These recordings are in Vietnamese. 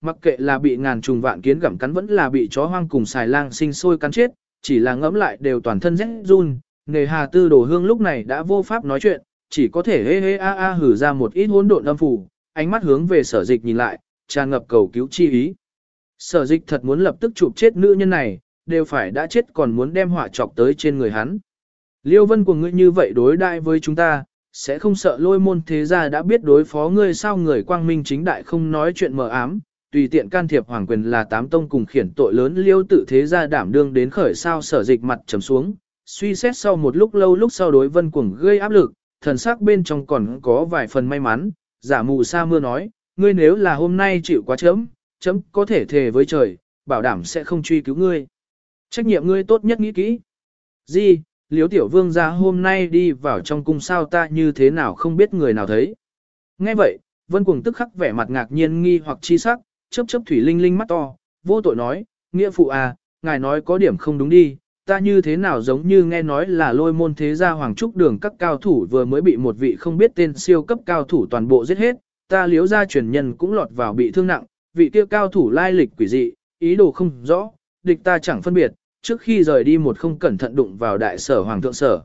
mặc kệ là bị ngàn trùng vạn kiến gặm cắn vẫn là bị chó hoang cùng xài lang sinh sôi cắn chết, chỉ là ngẫm lại đều toàn thân rét run, nghề hà tư đồ hương lúc này đã vô pháp nói chuyện, chỉ có thể hê hê a a hử ra một ít hỗn độn âm phủ, ánh mắt hướng về sở dịch nhìn lại, tràn ngập cầu cứu chi ý. Sở dịch thật muốn lập tức chụp chết nữ nhân này, đều phải đã chết còn muốn đem họa chọc tới trên người hắn. Liêu vân của ngươi như vậy đối đại với chúng ta, sẽ không sợ lôi môn thế gia đã biết đối phó ngươi sao người quang minh chính đại không nói chuyện mờ ám, tùy tiện can thiệp hoàng quyền là tám tông cùng khiển tội lớn liêu tự thế gia đảm đương đến khởi sao sở dịch mặt trầm xuống, suy xét sau một lúc lâu lúc sau đối vân cuồng gây áp lực, thần sắc bên trong còn có vài phần may mắn, giả mù sa mưa nói, ngươi nếu là hôm nay chịu quá chấm, chấm có thể thề với trời, bảo đảm sẽ không truy cứu ngươi. Trách nhiệm ngươi tốt nhất nghĩ kỹ. Di, liếu tiểu vương ra hôm nay đi vào trong cung sao ta như thế nào không biết người nào thấy. Nghe vậy, vân cuồng tức khắc vẻ mặt ngạc nhiên nghi hoặc chi sắc, chớp chớp thủy linh linh mắt to, vô tội nói, nghĩa phụ à, ngài nói có điểm không đúng đi, ta như thế nào giống như nghe nói là lôi môn thế gia hoàng trúc đường các cao thủ vừa mới bị một vị không biết tên siêu cấp cao thủ toàn bộ giết hết, ta liếu ra truyền nhân cũng lọt vào bị thương nặng, vị kia cao thủ lai lịch quỷ dị, ý đồ không rõ, địch ta chẳng phân biệt, trước khi rời đi một không cẩn thận đụng vào đại sở hoàng thượng sở.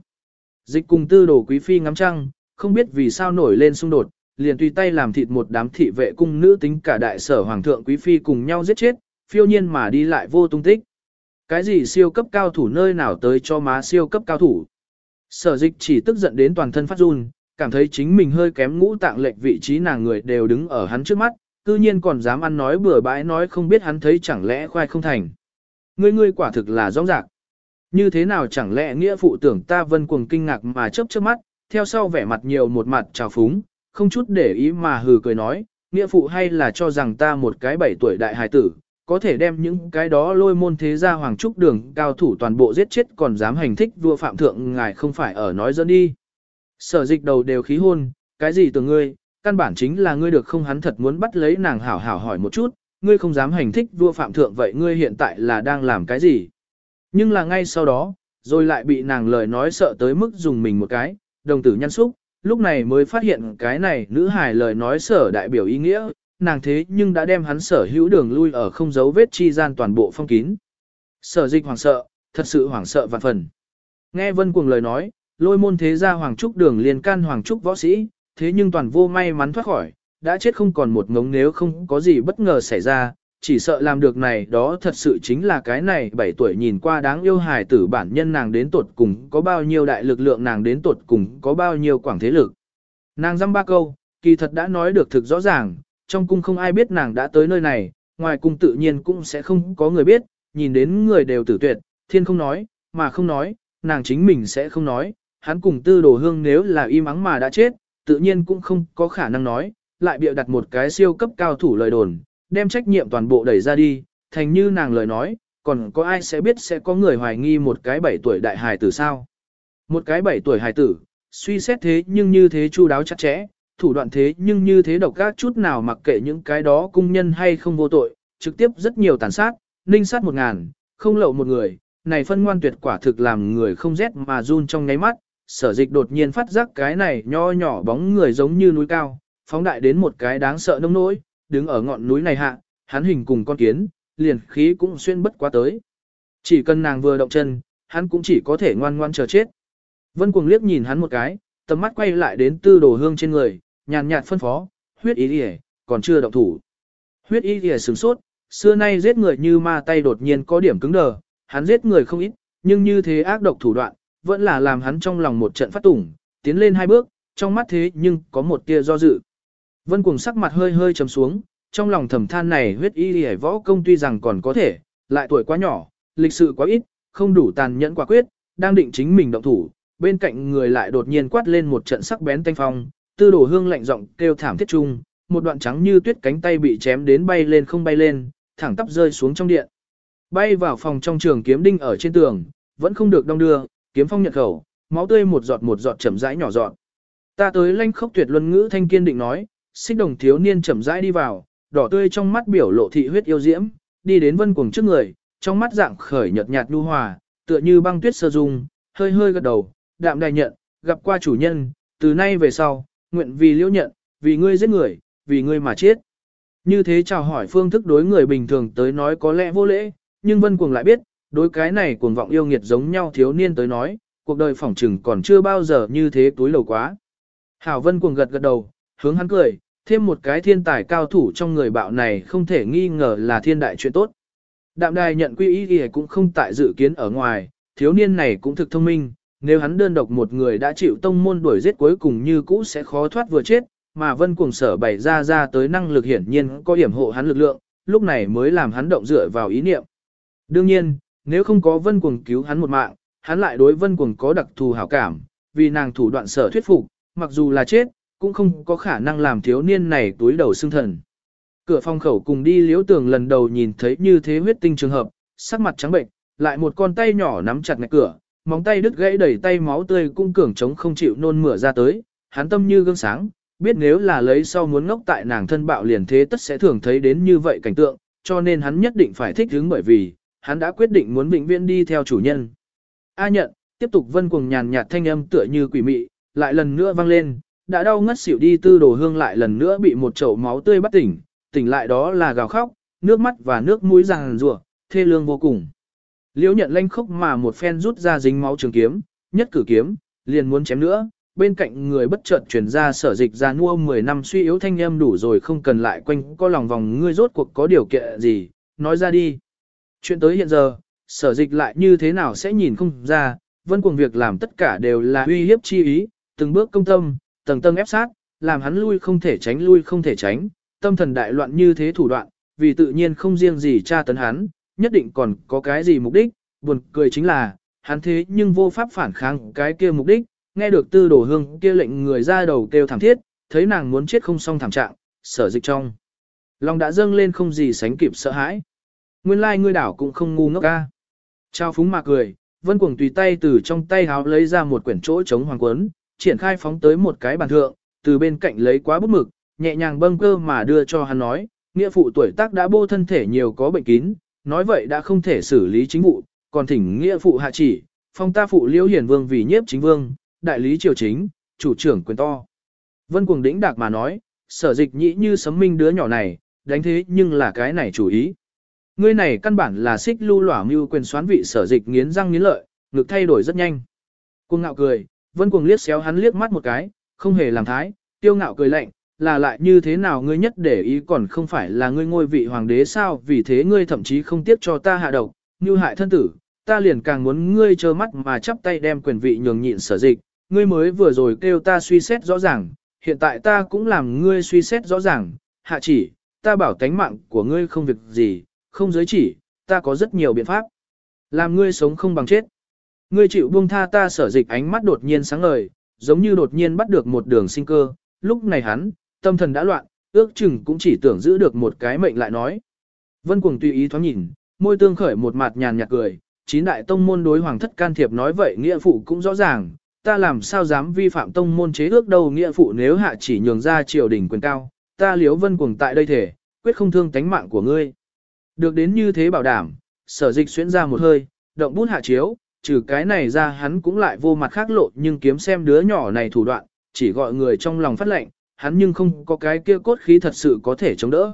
Dịch cùng tư đồ quý phi ngắm trăng, không biết vì sao nổi lên xung đột, liền tùy tay làm thịt một đám thị vệ cung nữ tính cả đại sở hoàng thượng quý phi cùng nhau giết chết, phiêu nhiên mà đi lại vô tung tích. Cái gì siêu cấp cao thủ nơi nào tới cho má siêu cấp cao thủ. Sở dịch chỉ tức giận đến toàn thân phát run, cảm thấy chính mình hơi kém ngũ tạng lệch vị trí nàng người đều đứng ở hắn trước mắt, cư nhiên còn dám ăn nói bừa bãi nói không biết hắn thấy chẳng lẽ khoai không thành. Ngươi ngươi quả thực là rõ rạc. Như thế nào chẳng lẽ nghĩa phụ tưởng ta vân cuồng kinh ngạc mà chớp chớp mắt, theo sau vẻ mặt nhiều một mặt trào phúng, không chút để ý mà hừ cười nói, nghĩa phụ hay là cho rằng ta một cái bảy tuổi đại hài tử, có thể đem những cái đó lôi môn thế gia hoàng trúc đường cao thủ toàn bộ giết chết còn dám hành thích vua phạm thượng ngài không phải ở nói dẫn đi. Sở dịch đầu đều khí hôn, cái gì từ ngươi, căn bản chính là ngươi được không hắn thật muốn bắt lấy nàng hảo hảo hỏi một chút, ngươi không dám hành thích vua phạm thượng vậy ngươi hiện tại là đang làm cái gì. Nhưng là ngay sau đó, rồi lại bị nàng lời nói sợ tới mức dùng mình một cái, đồng tử nhăn xúc, lúc này mới phát hiện cái này nữ hài lời nói sở đại biểu ý nghĩa, nàng thế nhưng đã đem hắn sở hữu đường lui ở không dấu vết chi gian toàn bộ phong kín. Sở dịch hoảng sợ, thật sự hoảng sợ vạn phần. Nghe vân cuồng lời nói, lôi môn thế gia hoàng trúc đường liền can hoàng trúc võ sĩ, thế nhưng toàn vô may mắn thoát khỏi, đã chết không còn một ngống nếu không có gì bất ngờ xảy ra, chỉ sợ làm được này đó thật sự chính là cái này 7 tuổi nhìn qua đáng yêu hài tử bản nhân nàng đến tuột cùng có bao nhiêu đại lực lượng nàng đến tuột cùng có bao nhiêu quảng thế lực. Nàng dăm ba câu, kỳ thật đã nói được thực rõ ràng, trong cung không ai biết nàng đã tới nơi này, ngoài cung tự nhiên cũng sẽ không có người biết, nhìn đến người đều tử tuyệt, thiên không nói, mà không nói, nàng chính mình sẽ không nói, hắn cùng tư đồ hương nếu là im ắng mà đã chết, tự nhiên cũng không có khả năng nói, lại bịa đặt một cái siêu cấp cao thủ lời đồn, đem trách nhiệm toàn bộ đẩy ra đi, thành như nàng lời nói, còn có ai sẽ biết sẽ có người hoài nghi một cái 7 tuổi đại hài tử sao? Một cái 7 tuổi hài tử, suy xét thế nhưng như thế chu đáo chặt chẽ, thủ đoạn thế nhưng như thế độc ác chút nào mặc kệ những cái đó cung nhân hay không vô tội, trực tiếp rất nhiều tàn sát, ninh sát một ngàn, không lậu một người, này phân ngoan tuyệt quả thực làm người không rét mà run trong ngáy mắt, sở dịch đột nhiên phát giác cái này nho nhỏ bóng người giống như núi cao, phóng đại đến một cái đáng sợ nông nỗi, đứng ở ngọn núi này hạ, hắn hình cùng con kiến, liền khí cũng xuyên bất quá tới. Chỉ cần nàng vừa động chân, hắn cũng chỉ có thể ngoan ngoan chờ chết. Vân cuồng liếc nhìn hắn một cái, tầm mắt quay lại đến tư đồ hương trên người, nhàn nhạt phân phó, huyết ý đi còn chưa động thủ. Huyết ý đi sửng sốt, xưa nay giết người như ma tay đột nhiên có điểm cứng đờ, hắn giết người không ít, nhưng như thế ác độc thủ đoạn, vẫn là làm hắn trong lòng một trận phát tủng, tiến lên hai bước, trong mắt thế nhưng có một tia do dự. Vân cuồng sắc mặt hơi hơi trầm xuống, trong lòng thầm than này huyết y đi võ công tuy rằng còn có thể, lại tuổi quá nhỏ, lịch sự quá ít, không đủ tàn nhẫn quả quyết, đang định chính mình động thủ, bên cạnh người lại đột nhiên quát lên một trận sắc bén tanh phong, tư đổ hương lạnh giọng kêu thảm thiết trung, một đoạn trắng như tuyết cánh tay bị chém đến bay lên không bay lên, thẳng tắp rơi xuống trong điện. Bay vào phòng trong trường kiếm đinh ở trên tường, vẫn không được đong đưa, kiếm phong nhận khẩu, máu tươi một giọt một giọt chậm rãi nhỏ giọt. Ta tới lanh khốc tuyệt luân ngữ thanh kiên định nói, xích đồng thiếu niên chậm rãi đi vào, đỏ tươi trong mắt biểu lộ thị huyết yêu diễm, đi đến vân cuồng trước người, trong mắt dạng khởi nhợt nhạt nhu hòa, tựa như băng tuyết sơ dung, hơi hơi gật đầu, đạm đài nhận, gặp qua chủ nhân, từ nay về sau, nguyện vì liễu nhận, vì ngươi giết người, vì ngươi mà chết. Như thế chào hỏi phương thức đối người bình thường tới nói có lẽ vô lễ, nhưng Vân Cuồng lại biết, đối cái này cuồng vọng yêu nghiệt giống nhau thiếu niên tới nói, cuộc đời phỏng trừng còn chưa bao giờ như thế túi lầu quá. Hảo Vân Cuồng gật gật đầu, hướng hắn cười, thêm một cái thiên tài cao thủ trong người bạo này không thể nghi ngờ là thiên đại chuyện tốt. Đạm đài nhận quy ý thì cũng không tại dự kiến ở ngoài, thiếu niên này cũng thực thông minh, nếu hắn đơn độc một người đã chịu tông môn đuổi giết cuối cùng như cũ sẽ khó thoát vừa chết, mà vân cuồng sở bày ra ra tới năng lực hiển nhiên có hiểm hộ hắn lực lượng, lúc này mới làm hắn động dựa vào ý niệm. Đương nhiên, nếu không có vân cuồng cứu hắn một mạng, hắn lại đối vân cuồng có đặc thù hảo cảm, vì nàng thủ đoạn sở thuyết phục, mặc dù là chết, cũng không có khả năng làm thiếu niên này túi đầu xương thần. Cửa phòng khẩu cùng đi liễu tường lần đầu nhìn thấy như thế huyết tinh trường hợp, sắc mặt trắng bệnh, lại một con tay nhỏ nắm chặt ngạch cửa, móng tay đứt gãy đầy tay máu tươi cung cường chống không chịu nôn mửa ra tới, hắn tâm như gương sáng, biết nếu là lấy sau muốn ngốc tại nàng thân bạo liền thế tất sẽ thường thấy đến như vậy cảnh tượng, cho nên hắn nhất định phải thích hứng bởi vì, hắn đã quyết định muốn vĩnh viễn đi theo chủ nhân. A nhận, tiếp tục vân cuồng nhàn nhạt thanh âm tựa như quỷ mị, lại lần nữa vang lên, đã đau ngất xỉu đi tư đồ hương lại lần nữa bị một chậu máu tươi bắt tỉnh, tỉnh lại đó là gào khóc, nước mắt và nước mũi ràng rủa, thê lương vô cùng. Liễu nhận lanh khốc mà một phen rút ra dính máu trường kiếm, nhất cử kiếm, liền muốn chém nữa, bên cạnh người bất chợt truyền ra sở dịch ra nua 10 năm suy yếu thanh âm đủ rồi không cần lại quanh có lòng vòng ngươi rốt cuộc có điều kiện gì, nói ra đi. Chuyện tới hiện giờ, sở dịch lại như thế nào sẽ nhìn không ra, vân cuồng việc làm tất cả đều là uy hiếp chi ý, từng bước công tâm, tầng tầng ép sát, làm hắn lui không thể tránh lui không thể tránh, tâm thần đại loạn như thế thủ đoạn, vì tự nhiên không riêng gì tra tấn hắn, nhất định còn có cái gì mục đích, buồn cười chính là, hắn thế nhưng vô pháp phản kháng cái kia mục đích, nghe được tư đổ hương kia lệnh người ra đầu kêu thảm thiết, thấy nàng muốn chết không xong thảm trạng, sở dịch trong. Lòng đã dâng lên không gì sánh kịp sợ hãi. Nguyên lai like ngươi đảo cũng không ngu ngốc ca. Trao phúng mà cười, vân cuồng tùy tay từ trong tay háo lấy ra một quyển chỗ chống hoàng quấn, triển khai phóng tới một cái bàn thượng, từ bên cạnh lấy quá bút mực, nhẹ nhàng bâng cơ mà đưa cho hắn nói, nghĩa phụ tuổi tác đã bô thân thể nhiều có bệnh kín, nói vậy đã không thể xử lý chính vụ, còn thỉnh nghĩa phụ hạ chỉ, phong ta phụ liễu hiển vương vì nhiếp chính vương, đại lý triều chính, chủ trưởng quyền to. Vân cuồng đĩnh đạc mà nói, sở dịch nhĩ như sấm minh đứa nhỏ này, đánh thế nhưng là cái này chủ ý. Ngươi này căn bản là xích lưu lỏa mưu quyền xoán vị sở dịch nghiến răng nghiến lợi, ngực thay đổi rất nhanh. Cuồng ngạo cười, vân cuồng liếc xéo hắn liếc mắt một cái, không hề làm thái, tiêu ngạo cười lạnh, là lại như thế nào ngươi nhất để ý còn không phải là ngươi ngôi vị hoàng đế sao vì thế ngươi thậm chí không tiếc cho ta hạ độc, như hại thân tử, ta liền càng muốn ngươi trơ mắt mà chắp tay đem quyền vị nhường nhịn sở dịch, ngươi mới vừa rồi kêu ta suy xét rõ ràng, hiện tại ta cũng làm ngươi suy xét rõ ràng, hạ chỉ, ta bảo tánh mạng của ngươi không việc gì, không giới chỉ, ta có rất nhiều biện pháp. Làm ngươi sống không bằng chết. Ngươi chịu buông tha ta sở dịch ánh mắt đột nhiên sáng ngời, giống như đột nhiên bắt được một đường sinh cơ, lúc này hắn, tâm thần đã loạn, ước chừng cũng chỉ tưởng giữ được một cái mệnh lại nói. Vân cuồng tùy ý thoáng nhìn, môi tương khởi một mặt nhàn nhạt cười, chín đại tông môn đối hoàng thất can thiệp nói vậy nghĩa phụ cũng rõ ràng, ta làm sao dám vi phạm tông môn chế ước đâu nghĩa phụ nếu hạ chỉ nhường ra triều đình quyền cao, ta liếu vân cuồng tại đây thể, quyết không thương tánh mạng của ngươi. Được đến như thế bảo đảm, sở dịch xuyên ra một hơi, động bút hạ chiếu, trừ cái này ra hắn cũng lại vô mặt khác lộ nhưng kiếm xem đứa nhỏ này thủ đoạn, chỉ gọi người trong lòng phát lệnh, hắn nhưng không có cái kia cốt khí thật sự có thể chống đỡ.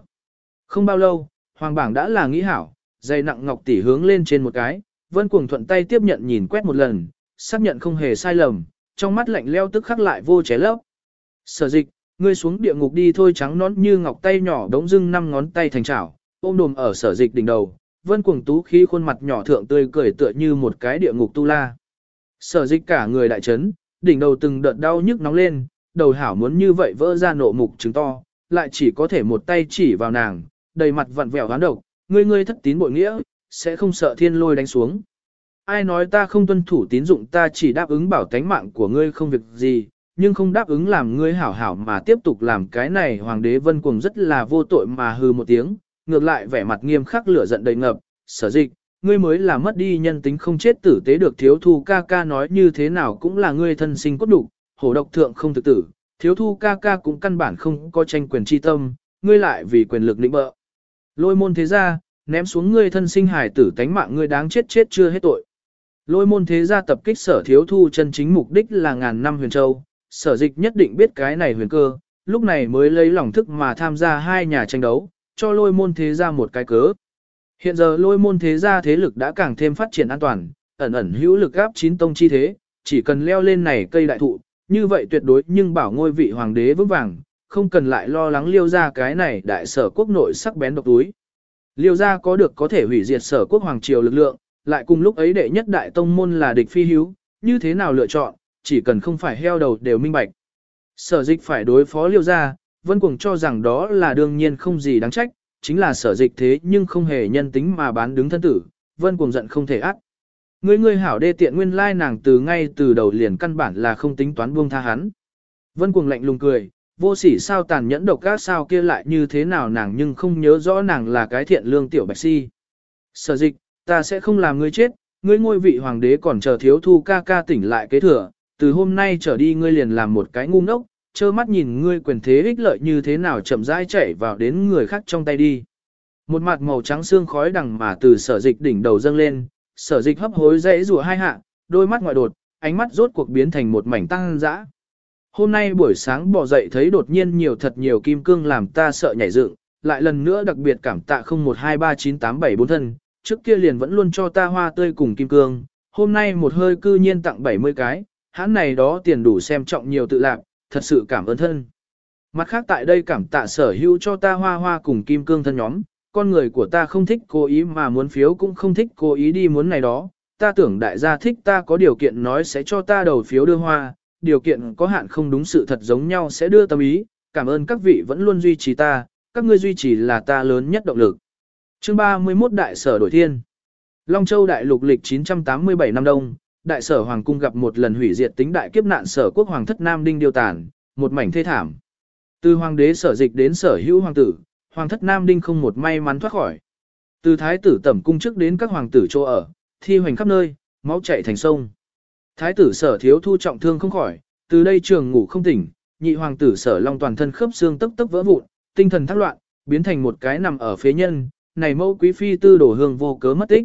Không bao lâu, hoàng bảng đã là nghĩ hảo, dây nặng ngọc tỷ hướng lên trên một cái, vân cuồng thuận tay tiếp nhận nhìn quét một lần, xác nhận không hề sai lầm, trong mắt lạnh leo tức khắc lại vô ché lấp. Sở dịch, ngươi xuống địa ngục đi thôi trắng nón như ngọc tay nhỏ đống dưng năm ngón tay thành chảo, ôm đồm ở sở dịch đỉnh đầu, vân cuồng tú khí khuôn mặt nhỏ thượng tươi cười tựa như một cái địa ngục tu la. Sở dịch cả người đại chấn, đỉnh đầu từng đợt đau nhức nóng lên, đầu hảo muốn như vậy vỡ ra nộ mục trứng to, lại chỉ có thể một tay chỉ vào nàng, đầy mặt vặn vẹo hoán độc, ngươi ngươi thất tín bội nghĩa, sẽ không sợ thiên lôi đánh xuống. Ai nói ta không tuân thủ tín dụng ta chỉ đáp ứng bảo tánh mạng của ngươi không việc gì, nhưng không đáp ứng làm ngươi hảo hảo mà tiếp tục làm cái này hoàng đế vân cuồng rất là vô tội mà hư một tiếng, ngược lại vẻ mặt nghiêm khắc lửa giận đầy ngập, sở dịch, ngươi mới là mất đi nhân tính không chết tử tế được thiếu thu ca ca nói như thế nào cũng là ngươi thân sinh cốt đủ, hổ độc thượng không thực tử, thiếu thu ca ca cũng căn bản không có tranh quyền chi tâm, ngươi lại vì quyền lực lĩnh bợ. Lôi môn thế gia ném xuống ngươi thân sinh hải tử tánh mạng ngươi đáng chết chết chưa hết tội. Lôi môn thế gia tập kích sở thiếu thu chân chính mục đích là ngàn năm huyền châu, sở dịch nhất định biết cái này huyền cơ, lúc này mới lấy lòng thức mà tham gia hai nhà tranh đấu, cho lôi môn thế gia một cái cớ. Hiện giờ lôi môn thế gia thế lực đã càng thêm phát triển an toàn, ẩn ẩn hữu lực áp chín tông chi thế, chỉ cần leo lên này cây đại thụ, như vậy tuyệt đối nhưng bảo ngôi vị hoàng đế vững vàng, không cần lại lo lắng liêu ra cái này đại sở quốc nội sắc bén độc túi. Liêu ra có được có thể hủy diệt sở quốc hoàng triều lực lượng, lại cùng lúc ấy đệ nhất đại tông môn là địch phi hiếu, như thế nào lựa chọn, chỉ cần không phải heo đầu đều minh bạch. Sở dịch phải đối phó liêu ra, vân cuồng cho rằng đó là đương nhiên không gì đáng trách, chính là sở dịch thế nhưng không hề nhân tính mà bán đứng thân tử, vân cuồng giận không thể ác. Người người hảo đê tiện nguyên lai nàng từ ngay từ đầu liền căn bản là không tính toán buông tha hắn. Vân cuồng lạnh lùng cười, vô sỉ sao tàn nhẫn độc các sao kia lại như thế nào nàng nhưng không nhớ rõ nàng là cái thiện lương tiểu bạch si. Sở dịch, ta sẽ không làm ngươi chết, ngươi ngôi vị hoàng đế còn chờ thiếu thu ca ca tỉnh lại kế thừa, từ hôm nay trở đi ngươi liền làm một cái ngu ngốc, trơ mắt nhìn ngươi quyền thế ích lợi như thế nào chậm rãi chảy vào đến người khác trong tay đi. Một mặt màu trắng xương khói đằng mà từ sở dịch đỉnh đầu dâng lên, sở dịch hấp hối dãy rùa hai hạ, đôi mắt ngoại đột, ánh mắt rốt cuộc biến thành một mảnh tăng dã. Hôm nay buổi sáng bỏ dậy thấy đột nhiên nhiều thật nhiều kim cương làm ta sợ nhảy dựng, lại lần nữa đặc biệt cảm tạ 01239874 thân, trước kia liền vẫn luôn cho ta hoa tươi cùng kim cương, hôm nay một hơi cư nhiên tặng 70 cái, hãn này đó tiền đủ xem trọng nhiều tự lạc, thật sự cảm ơn thân. Mặt khác tại đây cảm tạ sở hữu cho ta hoa hoa cùng kim cương thân nhóm, con người của ta không thích cố ý mà muốn phiếu cũng không thích cố ý đi muốn này đó, ta tưởng đại gia thích ta có điều kiện nói sẽ cho ta đầu phiếu đưa hoa, điều kiện có hạn không đúng sự thật giống nhau sẽ đưa tâm ý, cảm ơn các vị vẫn luôn duy trì ta, các ngươi duy trì là ta lớn nhất động lực. Chương 31 Đại sở đổi thiên Long Châu Đại lục lịch 987 năm đông, Đại sở Hoàng cung gặp một lần hủy diệt tính đại kiếp nạn sở quốc hoàng thất Nam Đinh điều tàn, một mảnh thê thảm. Từ hoàng đế sở dịch đến sở hữu hoàng tử, hoàng thất Nam Đinh không một may mắn thoát khỏi. Từ thái tử tẩm cung trước đến các hoàng tử chỗ ở, thi hoành khắp nơi, máu chảy thành sông. Thái tử sở thiếu thu trọng thương không khỏi, từ đây trường ngủ không tỉnh, nhị hoàng tử sở long toàn thân khớp xương tức tức vỡ vụn, tinh thần thác loạn, biến thành một cái nằm ở phế nhân, này mẫu quý phi tư đổ hương vô cớ mất tích.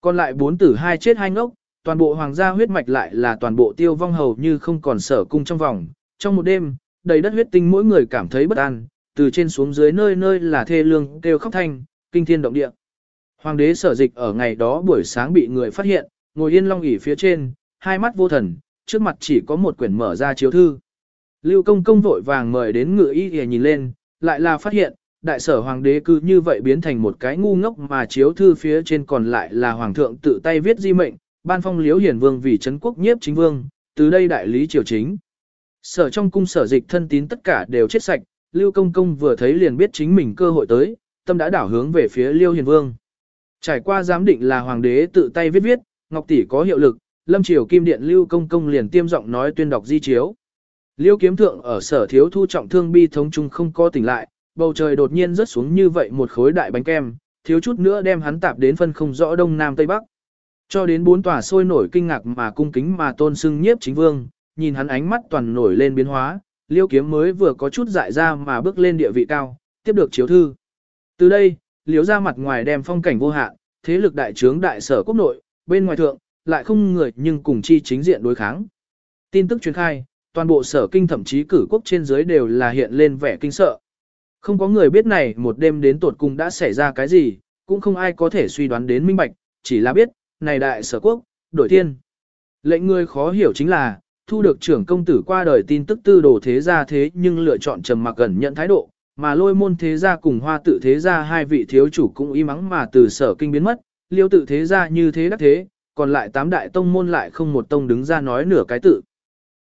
Còn lại bốn tử hai chết hai ngốc, toàn bộ hoàng gia huyết mạch lại là toàn bộ tiêu vong hầu như không còn sở cung trong vòng. Trong một đêm, đầy đất huyết tinh mỗi người cảm thấy bất an, từ trên xuống dưới nơi nơi là thê lương kêu khóc thanh, kinh thiên động địa. Hoàng đế sở dịch ở ngày đó buổi sáng bị người phát hiện, ngồi yên long ỉ phía trên, hai mắt vô thần, trước mặt chỉ có một quyển mở ra chiếu thư. Lưu công công vội vàng mời đến ngựa y để nhìn lên, lại là phát hiện, đại sở hoàng đế cứ như vậy biến thành một cái ngu ngốc mà chiếu thư phía trên còn lại là hoàng thượng tự tay viết di mệnh, ban phong liếu hiển vương vì chấn quốc nhiếp chính vương, từ đây đại lý triều chính. Sở trong cung sở dịch thân tín tất cả đều chết sạch, Lưu Công Công vừa thấy liền biết chính mình cơ hội tới, tâm đã đảo hướng về phía Liêu Hiền Vương. Trải qua giám định là hoàng đế tự tay viết viết, Ngọc Tỷ có hiệu lực, Lâm Triều Kim Điện Lưu Công Công liền tiêm giọng nói tuyên đọc di chiếu. Liêu Kiếm Thượng ở sở thiếu thu trọng thương bi thống trung không có tỉnh lại, bầu trời đột nhiên rớt xuống như vậy một khối đại bánh kem, thiếu chút nữa đem hắn tạp đến phân không rõ đông nam tây bắc. Cho đến bốn tòa sôi nổi kinh ngạc mà cung kính mà tôn sưng nhiếp chính vương, nhìn hắn ánh mắt toàn nổi lên biến hóa, liêu kiếm mới vừa có chút dại ra mà bước lên địa vị cao, tiếp được chiếu thư. Từ đây, liếu ra mặt ngoài đem phong cảnh vô hạn, thế lực đại trướng đại sở quốc nội, bên ngoài thượng, lại không người nhưng cùng chi chính diện đối kháng. Tin tức truyền khai, toàn bộ sở kinh thậm chí cử quốc trên dưới đều là hiện lên vẻ kinh sợ. Không có người biết này một đêm đến tột cùng đã xảy ra cái gì, cũng không ai có thể suy đoán đến minh bạch, chỉ là biết, này đại sở quốc, đổi thiên. Lệnh người khó hiểu chính là, thu được trưởng công tử qua đời tin tức tư đồ thế gia thế nhưng lựa chọn trầm mặc gần nhận thái độ, mà lôi môn thế gia cùng hoa tự thế gia hai vị thiếu chủ cũng y mắng mà từ sở kinh biến mất, liêu tự thế gia như thế đắc thế, còn lại tám đại tông môn lại không một tông đứng ra nói nửa cái tự.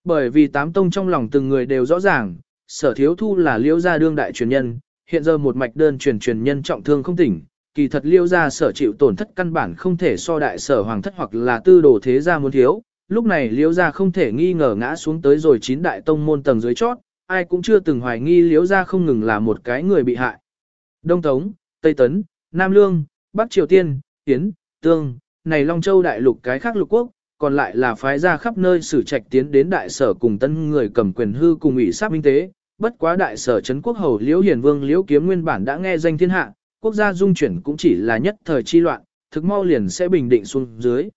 Bởi vì tám tông trong lòng từng người đều rõ ràng, sở thiếu thu là liêu gia đương đại truyền nhân, hiện giờ một mạch đơn truyền truyền nhân trọng thương không tỉnh, kỳ thật liêu gia sở chịu tổn thất căn bản không thể so đại sở hoàng thất hoặc là tư đồ thế gia muốn thiếu. Lúc này liêu gia không thể nghi ngờ ngã xuống tới rồi chín đại tông môn tầng dưới chót, ai cũng chưa từng hoài nghi liêu gia không ngừng là một cái người bị hại. Đông Tống, Tây Tấn, Nam Lương, Bắc Triều Tiên, Tiến, Tương, này Long Châu đại lục cái khác lục quốc, còn lại là phái ra khắp nơi sử trạch tiến đến đại sở cùng tân người cầm quyền hư cùng ủy sát minh tế. Bất quá đại sở Trấn quốc hầu Liễu Hiền Vương Liễu Kiếm nguyên bản đã nghe danh thiên hạ, quốc gia dung chuyển cũng chỉ là nhất thời chi loạn, thực mau liền sẽ bình định xuống dưới.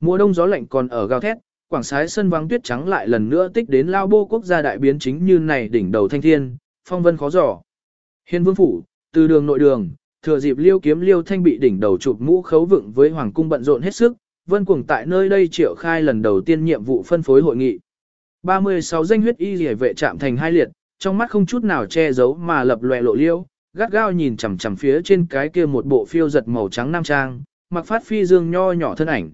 Mùa đông gió lạnh còn ở gào thét, quảng sái sân vắng tuyết trắng lại lần nữa tích đến lao bô quốc gia đại biến chính như này đỉnh đầu thanh thiên, phong vân khó giỏ. Hiên vương phủ, Từ đường nội đường, thừa dịp liêu kiếm liêu thanh bị đỉnh đầu chụp mũ khấu vựng với hoàng cung bận rộn hết sức, vân cuồng tại nơi đây triệu khai lần đầu tiên nhiệm vụ phân phối hội nghị. 36 danh huyết y rỉa vệ chạm thành hai liệt, trong mắt không chút nào che giấu mà lập lòe lộ liêu, gắt gao nhìn chằm chằm phía trên cái kia một bộ phiêu giật màu trắng nam trang, mặc phát phi dương nho nhỏ thân ảnh.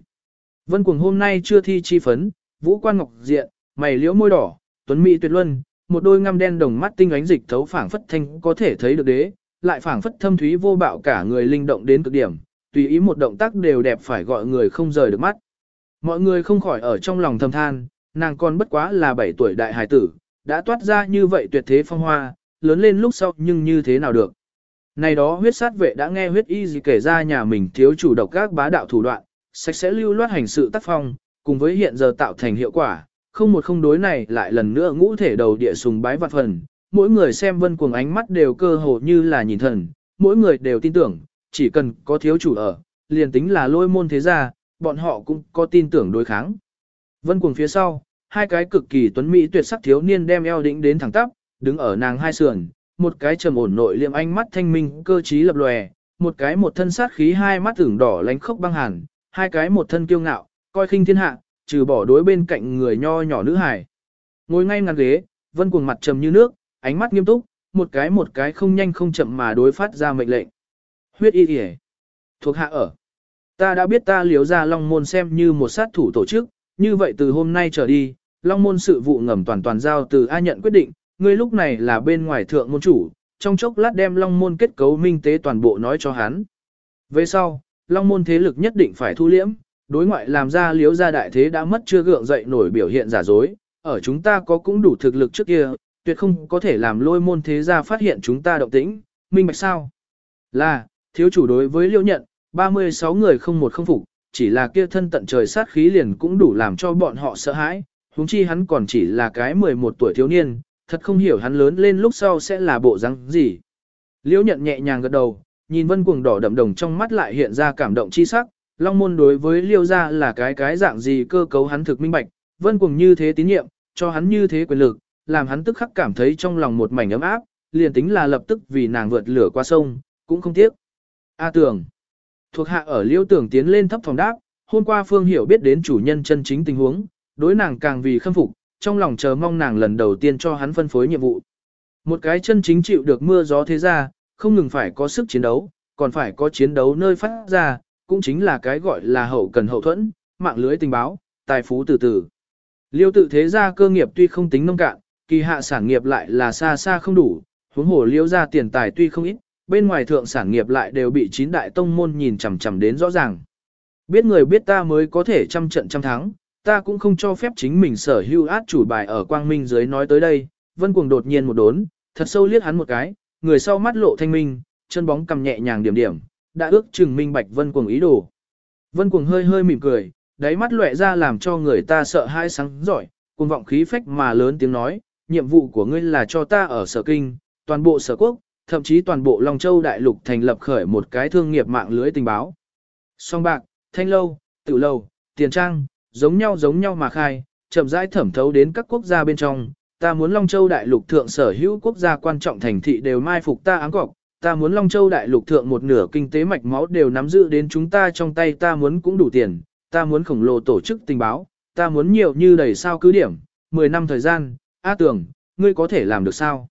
Vân cuồng hôm nay chưa thi chi phấn, vũ quan ngọc diện, mày liễu môi đỏ, tuấn mỹ tuyệt luân, một đôi ngăm đen đồng mắt tinh ánh dịch thấu phảng phất thanh có thể thấy được đế, lại phảng phất thâm thúy vô bạo cả người linh động đến cực điểm, tùy ý một động tác đều đẹp phải gọi người không rời được mắt. Mọi người không khỏi ở trong lòng thầm than, nàng còn bất quá là 7 tuổi đại hài tử, đã toát ra như vậy tuyệt thế phong hoa, lớn lên lúc sau nhưng như thế nào được. Này đó huyết sát vệ đã nghe huyết y gì kể ra nhà mình thiếu chủ độc các bá đạo thủ đoạn, sạch sẽ lưu loát hành sự tác phong, cùng với hiện giờ tạo thành hiệu quả, không một không đối này lại lần nữa ngũ thể đầu địa sùng bái vạn phần, mỗi người xem vân cuồng ánh mắt đều cơ hồ như là nhìn thần, mỗi người đều tin tưởng, chỉ cần có thiếu chủ ở, liền tính là lôi môn thế gia, bọn họ cũng có tin tưởng đối kháng. Vân cuồng phía sau, hai cái cực kỳ tuấn mỹ tuyệt sắc thiếu niên đem eo đĩnh đến thẳng tắp, đứng ở nàng hai sườn, một cái trầm ổn nội liệm ánh mắt thanh minh cơ trí lập lòe, một cái một thân sát khí hai mắt tưởng đỏ lánh khốc băng hàn, hai cái một thân kiêu ngạo, coi khinh thiên hạ, trừ bỏ đối bên cạnh người nho nhỏ nữ hài. Ngồi ngay ngắn ghế, vân cuồng mặt trầm như nước, ánh mắt nghiêm túc, một cái một cái không nhanh không chậm mà đối phát ra mệnh lệnh. Huyết y hề. Thuộc hạ ở. Ta đã biết ta liếu ra Long Môn xem như một sát thủ tổ chức, như vậy từ hôm nay trở đi, Long Môn sự vụ ngầm toàn toàn giao từ A nhận quyết định, ngươi lúc này là bên ngoài thượng môn chủ, trong chốc lát đem Long Môn kết cấu minh tế toàn bộ nói cho hắn. Về sau, Long Môn thế lực nhất định phải thu liễm, đối ngoại làm ra liếu ra đại thế đã mất chưa gượng dậy nổi biểu hiện giả dối, ở chúng ta có cũng đủ thực lực trước kia, tuyệt không có thể làm lôi môn thế gia phát hiện chúng ta động tĩnh, minh bạch sao? Là, thiếu chủ đối với liêu nhận, 36 người không một không phục, chỉ là kia thân tận trời sát khí liền cũng đủ làm cho bọn họ sợ hãi, huống chi hắn còn chỉ là cái 11 tuổi thiếu niên, thật không hiểu hắn lớn lên lúc sau sẽ là bộ răng gì. Liêu nhận nhẹ nhàng gật đầu, nhìn vân cuồng đỏ đậm đồng trong mắt lại hiện ra cảm động chi sắc, long môn đối với liêu gia là cái cái dạng gì cơ cấu hắn thực minh bạch, vân cuồng như thế tín nhiệm, cho hắn như thế quyền lực, làm hắn tức khắc cảm thấy trong lòng một mảnh ấm áp, liền tính là lập tức vì nàng vượt lửa qua sông, cũng không tiếc. A tưởng, thuộc hạ ở liêu tưởng tiến lên thấp phòng đáp, hôm qua Phương Hiểu biết đến chủ nhân chân chính tình huống, đối nàng càng vì khâm phục, trong lòng chờ mong nàng lần đầu tiên cho hắn phân phối nhiệm vụ. Một cái chân chính chịu được mưa gió thế ra, không ngừng phải có sức chiến đấu, còn phải có chiến đấu nơi phát ra, cũng chính là cái gọi là hậu cần hậu thuẫn, mạng lưới tình báo, tài phú từ từ. Liêu tự thế gia cơ nghiệp tuy không tính nông cạn, kỳ hạ sản nghiệp lại là xa xa không đủ, huống hồ liêu ra tiền tài tuy không ít, bên ngoài thượng sản nghiệp lại đều bị chín đại tông môn nhìn chằm chằm đến rõ ràng. Biết người biết ta mới có thể trăm trận trăm thắng, ta cũng không cho phép chính mình sở hữu át chủ bài ở quang minh dưới nói tới đây, vân cuồng đột nhiên một đốn, thật sâu liếc hắn một cái, người sau mắt lộ thanh minh, chân bóng cầm nhẹ nhàng điểm điểm, đã ước chừng minh bạch vân cuồng ý đồ. Vân cuồng hơi hơi mỉm cười, đáy mắt lóe ra làm cho người ta sợ hai sáng giỏi, cuồng vọng khí phách mà lớn tiếng nói, nhiệm vụ của ngươi là cho ta ở sở kinh, toàn bộ sở quốc, thậm chí toàn bộ Long Châu đại lục thành lập khởi một cái thương nghiệp mạng lưới tình báo. Song bạc, thanh lâu, tự lâu, tiền trang, giống nhau giống nhau mà khai, chậm rãi thẩm thấu đến các quốc gia bên trong. Ta muốn Long Châu đại lục thượng sở hữu quốc gia quan trọng thành thị đều mai phục ta áng cọc. Ta muốn Long Châu đại lục thượng một nửa kinh tế mạch máu đều nắm giữ đến chúng ta trong tay ta muốn cũng đủ tiền. Ta muốn khổng lồ tổ chức tình báo. Ta muốn nhiều như đầy sao cứ điểm. 10 năm thời gian, A tưởng, ngươi có thể làm được sao?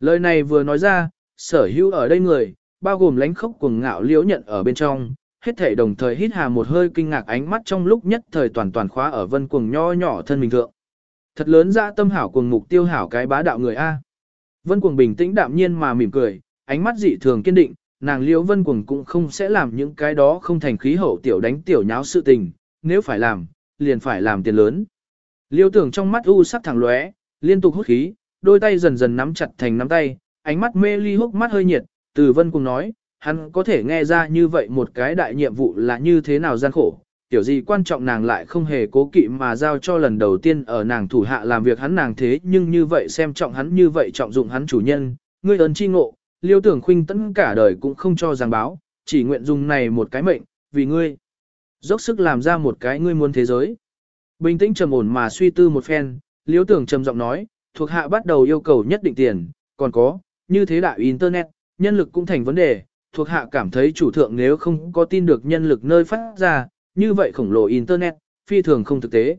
Lời này vừa nói ra, sở hữu ở đây người, bao gồm lánh khốc cuồng ngạo liễu nhận ở bên trong, hết thể đồng thời hít hà một hơi kinh ngạc ánh mắt trong lúc nhất thời toàn toàn khóa ở vân cuồng nho nhỏ thân mình thượng. Thật lớn ra tâm hảo cuồng mục tiêu hảo cái bá đạo người A. Vân cuồng bình tĩnh đạm nhiên mà mỉm cười, ánh mắt dị thường kiên định, nàng liễu vân cuồng cũng không sẽ làm những cái đó không thành khí hậu tiểu đánh tiểu nháo sự tình, nếu phải làm, liền phải làm tiền lớn. Liêu tưởng trong mắt u sắc thẳng lóe, liên tục hút khí, đôi tay dần dần nắm chặt thành nắm tay, ánh mắt mê ly hốc mắt hơi nhiệt, từ vân cùng nói, hắn có thể nghe ra như vậy một cái đại nhiệm vụ là như thế nào gian khổ, tiểu gì quan trọng nàng lại không hề cố kỵ mà giao cho lần đầu tiên ở nàng thủ hạ làm việc hắn nàng thế nhưng như vậy xem trọng hắn như vậy trọng dụng hắn chủ nhân, ngươi ơn chi ngộ, liêu tưởng khuynh tấn cả đời cũng không cho giảng báo, chỉ nguyện dùng này một cái mệnh, vì ngươi, dốc sức làm ra một cái ngươi muốn thế giới. Bình tĩnh trầm ổn mà suy tư một phen, liêu tưởng trầm giọng nói, thuộc hạ bắt đầu yêu cầu nhất định tiền, còn có, như thế đại Internet, nhân lực cũng thành vấn đề, thuộc hạ cảm thấy chủ thượng nếu không có tin được nhân lực nơi phát ra, như vậy khổng lồ Internet, phi thường không thực tế.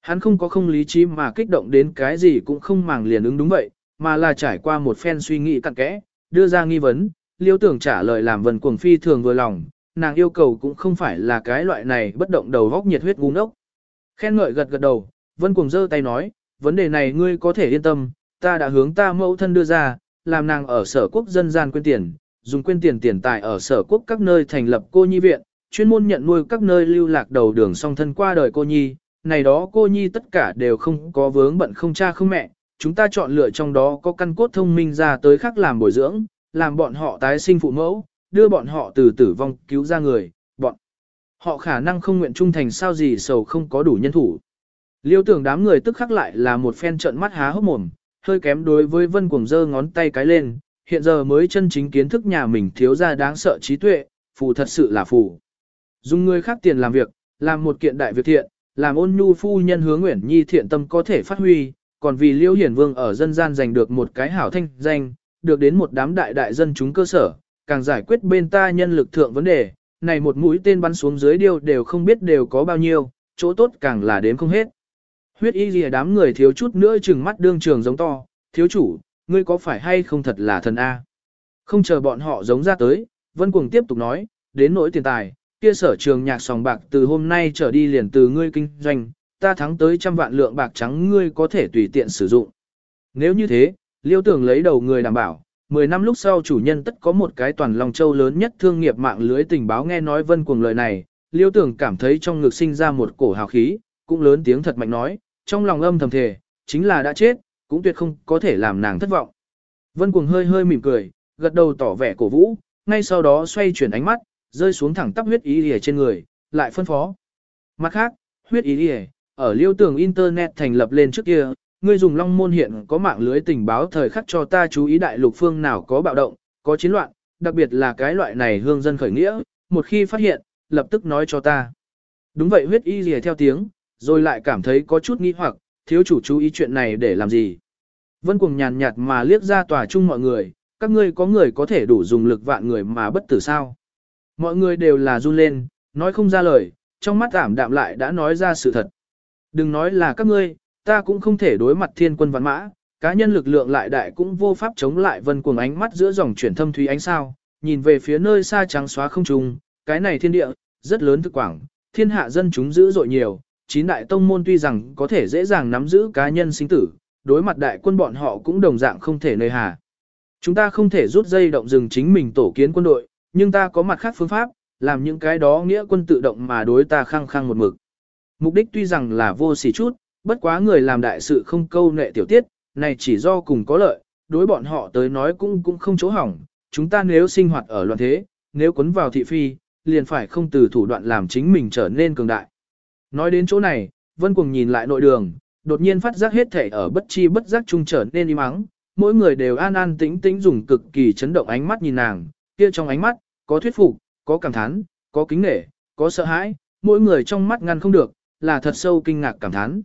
Hắn không có không lý trí mà kích động đến cái gì cũng không màng liền ứng đúng vậy, mà là trải qua một phen suy nghĩ cặn kẽ, đưa ra nghi vấn, liêu tưởng trả lời làm vần cuồng phi thường vừa lòng, nàng yêu cầu cũng không phải là cái loại này bất động đầu góc nhiệt huyết ngu ngốc. Khen ngợi gật gật đầu, vân cuồng giơ tay nói, vấn đề này ngươi có thể yên tâm, ta đã hướng ta mẫu thân đưa ra, làm nàng ở sở quốc dân gian quên tiền, dùng quên tiền tiền tài ở sở quốc các nơi thành lập cô nhi viện, chuyên môn nhận nuôi các nơi lưu lạc đầu đường song thân qua đời cô nhi, này đó cô nhi tất cả đều không có vướng bận không cha không mẹ, chúng ta chọn lựa trong đó có căn cốt thông minh ra tới khác làm bồi dưỡng, làm bọn họ tái sinh phụ mẫu, đưa bọn họ từ tử vong cứu ra người, bọn họ khả năng không nguyện trung thành sao gì sầu không có đủ nhân thủ. Liêu tưởng đám người tức khắc lại là một phen trận mắt há hốc mồm, hơi kém đối với vân cuồng dơ ngón tay cái lên, hiện giờ mới chân chính kiến thức nhà mình thiếu ra đáng sợ trí tuệ, phù thật sự là phù. Dùng người khác tiền làm việc, làm một kiện đại việc thiện, làm ôn nhu phu nhân hướng nguyện nhi thiện tâm có thể phát huy, còn vì liễu hiển vương ở dân gian giành được một cái hảo thanh danh, được đến một đám đại đại dân chúng cơ sở, càng giải quyết bên ta nhân lực thượng vấn đề, này một mũi tên bắn xuống dưới điều đều không biết đều có bao nhiêu, chỗ tốt càng là đếm không hết. Huyết y gì đám người thiếu chút nữa chừng mắt đương trường giống to, thiếu chủ, ngươi có phải hay không thật là thần A. Không chờ bọn họ giống ra tới, Vân Cuồng tiếp tục nói, đến nỗi tiền tài, kia sở trường nhạc sòng bạc từ hôm nay trở đi liền từ ngươi kinh doanh, ta thắng tới trăm vạn lượng bạc trắng ngươi có thể tùy tiện sử dụng. Nếu như thế, liêu tưởng lấy đầu người đảm bảo, 10 năm lúc sau chủ nhân tất có một cái toàn lòng Châu lớn nhất thương nghiệp mạng lưới tình báo nghe nói vân cuồng lời này, liêu tưởng cảm thấy trong ngực sinh ra một cổ hào khí, cũng lớn tiếng thật mạnh nói, trong lòng âm thầm thề, chính là đã chết, cũng tuyệt không có thể làm nàng thất vọng. Vân cuồng hơi hơi mỉm cười, gật đầu tỏ vẻ cổ vũ, ngay sau đó xoay chuyển ánh mắt, rơi xuống thẳng tắp huyết ý lìa trên người, lại phân phó. Mặt khác, huyết ý lìa, ở liêu Tường Internet thành lập lên trước kia, người dùng long môn hiện có mạng lưới tình báo thời khắc cho ta chú ý đại lục phương nào có bạo động, có chiến loạn, đặc biệt là cái loại này hương dân khởi nghĩa, một khi phát hiện, lập tức nói cho ta. Đúng vậy huyết y lìa theo tiếng, rồi lại cảm thấy có chút nghi hoặc, thiếu chủ chú ý chuyện này để làm gì. Vân cuồng nhàn nhạt mà liếc ra tòa chung mọi người, các ngươi có người có thể đủ dùng lực vạn người mà bất tử sao. Mọi người đều là run lên, nói không ra lời, trong mắt ảm đạm lại đã nói ra sự thật. Đừng nói là các ngươi, ta cũng không thể đối mặt thiên quân văn mã, cá nhân lực lượng lại đại cũng vô pháp chống lại vân cuồng ánh mắt giữa dòng chuyển thâm thúy ánh sao, nhìn về phía nơi xa trắng xóa không trùng. cái này thiên địa, rất lớn thực quảng, thiên hạ dân chúng dữ dội nhiều, chín đại tông môn tuy rằng có thể dễ dàng nắm giữ cá nhân sinh tử, đối mặt đại quân bọn họ cũng đồng dạng không thể nơi hà. Chúng ta không thể rút dây động rừng chính mình tổ kiến quân đội, nhưng ta có mặt khác phương pháp, làm những cái đó nghĩa quân tự động mà đối ta khăng khăng một mực. Mục đích tuy rằng là vô sỉ chút, bất quá người làm đại sự không câu nệ tiểu tiết, này chỉ do cùng có lợi, đối bọn họ tới nói cũng cũng không chỗ hỏng, chúng ta nếu sinh hoạt ở loạn thế, nếu quấn vào thị phi, liền phải không từ thủ đoạn làm chính mình trở nên cường đại. Nói đến chỗ này, Vân Cuồng nhìn lại nội đường, đột nhiên phát giác hết thể ở bất chi bất giác trung trở nên im ắng, mỗi người đều an an tĩnh tĩnh dùng cực kỳ chấn động ánh mắt nhìn nàng, kia trong ánh mắt, có thuyết phục, có cảm thán, có kính nể, có sợ hãi, mỗi người trong mắt ngăn không được, là thật sâu kinh ngạc cảm thán.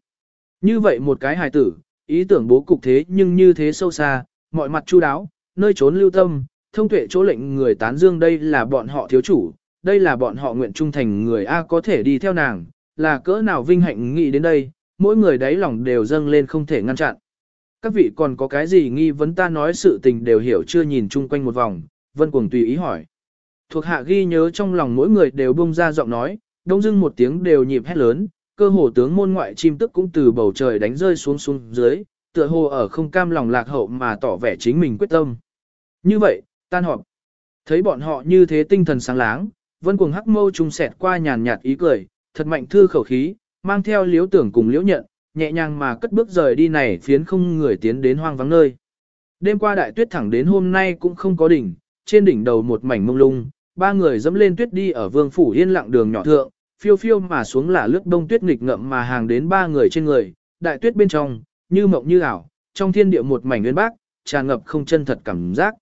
Như vậy một cái hài tử, ý tưởng bố cục thế nhưng như thế sâu xa, mọi mặt chu đáo, nơi trốn lưu tâm, thông tuệ chỗ lệnh người tán dương đây là bọn họ thiếu chủ, đây là bọn họ nguyện trung thành người A có thể đi theo nàng, là cỡ nào vinh hạnh nghĩ đến đây, mỗi người đáy lòng đều dâng lên không thể ngăn chặn. Các vị còn có cái gì nghi vấn ta nói sự tình đều hiểu chưa nhìn chung quanh một vòng, vân cuồng tùy ý hỏi. Thuộc hạ ghi nhớ trong lòng mỗi người đều bung ra giọng nói, đông dưng một tiếng đều nhịp hét lớn, cơ hồ tướng môn ngoại chim tức cũng từ bầu trời đánh rơi xuống xuống dưới, tựa hồ ở không cam lòng lạc hậu mà tỏ vẻ chính mình quyết tâm. Như vậy, tan họp. Thấy bọn họ như thế tinh thần sáng láng, vân cuồng hắc mâu trùng sẹt qua nhàn nhạt ý cười, thật mạnh thư khẩu khí, mang theo liếu tưởng cùng liễu nhận, nhẹ nhàng mà cất bước rời đi này phiến không người tiến đến hoang vắng nơi. Đêm qua đại tuyết thẳng đến hôm nay cũng không có đỉnh, trên đỉnh đầu một mảnh mông lung, ba người dẫm lên tuyết đi ở vương phủ yên lặng đường nhỏ thượng, phiêu phiêu mà xuống là lướt đông tuyết nghịch ngậm mà hàng đến ba người trên người, đại tuyết bên trong, như mộng như ảo, trong thiên địa một mảnh nguyên bác, tràn ngập không chân thật cảm giác.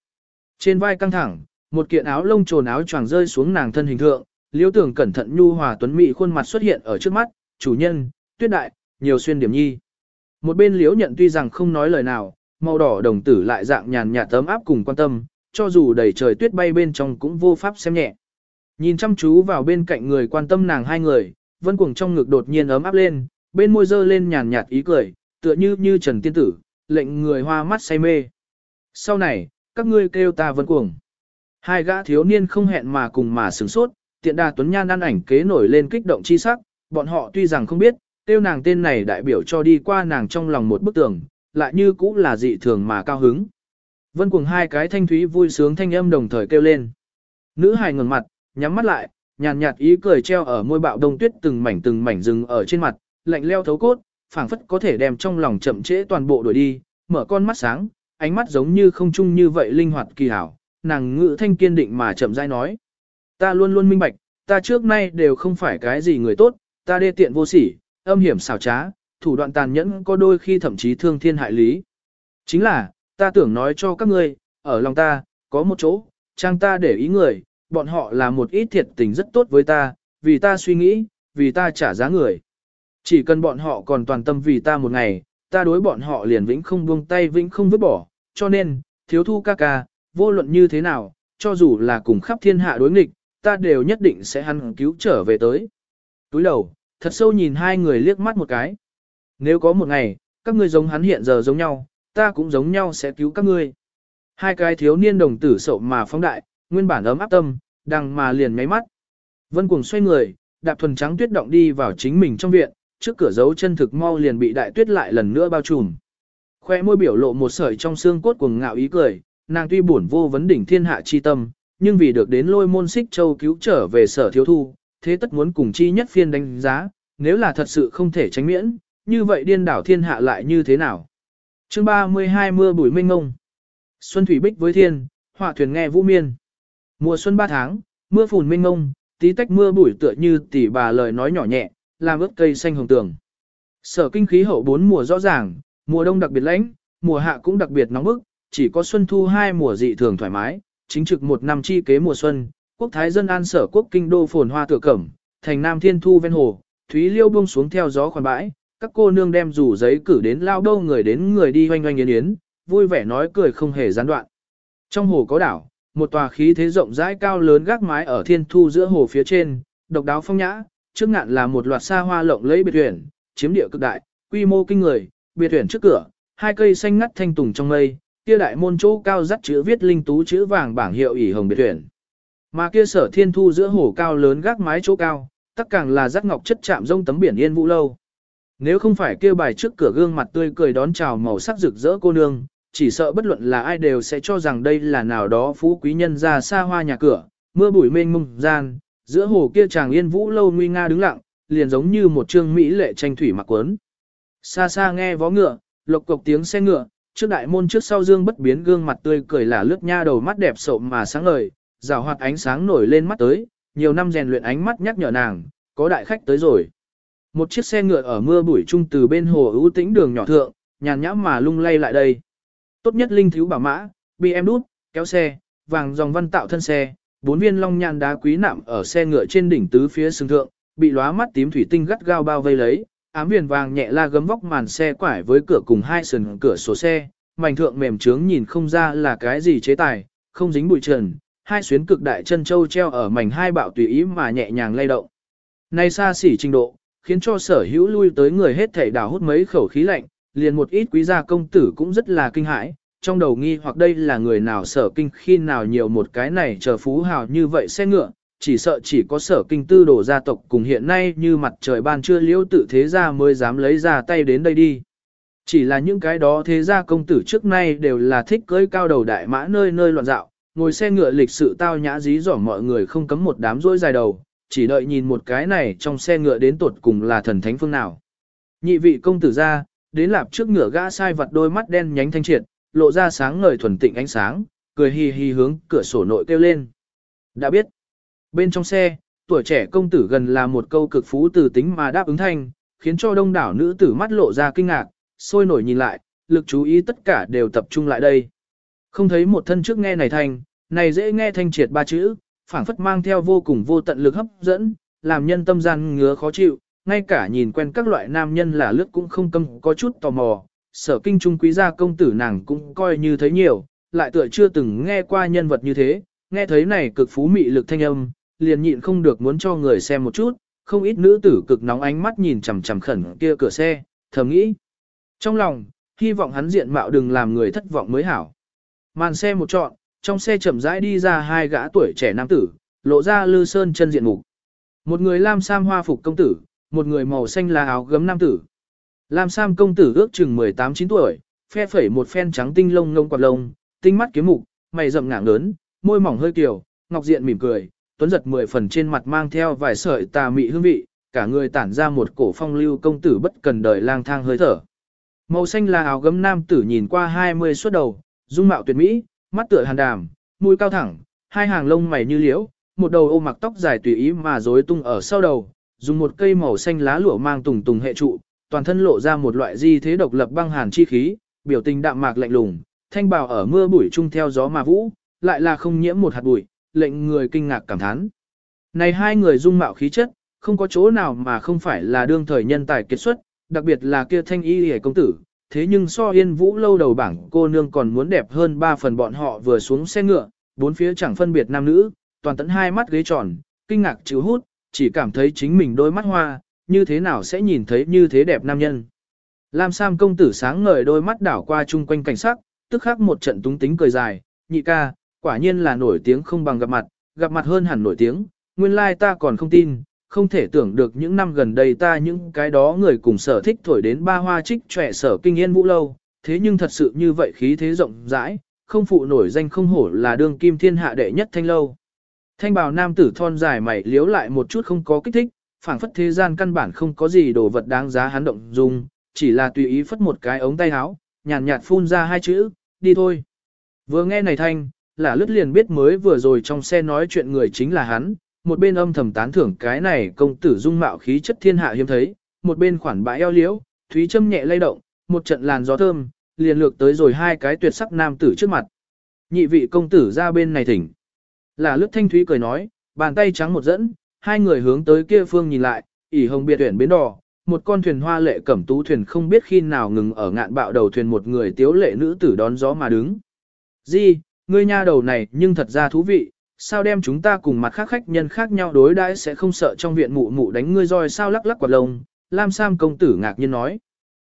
Trên vai căng thẳng, một kiện áo lông trồn áo choàng rơi xuống nàng thân hình thượng, liễu tưởng cẩn thận nhu hòa tuấn mỹ khuôn mặt xuất hiện ở trước mắt, chủ nhân, tuyết đại, nhiều xuyên điểm nhi. Một bên liễu nhận tuy rằng không nói lời nào, màu đỏ đồng tử lại dạng nhàn nhạt tấm áp cùng quan tâm, cho dù đầy trời tuyết bay bên trong cũng vô pháp xem nhẹ. Nhìn chăm chú vào bên cạnh người quan tâm nàng hai người, vân cuồng trong ngực đột nhiên ấm áp lên, bên môi dơ lên nhàn nhạt ý cười, tựa như như trần tiên tử, lệnh người hoa mắt say mê. Sau này, các ngươi kêu ta vân cuồng. Hai gã thiếu niên không hẹn mà cùng mà sửng sốt, tiện đà tuấn nhan ăn ảnh kế nổi lên kích động chi sắc, bọn họ tuy rằng không biết, tiêu nàng tên này đại biểu cho đi qua nàng trong lòng một bức tường, lại như cũng là dị thường mà cao hứng. Vân cuồng hai cái thanh thúy vui sướng thanh âm đồng thời kêu lên. Nữ hài ngẩng mặt, nhắm mắt lại, nhàn nhạt ý cười treo ở môi bạo đông tuyết từng mảnh từng mảnh rừng ở trên mặt, lạnh leo thấu cốt, phảng phất có thể đem trong lòng chậm trễ toàn bộ đuổi đi, mở con mắt sáng, ánh mắt giống như không chung như vậy linh hoạt kỳ hảo, nàng ngữ thanh kiên định mà chậm rãi nói. Ta luôn luôn minh bạch, ta trước nay đều không phải cái gì người tốt, ta đê tiện vô sỉ, âm hiểm xảo trá, thủ đoạn tàn nhẫn có đôi khi thậm chí thương thiên hại lý. Chính là, ta tưởng nói cho các ngươi, ở lòng ta, có một chỗ, trang ta để ý người, bọn họ là một ít thiệt tình rất tốt với ta, vì ta suy nghĩ, vì ta trả giá người. Chỉ cần bọn họ còn toàn tâm vì ta một ngày, ta đối bọn họ liền vĩnh không buông tay vĩnh không vứt bỏ, cho nên, thiếu thu ca ca, vô luận như thế nào, cho dù là cùng khắp thiên hạ đối nghịch, ta đều nhất định sẽ hắn cứu trở về tới. Túi đầu, thật sâu nhìn hai người liếc mắt một cái. Nếu có một ngày, các ngươi giống hắn hiện giờ giống nhau, ta cũng giống nhau sẽ cứu các ngươi. Hai cái thiếu niên đồng tử sậu mà phóng đại, nguyên bản ấm áp tâm, đằng mà liền nháy mắt. Vân cuồng xoay người, đạp thuần trắng tuyết động đi vào chính mình trong viện, trước cửa dấu chân thực mau liền bị đại tuyết lại lần nữa bao trùm. Khoe môi biểu lộ một sợi trong xương cốt cuồng ngạo ý cười, nàng tuy buồn vô vấn đỉnh thiên hạ chi tâm, nhưng vì được đến lôi môn xích châu cứu trở về sở thiếu thu, thế tất muốn cùng chi nhất phiên đánh giá, nếu là thật sự không thể tránh miễn, như vậy điên đảo thiên hạ lại như thế nào? chương 32 mưa bụi mênh ngông. Xuân thủy bích với thiên, họa thuyền nghe vũ miên. Mùa xuân ba tháng, mưa phùn mênh ngông, tí tách mưa bụi tựa như tỷ bà lời nói nhỏ nhẹ, làm ướt cây xanh hồng tường. Sở kinh khí hậu bốn mùa rõ ràng, mùa đông đặc biệt lạnh, mùa hạ cũng đặc biệt nóng bức, chỉ có xuân thu hai mùa dị thường thoải mái, chính trực một năm chi kế mùa xuân, quốc thái dân an sở quốc kinh đô phồn hoa tựa cẩm, thành nam thiên thu ven hồ, thúy liêu buông xuống theo gió khoan bãi, các cô nương đem rủ giấy cử đến lao đâu người đến người đi hoanh hoanh yến yến, vui vẻ nói cười không hề gián đoạn. Trong hồ có đảo, một tòa khí thế rộng rãi cao lớn gác mái ở thiên thu giữa hồ phía trên, độc đáo phong nhã, trước ngạn là một loạt xa hoa lộng lẫy biệt thuyền, chiếm địa cực đại, quy mô kinh người, biệt thuyền trước cửa, hai cây xanh ngắt thanh tùng trong mây, kia đại môn chỗ cao dắt chữ viết linh tú chữ vàng bảng hiệu ỷ hồng biệt thuyền. Mà kia sở thiên thu giữa hồ cao lớn gác mái chỗ cao, tất càng là dắt ngọc chất chạm rông tấm biển yên vũ lâu. Nếu không phải kia bài trước cửa gương mặt tươi cười đón chào màu sắc rực rỡ cô nương, chỉ sợ bất luận là ai đều sẽ cho rằng đây là nào đó phú quý nhân ra xa hoa nhà cửa, mưa bụi mênh mông gian, giữa hồ kia chàng yên vũ lâu nguy nga đứng lặng, liền giống như một trương mỹ lệ tranh thủy mặc quấn. Xa xa nghe vó ngựa, lộc cộc tiếng xe ngựa, trước đại môn trước sau dương bất biến gương mặt tươi cười là lướt nha đầu mắt đẹp sộm mà sáng ngời, rào hoạt ánh sáng nổi lên mắt tới, nhiều năm rèn luyện ánh mắt nhắc nhở nàng, có đại khách tới rồi. Một chiếc xe ngựa ở mưa bụi trung từ bên hồ ưu tĩnh đường nhỏ thượng, nhàn nhã mà lung lay lại đây. Tốt nhất linh thiếu bảo mã, bị em đút, kéo xe, vàng dòng văn tạo thân xe, bốn viên long nhan đá quý nạm ở xe ngựa trên đỉnh tứ phía sừng thượng, bị lóa mắt tím thủy tinh gắt gao bao vây lấy, ám viền vàng nhẹ la gấm vóc màn xe quải với cửa cùng hai sườn cửa sổ xe, mảnh thượng mềm trướng nhìn không ra là cái gì chế tài, không dính bụi trần, hai xuyến cực đại chân châu treo ở mảnh hai bạo tùy ý mà nhẹ nhàng lay động. Này xa xỉ trình độ, khiến cho sở hữu lui tới người hết thảy đào hút mấy khẩu khí lạnh, liền một ít quý gia công tử cũng rất là kinh hãi, trong đầu nghi hoặc đây là người nào sở kinh khi nào nhiều một cái này chờ phú hào như vậy xe ngựa, chỉ sợ chỉ có sở kinh tư đổ gia tộc cùng hiện nay như mặt trời ban trưa liễu tự thế gia mới dám lấy ra tay đến đây đi. Chỉ là những cái đó thế gia công tử trước nay đều là thích cưỡi cao đầu đại mã nơi nơi loạn dạo, ngồi xe ngựa lịch sự tao nhã dí dỏm mọi người không cấm một đám rỗi dài đầu, chỉ đợi nhìn một cái này trong xe ngựa đến tột cùng là thần thánh phương nào. Nhị vị công tử ra, đến lạp trước ngựa gã sai vật đôi mắt đen nhánh thanh triệt, lộ ra sáng ngời thuần tịnh ánh sáng, cười hì hì hướng cửa sổ nội kêu lên. Đã biết, bên trong xe, tuổi trẻ công tử gần là một câu cực phú từ tính mà đáp ứng thanh, khiến cho đông đảo nữ tử mắt lộ ra kinh ngạc, sôi nổi nhìn lại, lực chú ý tất cả đều tập trung lại đây. Không thấy một thân trước nghe này thanh, này dễ nghe thanh triệt ba chữ, phảng phất mang theo vô cùng vô tận lực hấp dẫn, làm nhân tâm gian ngứa khó chịu, ngay cả nhìn quen các loại nam nhân là lướt cũng không câm có chút tò mò, sở kinh trung quý gia công tử nàng cũng coi như thấy nhiều, lại tựa chưa từng nghe qua nhân vật như thế, nghe thấy này cực phú mị lực thanh âm, liền nhịn không được muốn cho người xem một chút, không ít nữ tử cực nóng ánh mắt nhìn chằm chằm khẩn kia cửa xe, thầm nghĩ. Trong lòng, hy vọng hắn diện mạo đừng làm người thất vọng mới hảo. Màn xe một trọn, trong xe chậm rãi đi ra hai gã tuổi trẻ nam tử, lộ ra lư sơn chân diện mục. Một người lam sam hoa phục công tử, một người màu xanh là áo gấm nam tử. Lam sam công tử ước chừng 18-9 tuổi, phe phẩy một phen trắng tinh lông ngông quạt lông, tinh mắt kiếm mục, mày rậm ngạng lớn, môi mỏng hơi kiều, ngọc diện mỉm cười, tuấn giật mười phần trên mặt mang theo vài sợi tà mị hương vị, cả người tản ra một cổ phong lưu công tử bất cần đời lang thang hơi thở. Màu xanh là áo gấm nam tử nhìn qua 20 suốt đầu, dung mạo tuyệt mỹ, mắt tựa hàn đàm, mũi cao thẳng, hai hàng lông mày như liễu, một đầu ô mặc tóc dài tùy ý mà rối tung ở sau đầu, dùng một cây màu xanh lá lụa mang tùng tùng hệ trụ, toàn thân lộ ra một loại di thế độc lập băng hàn chi khí, biểu tình đạm mạc lạnh lùng, thanh bào ở mưa bụi chung theo gió mà vũ, lại là không nhiễm một hạt bụi, lệnh người kinh ngạc cảm thán. Này hai người dung mạo khí chất, không có chỗ nào mà không phải là đương thời nhân tài kiệt xuất, đặc biệt là kia thanh y hề công tử, thế nhưng so yên vũ lâu đầu bảng cô nương còn muốn đẹp hơn ba phần bọn họ vừa xuống xe ngựa, bốn phía chẳng phân biệt nam nữ, toàn tẫn hai mắt ghế tròn, kinh ngạc chữ hút, chỉ cảm thấy chính mình đôi mắt hoa, như thế nào sẽ nhìn thấy như thế đẹp nam nhân. Lam Sam công tử sáng ngời đôi mắt đảo qua chung quanh cảnh sắc, tức khắc một trận túng tính cười dài, nhị ca, quả nhiên là nổi tiếng không bằng gặp mặt, gặp mặt hơn hẳn nổi tiếng, nguyên lai ta còn không tin, không thể tưởng được những năm gần đây ta những cái đó người cùng sở thích thổi đến ba hoa trích trẻ sở kinh yên vũ lâu, thế nhưng thật sự như vậy khí thế rộng rãi, không phụ nổi danh không hổ là đương kim thiên hạ đệ nhất thanh lâu. Thanh bào nam tử thon dài mày liếu lại một chút không có kích thích, phảng phất thế gian căn bản không có gì đồ vật đáng giá hắn động dùng, chỉ là tùy ý phất một cái ống tay áo, nhàn nhạt, nhạt phun ra hai chữ, đi thôi. Vừa nghe này thanh, là lướt liền biết mới vừa rồi trong xe nói chuyện người chính là hắn, một bên âm thầm tán thưởng cái này công tử dung mạo khí chất thiên hạ hiếm thấy, một bên khoản bãi eo liễu, thúy châm nhẹ lay động, một trận làn gió thơm, liền lược tới rồi hai cái tuyệt sắc nam tử trước mặt. Nhị vị công tử ra bên này thỉnh. Là lướt thanh thúy cười nói, bàn tay trắng một dẫn, hai người hướng tới kia phương nhìn lại, ỉ hồng biệt tuyển bến đỏ, một con thuyền hoa lệ cẩm tú thuyền không biết khi nào ngừng ở ngạn bạo đầu thuyền một người tiếu lệ nữ tử đón gió mà đứng. Di, ngươi nha đầu này nhưng thật ra thú vị, sao đem chúng ta cùng mặt khác khách nhân khác nhau đối đãi sẽ không sợ trong viện mụ mụ đánh ngươi roi sao lắc lắc quạt lông, Lam Sam công tử ngạc nhiên nói.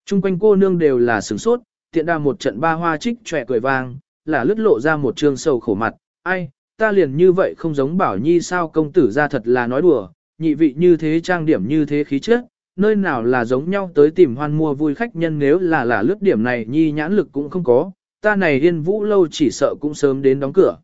Trung quanh cô nương đều là sửng sốt, tiện đà một trận ba hoa trích trẻ cười vang, là lướt lộ ra một trương sầu khổ mặt, ai, ta liền như vậy không giống bảo nhi sao công tử ra thật là nói đùa, nhị vị như thế trang điểm như thế khí chất, nơi nào là giống nhau tới tìm hoan mua vui khách nhân nếu là là lướt điểm này nhi nhãn lực cũng không có, ta này yên vũ lâu chỉ sợ cũng sớm đến đóng cửa.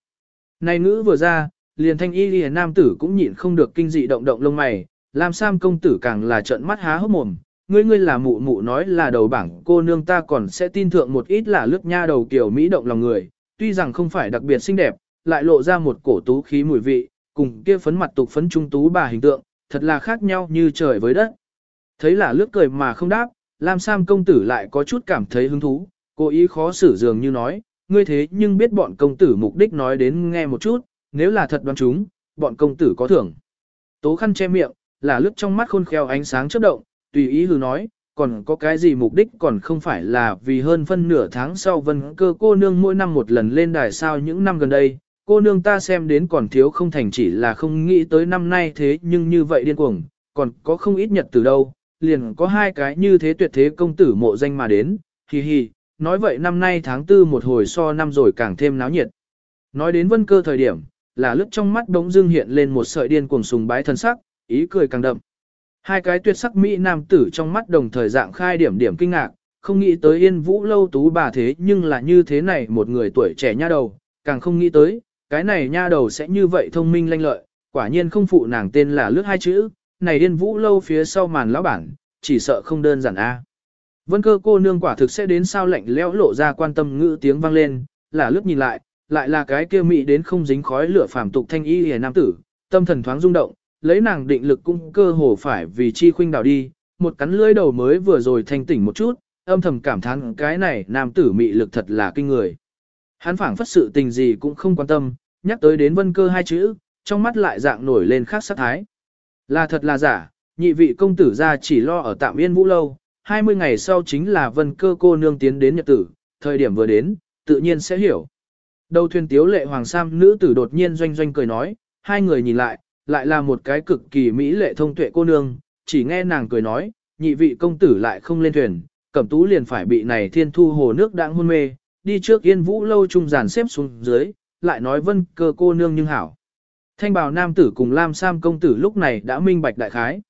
Này ngữ vừa ra, liền thanh y liền nam tử cũng nhịn không được kinh dị động động lông mày, Lam Sam công tử càng là trợn mắt há hốc mồm, ngươi ngươi là mụ mụ nói là đầu bảng cô nương ta còn sẽ tin thượng một ít là lướt nha đầu kiểu Mỹ động lòng người, tuy rằng không phải đặc biệt xinh đẹp, lại lộ ra một cổ tú khí mùi vị, cùng kia phấn mặt tục phấn trung tú bà hình tượng, thật là khác nhau như trời với đất. Thấy là lướt cười mà không đáp, Lam Sam công tử lại có chút cảm thấy hứng thú, cố ý khó xử dường như nói, ngươi thế nhưng biết bọn công tử mục đích nói đến nghe một chút, nếu là thật đoán chúng, bọn công tử có thưởng. Tố khăn che miệng, là lướt trong mắt khôn khéo ánh sáng chớp động, tùy ý hừ nói, còn có cái gì mục đích còn không phải là vì hơn phân nửa tháng sau vân cơ cô nương mỗi năm một lần lên đài sao những năm gần đây, cô nương ta xem đến còn thiếu không thành chỉ là không nghĩ tới năm nay thế nhưng như vậy điên cuồng, còn có không ít nhật từ đâu, liền có hai cái như thế tuyệt thế công tử mộ danh mà đến, hi hi, nói vậy năm nay tháng tư một hồi so năm rồi càng thêm náo nhiệt. Nói đến vân cơ thời điểm, là lướt trong mắt đống dưng hiện lên một sợi điên cuồng sùng bái thân sắc, ý cười càng đậm. Hai cái tuyệt sắc mỹ nam tử trong mắt đồng thời dạng khai điểm điểm kinh ngạc, không nghĩ tới yên vũ lâu tú bà thế nhưng là như thế này một người tuổi trẻ nha đầu, càng không nghĩ tới, cái này nha đầu sẽ như vậy thông minh lanh lợi, quả nhiên không phụ nàng tên là lướt hai chữ, này yên vũ lâu phía sau màn lão bản, chỉ sợ không đơn giản a. Vân cơ cô nương quả thực sẽ đến sao lạnh lẽo lộ ra quan tâm ngữ tiếng vang lên, là lướt nhìn lại, lại là cái kia mị đến không dính khói lửa phàm tục thanh y hề nam tử, tâm thần thoáng rung động, lấy nàng định lực cung cơ hồ phải vì chi khuynh đảo đi, một cắn lưỡi đầu mới vừa rồi thanh tỉnh một chút, âm thầm cảm thán cái này nam tử mị lực thật là kinh người. Hắn phảng phất sự tình gì cũng không quan tâm, nhắc tới đến vân cơ hai chữ, trong mắt lại dạng nổi lên khác sắc thái. Là thật là giả, nhị vị công tử ra chỉ lo ở tạm yên vũ lâu, 20 ngày sau chính là vân cơ cô nương tiến đến nhật tử, thời điểm vừa đến, tự nhiên sẽ hiểu. Đầu thuyền tiếu lệ hoàng sam nữ tử đột nhiên doanh doanh cười nói, hai người nhìn lại, lại là một cái cực kỳ mỹ lệ thông tuệ cô nương, chỉ nghe nàng cười nói, nhị vị công tử lại không lên thuyền, cẩm tú liền phải bị này thiên thu hồ nước đang hôn mê, đi trước yên vũ lâu trung giàn xếp xuống dưới, lại nói vân cơ cô nương nhưng hảo. Thanh bào nam tử cùng Lam Sam công tử lúc này đã minh bạch đại khái.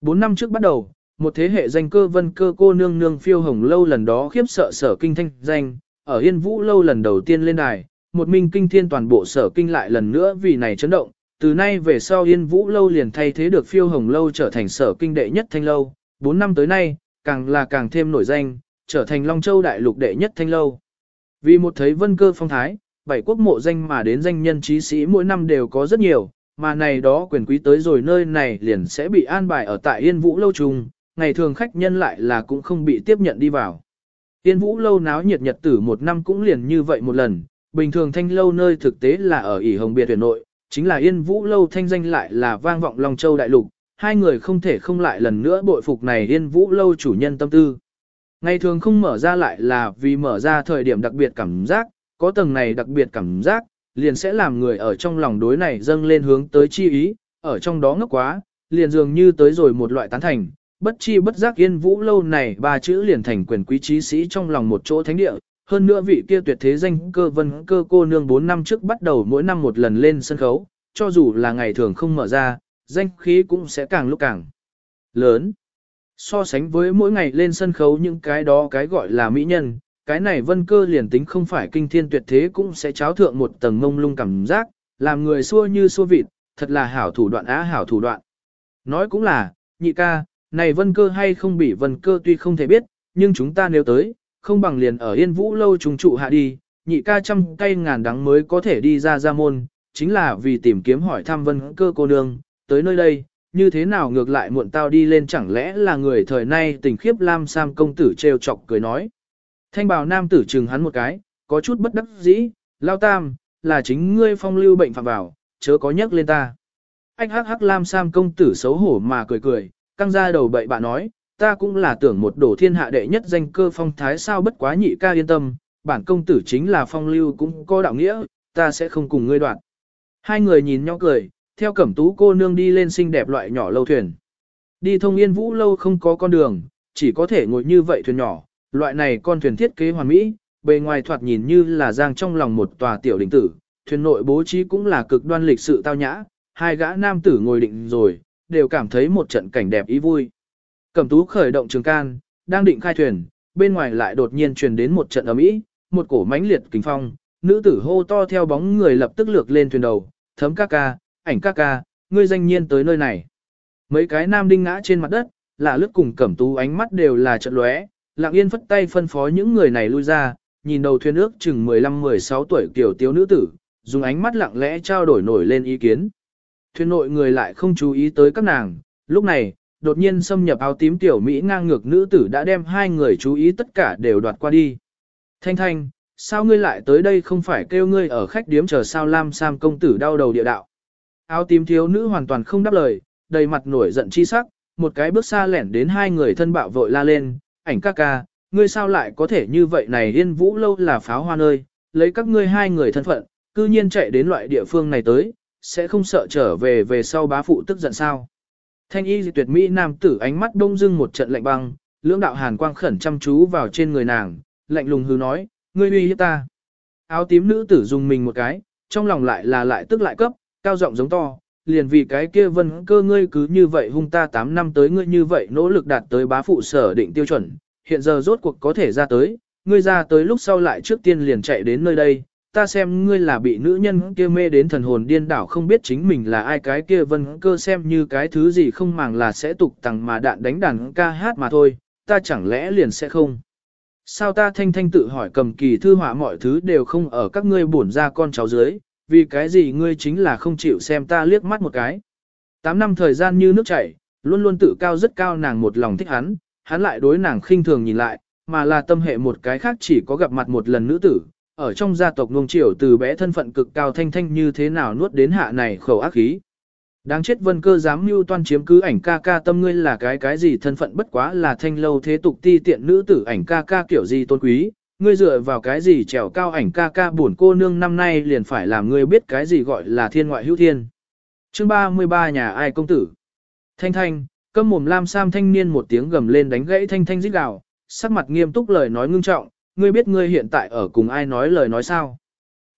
Bốn năm trước bắt đầu, một thế hệ danh cơ vân cơ cô nương nương phiêu hồng lâu lần đó khiếp sợ sở kinh thanh danh, ở yên vũ lâu lần đầu tiên lên đài, một minh kinh thiên toàn bộ sở kinh lại lần nữa vì này chấn động, từ nay về sau yên vũ lâu liền thay thế được phiêu hồng lâu trở thành sở kinh đệ nhất thanh lâu, bốn năm tới nay, càng là càng thêm nổi danh, trở thành Long Châu đại lục đệ nhất thanh lâu. Vì một thấy vân cơ phong thái, bảy quốc mộ danh mà đến danh nhân trí sĩ mỗi năm đều có rất nhiều, mà này đó quyền quý tới rồi nơi này liền sẽ bị an bài ở tại Yên Vũ lâu trùng, ngày thường khách nhân lại là cũng không bị tiếp nhận đi vào. Tiên Vũ lâu náo nhiệt nhật tử một năm cũng liền như vậy một lần, bình thường thanh lâu nơi thực tế là ở ỉ Hồng Biệt tuyển nội, chính là Yên Vũ lâu thanh danh lại là vang vọng Long Châu đại lục, hai người không thể không lại lần nữa bội phục này Yên Vũ lâu chủ nhân tâm tư. Ngày thường không mở ra lại là vì mở ra thời điểm đặc biệt cảm giác, có tầng này đặc biệt cảm giác, liền sẽ làm người ở trong lòng đối này dâng lên hướng tới chi ý, ở trong đó ngốc quá, liền dường như tới rồi một loại tán thành, bất chi bất giác yên vũ lâu này ba chữ liền thành quyền quý trí sĩ trong lòng một chỗ thánh địa, hơn nữa vị kia tuyệt thế danh cơ vân cơ cô nương 4 năm trước bắt đầu mỗi năm một lần lên sân khấu, cho dù là ngày thường không mở ra, danh khí cũng sẽ càng lúc càng lớn. So sánh với mỗi ngày lên sân khấu những cái đó cái gọi là mỹ nhân, cái này vân cơ liền tính không phải kinh thiên tuyệt thế cũng sẽ cháo thượng một tầng mông lung cảm giác, làm người xua như xua vịt, thật là hảo thủ đoạn á hảo thủ đoạn. Nói cũng là, nhị ca, này vân cơ hay không bị vân cơ tuy không thể biết, nhưng chúng ta nếu tới, không bằng liền ở yên vũ lâu trùng trụ hạ đi, nhị ca trăm cây ngàn đắng mới có thể đi ra ra môn, chính là vì tìm kiếm hỏi thăm vân cơ cô nương, tới nơi đây, như thế nào ngược lại muộn tao đi lên chẳng lẽ là người thời nay tình khiếp Lam Sam công tử trêu chọc cười nói. Thanh bào nam tử chừng hắn một cái, có chút bất đắc dĩ, lao tam, là chính ngươi phong lưu bệnh phạm vào, chớ có nhắc lên ta. Anh hắc hắc Lam Sam công tử xấu hổ mà cười cười, căng ra đầu bậy bạ nói, ta cũng là tưởng một đổ thiên hạ đệ nhất danh cơ phong thái sao bất quá nhị ca yên tâm, bản công tử chính là phong lưu cũng có đạo nghĩa, ta sẽ không cùng ngươi đoạn. Hai người nhìn nhau cười, theo cẩm tú cô nương đi lên xinh đẹp loại nhỏ lâu thuyền. Đi thông yên vũ lâu không có con đường, chỉ có thể ngồi như vậy thuyền nhỏ, loại này con thuyền thiết kế hoàn mỹ, bề ngoài thoạt nhìn như là giang trong lòng một tòa tiểu đình tử, thuyền nội bố trí cũng là cực đoan lịch sự tao nhã, hai gã nam tử ngồi định rồi, đều cảm thấy một trận cảnh đẹp ý vui. Cẩm tú khởi động trường can, đang định khai thuyền, bên ngoài lại đột nhiên truyền đến một trận ấm ý, một cổ mãnh liệt kình phong, nữ tử hô to theo bóng người lập tức lược lên thuyền đầu, thấm ca ca, ảnh ca ca, ngươi danh nhiên tới nơi này. Mấy cái nam đinh ngã trên mặt đất, là lướt cùng cẩm tú ánh mắt đều là trận lóe, lặng yên phất tay phân phó những người này lui ra, nhìn đầu thuyền ước chừng 15-16 tuổi kiểu tiếu nữ tử, dùng ánh mắt lặng lẽ trao đổi nổi lên ý kiến. Thuyền nội người lại không chú ý tới các nàng, lúc này, đột nhiên xâm nhập áo tím tiểu Mỹ ngang ngược nữ tử đã đem hai người chú ý tất cả đều đoạt qua đi. Thanh thanh, sao ngươi lại tới đây không phải kêu ngươi ở khách điếm chờ sao Lam Sam công tử đau đầu địa đạo. Áo tím thiếu nữ hoàn toàn không đáp lời, đầy mặt nổi giận chi sắc, một cái bước xa lẻn đến hai người thân bạo vội la lên, ảnh ca ca, ngươi sao lại có thể như vậy này yên vũ lâu là pháo hoa nơi, lấy các ngươi hai người thân phận, cư nhiên chạy đến loại địa phương này tới, sẽ không sợ trở về về sau bá phụ tức giận sao. Thanh y tuyệt mỹ nam tử ánh mắt đông dưng một trận lạnh băng, lưỡng đạo hàn quang khẩn chăm chú vào trên người nàng, lạnh lùng hứ nói, ngươi uy hiếp ta. Áo tím nữ tử dùng mình một cái, trong lòng lại là lại tức lại cấp, cao giọng giống to, liền vì cái kia vân cơ ngươi cứ như vậy hung ta 8 năm tới ngươi như vậy nỗ lực đạt tới bá phụ sở định tiêu chuẩn, hiện giờ rốt cuộc có thể ra tới, ngươi ra tới lúc sau lại trước tiên liền chạy đến nơi đây, ta xem ngươi là bị nữ nhân kia mê đến thần hồn điên đảo không biết chính mình là ai cái kia vân cơ xem như cái thứ gì không màng là sẽ tục tằng mà đạn đánh đàn ca hát mà thôi, ta chẳng lẽ liền sẽ không. Sao ta thanh thanh tự hỏi cầm kỳ thư họa mọi thứ đều không ở các ngươi bổn ra con cháu dưới, vì cái gì ngươi chính là không chịu xem ta liếc mắt một cái. Tám năm thời gian như nước chảy, luôn luôn tự cao rất cao nàng một lòng thích hắn, hắn lại đối nàng khinh thường nhìn lại, mà là tâm hệ một cái khác chỉ có gặp mặt một lần nữ tử, ở trong gia tộc nông triều từ bé thân phận cực cao thanh thanh như thế nào nuốt đến hạ này khẩu ác khí. Đáng chết vân cơ dám mưu toan chiếm cứ ảnh ca ca tâm ngươi là cái cái gì thân phận bất quá là thanh lâu thế tục ti tiện nữ tử ảnh ca ca kiểu gì tôn quý, ngươi dựa vào cái gì trèo cao ảnh ca ca buồn cô nương năm nay liền phải làm ngươi biết cái gì gọi là thiên ngoại hữu thiên. Chương 33 nhà ai công tử. Thanh thanh, câm mồm lam sam thanh niên một tiếng gầm lên đánh gãy thanh thanh rít gào, sắc mặt nghiêm túc lời nói ngưng trọng, ngươi biết ngươi hiện tại ở cùng ai nói lời nói sao.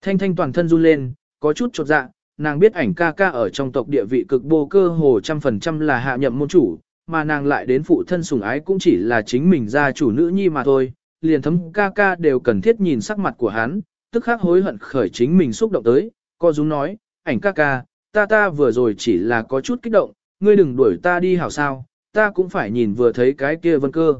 Thanh thanh toàn thân run lên, có chút chột dạ, nàng biết ảnh ca ca ở trong tộc địa vị cực bô cơ hồ trăm phần trăm là hạ nhậm môn chủ, mà nàng lại đến phụ thân sủng ái cũng chỉ là chính mình gia chủ nữ nhi mà thôi, liền thấm ca ca đều cần thiết nhìn sắc mặt của hắn, tức khắc hối hận khởi chính mình xúc động tới, co dung nói, ảnh ca ca, ta ta vừa rồi chỉ là có chút kích động, ngươi đừng đuổi ta đi hảo sao, ta cũng phải nhìn vừa thấy cái kia vân cơ.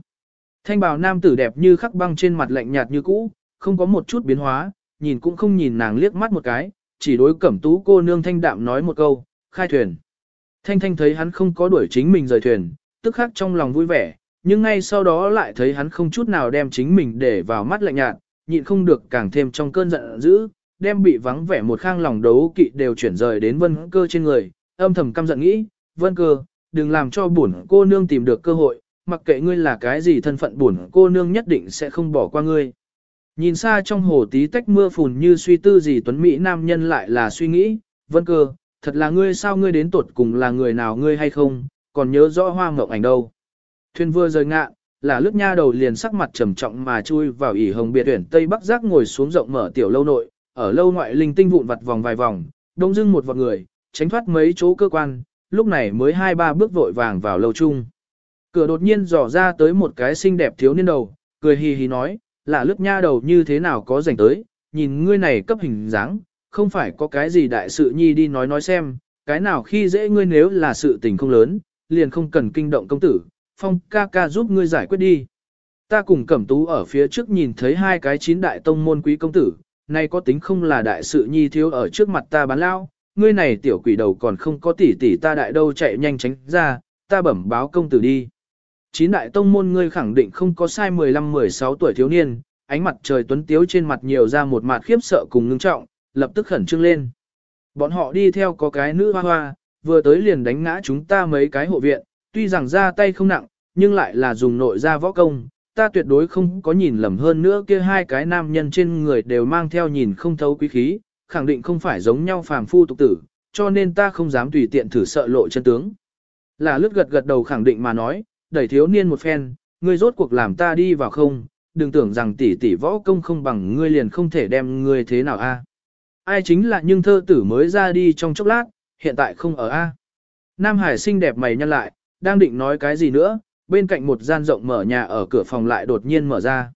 Thanh bào nam tử đẹp như khắc băng trên mặt lạnh nhạt như cũ, không có một chút biến hóa, nhìn cũng không nhìn nàng liếc mắt một cái, chỉ đối cẩm tú cô nương thanh đạm nói một câu, khai thuyền. Thanh thanh thấy hắn không có đuổi chính mình rời thuyền, tức khắc trong lòng vui vẻ, nhưng ngay sau đó lại thấy hắn không chút nào đem chính mình để vào mắt lạnh nhạt, nhịn không được càng thêm trong cơn giận dữ, đem bị vắng vẻ một khang lòng đấu kỵ đều chuyển rời đến vân cơ trên người, âm thầm căm giận nghĩ, vân cơ, đừng làm cho bổn cô nương tìm được cơ hội, mặc kệ ngươi là cái gì thân phận buồn cô nương nhất định sẽ không bỏ qua ngươi. Nhìn xa trong hồ tí tách mưa phùn như suy tư gì tuấn Mỹ nam nhân lại là suy nghĩ, vân cơ, thật là ngươi sao ngươi đến tuột cùng là người nào ngươi hay không, còn nhớ rõ hoa mộng ảnh đâu. Thuyền vừa rời ngạn, là lướt nha đầu liền sắc mặt trầm trọng mà chui vào ỉ hồng biệt tuyển Tây Bắc giác ngồi xuống rộng mở tiểu lâu nội, ở lâu ngoại linh tinh vụn vặt vòng vài vòng, đông dưng một vọt người, tránh thoát mấy chỗ cơ quan, lúc này mới hai ba bước vội vàng vào lâu chung. Cửa đột nhiên dò ra tới một cái xinh đẹp thiếu niên đầu, cười hì hì nói, là lướt nha đầu như thế nào có rảnh tới, nhìn ngươi này cấp hình dáng, không phải có cái gì đại sự nhi đi nói nói xem, cái nào khi dễ ngươi nếu là sự tình không lớn, liền không cần kinh động công tử, phong ca ca giúp ngươi giải quyết đi. Ta cùng cẩm tú ở phía trước nhìn thấy hai cái chín đại tông môn quý công tử, nay có tính không là đại sự nhi thiếu ở trước mặt ta bán lao, ngươi này tiểu quỷ đầu còn không có tỷ tỷ ta đại đâu chạy nhanh tránh ra, ta bẩm báo công tử đi. Chín đại tông môn ngươi khẳng định không có sai 15-16 tuổi thiếu niên, ánh mặt trời tuấn tiếu trên mặt nhiều ra một mặt khiếp sợ cùng ngưng trọng, lập tức khẩn trương lên. Bọn họ đi theo có cái nữ hoa hoa, vừa tới liền đánh ngã chúng ta mấy cái hộ viện, tuy rằng ra tay không nặng, nhưng lại là dùng nội ra võ công, ta tuyệt đối không có nhìn lầm hơn nữa kia hai cái nam nhân trên người đều mang theo nhìn không thấu quý khí, khẳng định không phải giống nhau phàm phu tục tử, cho nên ta không dám tùy tiện thử sợ lộ chân tướng. Là lướt gật gật đầu khẳng định mà nói, đẩy thiếu niên một phen, ngươi rốt cuộc làm ta đi vào không, đừng tưởng rằng tỷ tỷ võ công không bằng ngươi liền không thể đem ngươi thế nào a. Ai chính là nhưng thơ tử mới ra đi trong chốc lát, hiện tại không ở a. Nam Hải xinh đẹp mày nhăn lại, đang định nói cái gì nữa, bên cạnh một gian rộng mở nhà ở cửa phòng lại đột nhiên mở ra.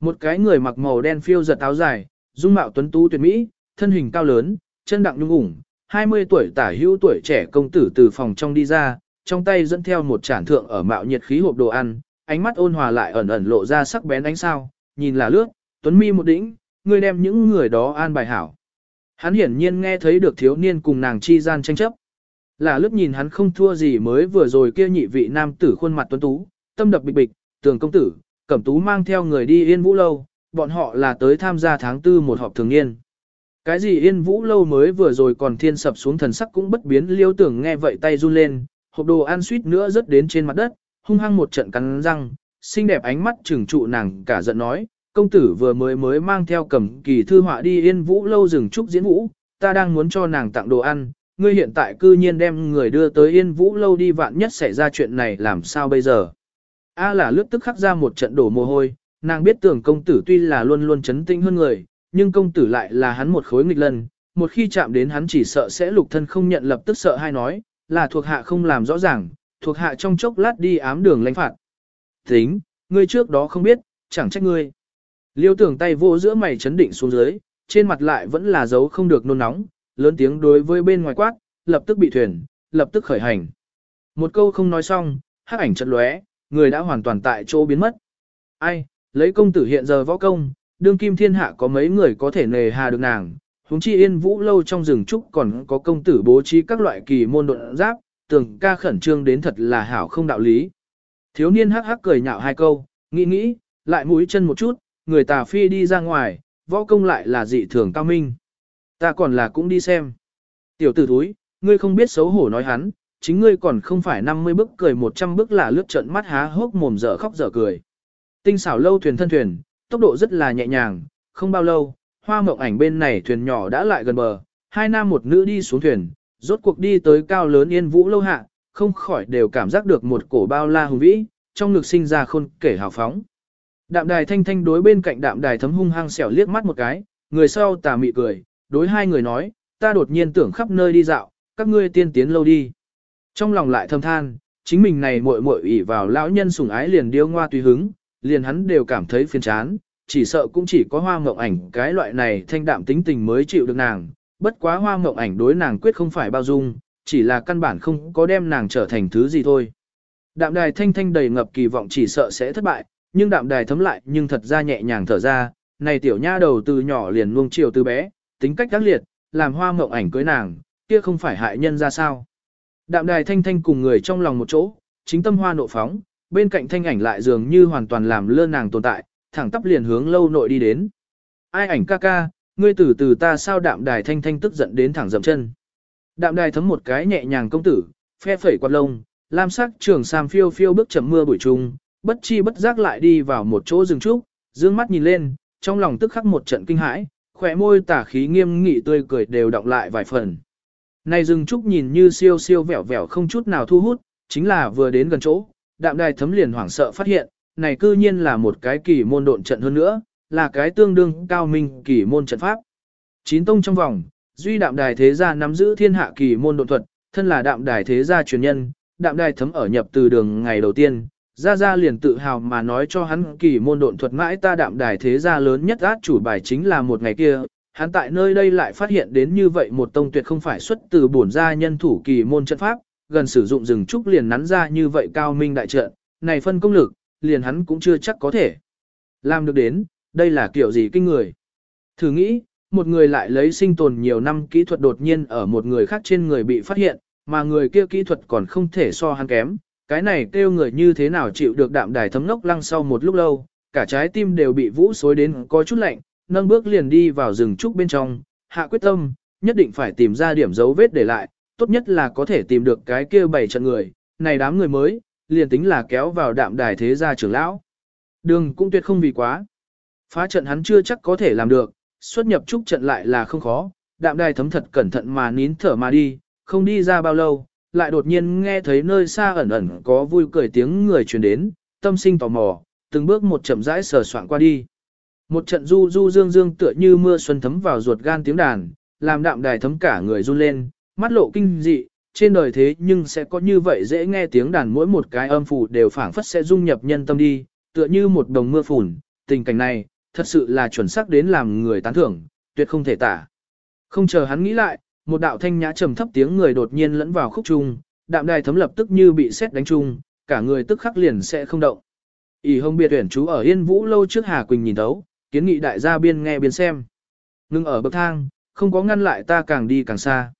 Một cái người mặc màu đen phiêu giật áo dài, dung mạo tuấn tú tuyệt mỹ, thân hình cao lớn, chân đặng nhung ủng, 20 tuổi tả hữu tuổi trẻ công tử từ phòng trong đi ra, trong tay dẫn theo một chản thượng ở mạo nhiệt khí hộp đồ ăn, ánh mắt ôn hòa lại ẩn ẩn lộ ra sắc bén ánh sao, nhìn là lướt, tuấn mi một đỉnh, người đem những người đó an bài hảo. Hắn hiển nhiên nghe thấy được thiếu niên cùng nàng chi gian tranh chấp. Là lướt nhìn hắn không thua gì mới vừa rồi kia nhị vị nam tử khuôn mặt tuấn tú, tâm đập bịch bịch, tường công tử, cẩm tú mang theo người đi yên vũ lâu, bọn họ là tới tham gia tháng tư một họp thường niên. Cái gì yên vũ lâu mới vừa rồi còn thiên sập xuống thần sắc cũng bất biến liêu tưởng nghe vậy tay run lên, hộp đồ ăn suýt nữa rớt đến trên mặt đất, hung hăng một trận cắn răng, xinh đẹp ánh mắt trừng trụ nàng cả giận nói, công tử vừa mới mới mang theo cầm kỳ thư họa đi yên vũ lâu rừng trúc diễn vũ, ta đang muốn cho nàng tặng đồ ăn, ngươi hiện tại cư nhiên đem người đưa tới yên vũ lâu đi vạn nhất xảy ra chuyện này làm sao bây giờ. A là lướt tức khắc ra một trận đổ mồ hôi, nàng biết tưởng công tử tuy là luôn luôn chấn tĩnh hơn người, nhưng công tử lại là hắn một khối nghịch lần, một khi chạm đến hắn chỉ sợ sẽ lục thân không nhận lập tức sợ hay nói, là thuộc hạ không làm rõ ràng, thuộc hạ trong chốc lát đi ám đường lãnh phạt. Tính, ngươi trước đó không biết, chẳng trách ngươi. Liêu tưởng tay vô giữa mày chấn định xuống dưới, trên mặt lại vẫn là dấu không được nôn nóng, lớn tiếng đối với bên ngoài quát, lập tức bị thuyền, lập tức khởi hành. Một câu không nói xong, hắc ảnh chật lóe, người đã hoàn toàn tại chỗ biến mất. Ai, lấy công tử hiện giờ võ công, đương kim thiên hạ có mấy người có thể nề hà được nàng, huống chi yên vũ lâu trong rừng trúc còn có công tử bố trí các loại kỳ môn độn giáp, tường ca khẩn trương đến thật là hảo không đạo lý. Thiếu niên hắc hắc cười nhạo hai câu, nghĩ nghĩ, lại mũi chân một chút, người tà phi đi ra ngoài, võ công lại là dị thường cao minh. Ta còn là cũng đi xem. Tiểu tử thúi, ngươi không biết xấu hổ nói hắn, chính ngươi còn không phải 50 bước cười 100 bước là lướt trận mắt há hốc mồm dở khóc dở cười. Tinh xảo lâu thuyền thân thuyền, tốc độ rất là nhẹ nhàng, không bao lâu, hoa mộng ảnh bên này thuyền nhỏ đã lại gần bờ, hai nam một nữ đi xuống thuyền, rốt cuộc đi tới cao lớn yên vũ lâu hạ, không khỏi đều cảm giác được một cổ bao la hùng vĩ, trong ngực sinh ra khôn kể hào phóng. Đạm đài thanh thanh đối bên cạnh đạm đài thấm hung hăng xẻo liếc mắt một cái, người sau tà mị cười, đối hai người nói, ta đột nhiên tưởng khắp nơi đi dạo, các ngươi tiên tiến lâu đi. Trong lòng lại thâm than, chính mình này muội muội ỷ vào lão nhân sủng ái liền điêu ngoa tùy hứng, liền hắn đều cảm thấy phiền chán, chỉ sợ cũng chỉ có hoa mộng ảnh cái loại này thanh đạm tính tình mới chịu được nàng, bất quá hoa mộng ảnh đối nàng quyết không phải bao dung, chỉ là căn bản không có đem nàng trở thành thứ gì thôi. Đạm đài thanh thanh đầy ngập kỳ vọng chỉ sợ sẽ thất bại, nhưng đạm đài thấm lại nhưng thật ra nhẹ nhàng thở ra, này tiểu nha đầu từ nhỏ liền nuông chiều từ bé, tính cách đắc liệt, làm hoa mộng ảnh cưới nàng, kia không phải hại nhân ra sao. Đạm đài thanh thanh cùng người trong lòng một chỗ, chính tâm hoa nộ phóng, bên cạnh thanh ảnh lại dường như hoàn toàn làm lơ nàng tồn tại, thẳng tắp liền hướng lâu nội đi đến. Ai ảnh ca ca, ngươi từ từ ta sao đạm đài thanh thanh tức giận đến thẳng dậm chân. Đạm đài thấm một cái nhẹ nhàng công tử, phe phẩy quạt lông, lam sắc trường sam phiêu phiêu bước chậm mưa buổi trung, bất chi bất giác lại đi vào một chỗ rừng trúc, dương mắt nhìn lên, trong lòng tức khắc một trận kinh hãi, khỏe môi tả khí nghiêm nghị tươi cười đều động lại vài phần. Này rừng trúc nhìn như siêu siêu vẻo vẻo không chút nào thu hút, chính là vừa đến gần chỗ, đạm đài thấm liền hoảng sợ phát hiện, này cư nhiên là một cái kỳ môn độn trận hơn nữa, là cái tương đương cao minh kỳ môn trận pháp. Chín tông trong vòng, duy đạm đài thế gia nắm giữ thiên hạ kỳ môn độn thuật, thân là đạm đài thế gia truyền nhân, đạm đài thấm ở nhập từ đường ngày đầu tiên, Gia Gia liền tự hào mà nói cho hắn kỳ môn độn thuật mãi ta đạm đài thế gia lớn nhất át chủ bài chính là một ngày kia, hắn tại nơi đây lại phát hiện đến như vậy một tông tuyệt không phải xuất từ bổn gia nhân thủ kỳ môn trận pháp, gần sử dụng rừng trúc liền nắn ra như vậy cao minh đại trận, này phân công lực, liền hắn cũng chưa chắc có thể làm được đến, đây là kiểu gì kinh người. Thử nghĩ, một người lại lấy sinh tồn nhiều năm kỹ thuật đột nhiên ở một người khác trên người bị phát hiện, mà người kia kỹ thuật còn không thể so hắn kém, cái này kêu người như thế nào chịu được đạm đài thấm ngốc lăng sau một lúc lâu, cả trái tim đều bị vũ xối đến có chút lạnh, nâng bước liền đi vào rừng trúc bên trong, hạ quyết tâm, nhất định phải tìm ra điểm dấu vết để lại, tốt nhất là có thể tìm được cái kia bảy trận người, này đám người mới, liền tính là kéo vào đạm đài thế gia trưởng lão. Đường cũng tuyệt không vì quá. Phá trận hắn chưa chắc có thể làm được, xuất nhập trúc trận lại là không khó, đạm đài thấm thật cẩn thận mà nín thở mà đi, không đi ra bao lâu, lại đột nhiên nghe thấy nơi xa ẩn ẩn có vui cười tiếng người truyền đến, tâm sinh tò mò, từng bước một chậm rãi sờ soạn qua đi. Một trận du du dương dương tựa như mưa xuân thấm vào ruột gan tiếng đàn, làm đạm đài thấm cả người run lên, mắt lộ kinh dị, trên đời thế nhưng sẽ có như vậy dễ nghe tiếng đàn mỗi một cái âm phủ đều phảng phất sẽ dung nhập nhân tâm đi, tựa như một đồng mưa phùn, tình cảnh này, thật sự là chuẩn xác đến làm người tán thưởng, tuyệt không thể tả. Không chờ hắn nghĩ lại, một đạo thanh nhã trầm thấp tiếng người đột nhiên lẫn vào khúc trung, đạm đài thấm lập tức như bị xét đánh trung, cả người tức khắc liền sẽ không động. ỉ hông biệt tuyển chú ở Yên Vũ lâu trước Hà Quỳnh nhìn thấu, kiến nghị đại gia biên nghe biên xem. Ngưng ở bậc thang, không có ngăn lại ta càng đi càng xa.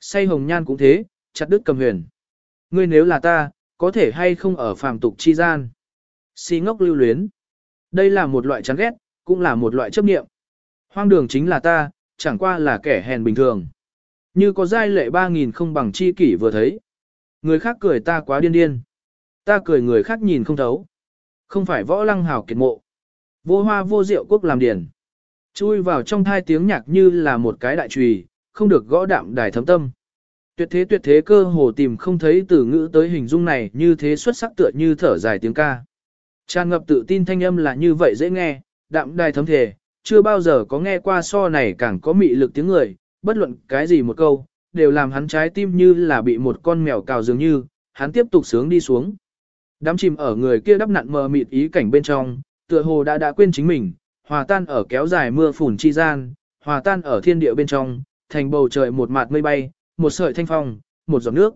Say hồng nhan cũng thế, chặt đứt cầm huyền. Ngươi nếu là ta, có thể hay không ở phàm tục chi gian. Si ngốc lưu luyến. Đây là một loại chán ghét, cũng là một loại chấp niệm. Hoang đường chính là ta, chẳng qua là kẻ hèn bình thường. Như có giai lệ ba nghìn không bằng chi kỷ vừa thấy. Người khác cười ta quá điên điên. Ta cười người khác nhìn không thấu. Không phải võ lăng hào kiệt mộ. Vô hoa vô diệu quốc làm điển. Chui vào trong thai tiếng nhạc như là một cái đại trùy, không được gõ đạm đài thấm tâm. Tuyệt thế tuyệt thế cơ hồ tìm không thấy từ ngữ tới hình dung này như thế xuất sắc tựa như thở dài tiếng ca. Tràn ngập tự tin thanh âm là như vậy dễ nghe, đạm đài thấm thể, chưa bao giờ có nghe qua so này càng có mị lực tiếng người, bất luận cái gì một câu, đều làm hắn trái tim như là bị một con mèo cào dường như, hắn tiếp tục sướng đi xuống. Đám chìm ở người kia đắp nặn mờ mịt ý cảnh bên trong, tựa hồ đã đã quên chính mình, hòa tan ở kéo dài mưa phùn chi gian, hòa tan ở thiên địa bên trong, thành bầu trời một mạt mây bay, một sợi thanh phong, một giọt nước.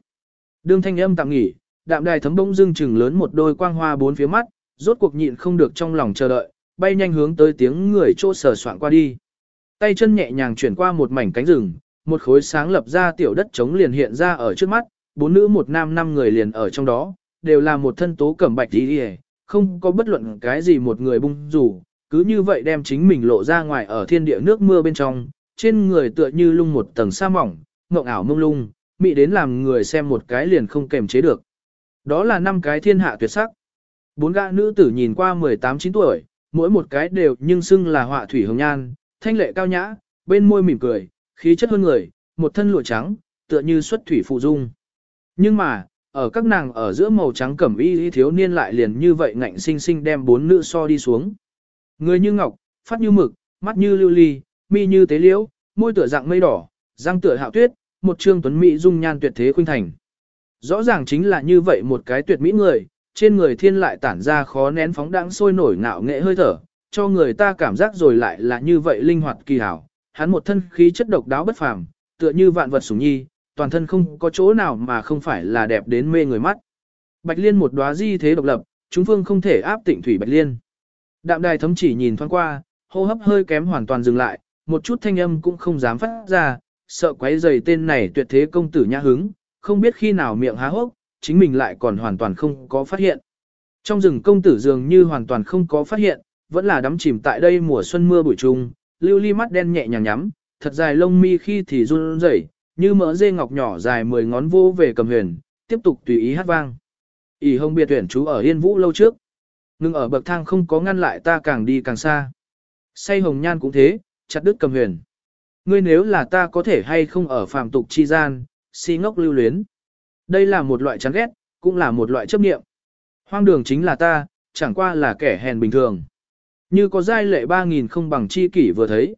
Đương thanh âm tạm nghỉ, đạm đài thấm bông dưng chừng lớn một đôi quang hoa bốn phía mắt, rốt cuộc nhịn không được trong lòng chờ đợi, bay nhanh hướng tới tiếng người chỗ sờ soạn qua đi. Tay chân nhẹ nhàng chuyển qua một mảnh cánh rừng, một khối sáng lập ra tiểu đất trống liền hiện ra ở trước mắt, bốn nữ một nam năm người liền ở trong đó, đều là một thân tố cẩm bạch đi đi không có bất luận cái gì một người bung rủ, cứ như vậy đem chính mình lộ ra ngoài ở thiên địa nước mưa bên trong, trên người tựa như lung một tầng sa mỏng, ngộng ảo mông lung, mị đến làm người xem một cái liền không kềm chế được. Đó là năm cái thiên hạ tuyệt sắc. Bốn gã nữ tử nhìn qua 18-9 tuổi, mỗi một cái đều nhưng xưng là họa thủy hồng nhan, thanh lệ cao nhã, bên môi mỉm cười, khí chất hơn người, một thân lụa trắng, tựa như xuất thủy phụ dung. Nhưng mà, ở các nàng ở giữa màu trắng cẩm y thiếu niên lại liền như vậy ngạnh sinh sinh đem bốn nữ so đi xuống. Người như ngọc, phát như mực, mắt như lưu ly, mi như tế liễu, môi tựa dạng mây đỏ, răng tựa hạo tuyết, một trương tuấn mỹ dung nhan tuyệt thế khuynh thành. Rõ ràng chính là như vậy một cái tuyệt mỹ người, trên người thiên lại tản ra khó nén phóng đãng sôi nổi ngạo nghệ hơi thở, cho người ta cảm giác rồi lại là như vậy linh hoạt kỳ hảo. Hắn một thân khí chất độc đáo bất phàm, tựa như vạn vật sủng nhi, toàn thân không có chỗ nào mà không phải là đẹp đến mê người mắt. Bạch Liên một đóa di thế độc lập, chúng phương không thể áp tịnh thủy Bạch Liên. Đạm đài thấm chỉ nhìn thoáng qua, hô hấp hơi kém hoàn toàn dừng lại, một chút thanh âm cũng không dám phát ra, sợ quấy rầy tên này tuyệt thế công tử nhã hứng, không biết khi nào miệng há hốc, chính mình lại còn hoàn toàn không có phát hiện. Trong rừng công tử dường như hoàn toàn không có phát hiện, vẫn là đắm chìm tại đây mùa xuân mưa buổi trung, lưu ly mắt đen nhẹ nhàng nhắm, thật dài lông mi khi thì run rẩy, như mỡ dê ngọc nhỏ dài mười ngón vô về cầm huyền, tiếp tục tùy ý hát vang. ỉ hồng biệt tuyển chú ở Yên Vũ lâu trước. Ngưng ở bậc thang không có ngăn lại ta càng đi càng xa. Say hồng nhan cũng thế, chặt đứt cầm huyền. Ngươi nếu là ta có thể hay không ở phàm tục chi gian, si ngốc lưu luyến. Đây là một loại chán ghét, cũng là một loại chấp niệm. Hoang đường chính là ta, chẳng qua là kẻ hèn bình thường. Như có giai lệ ba nghìn không bằng chi kỷ vừa thấy.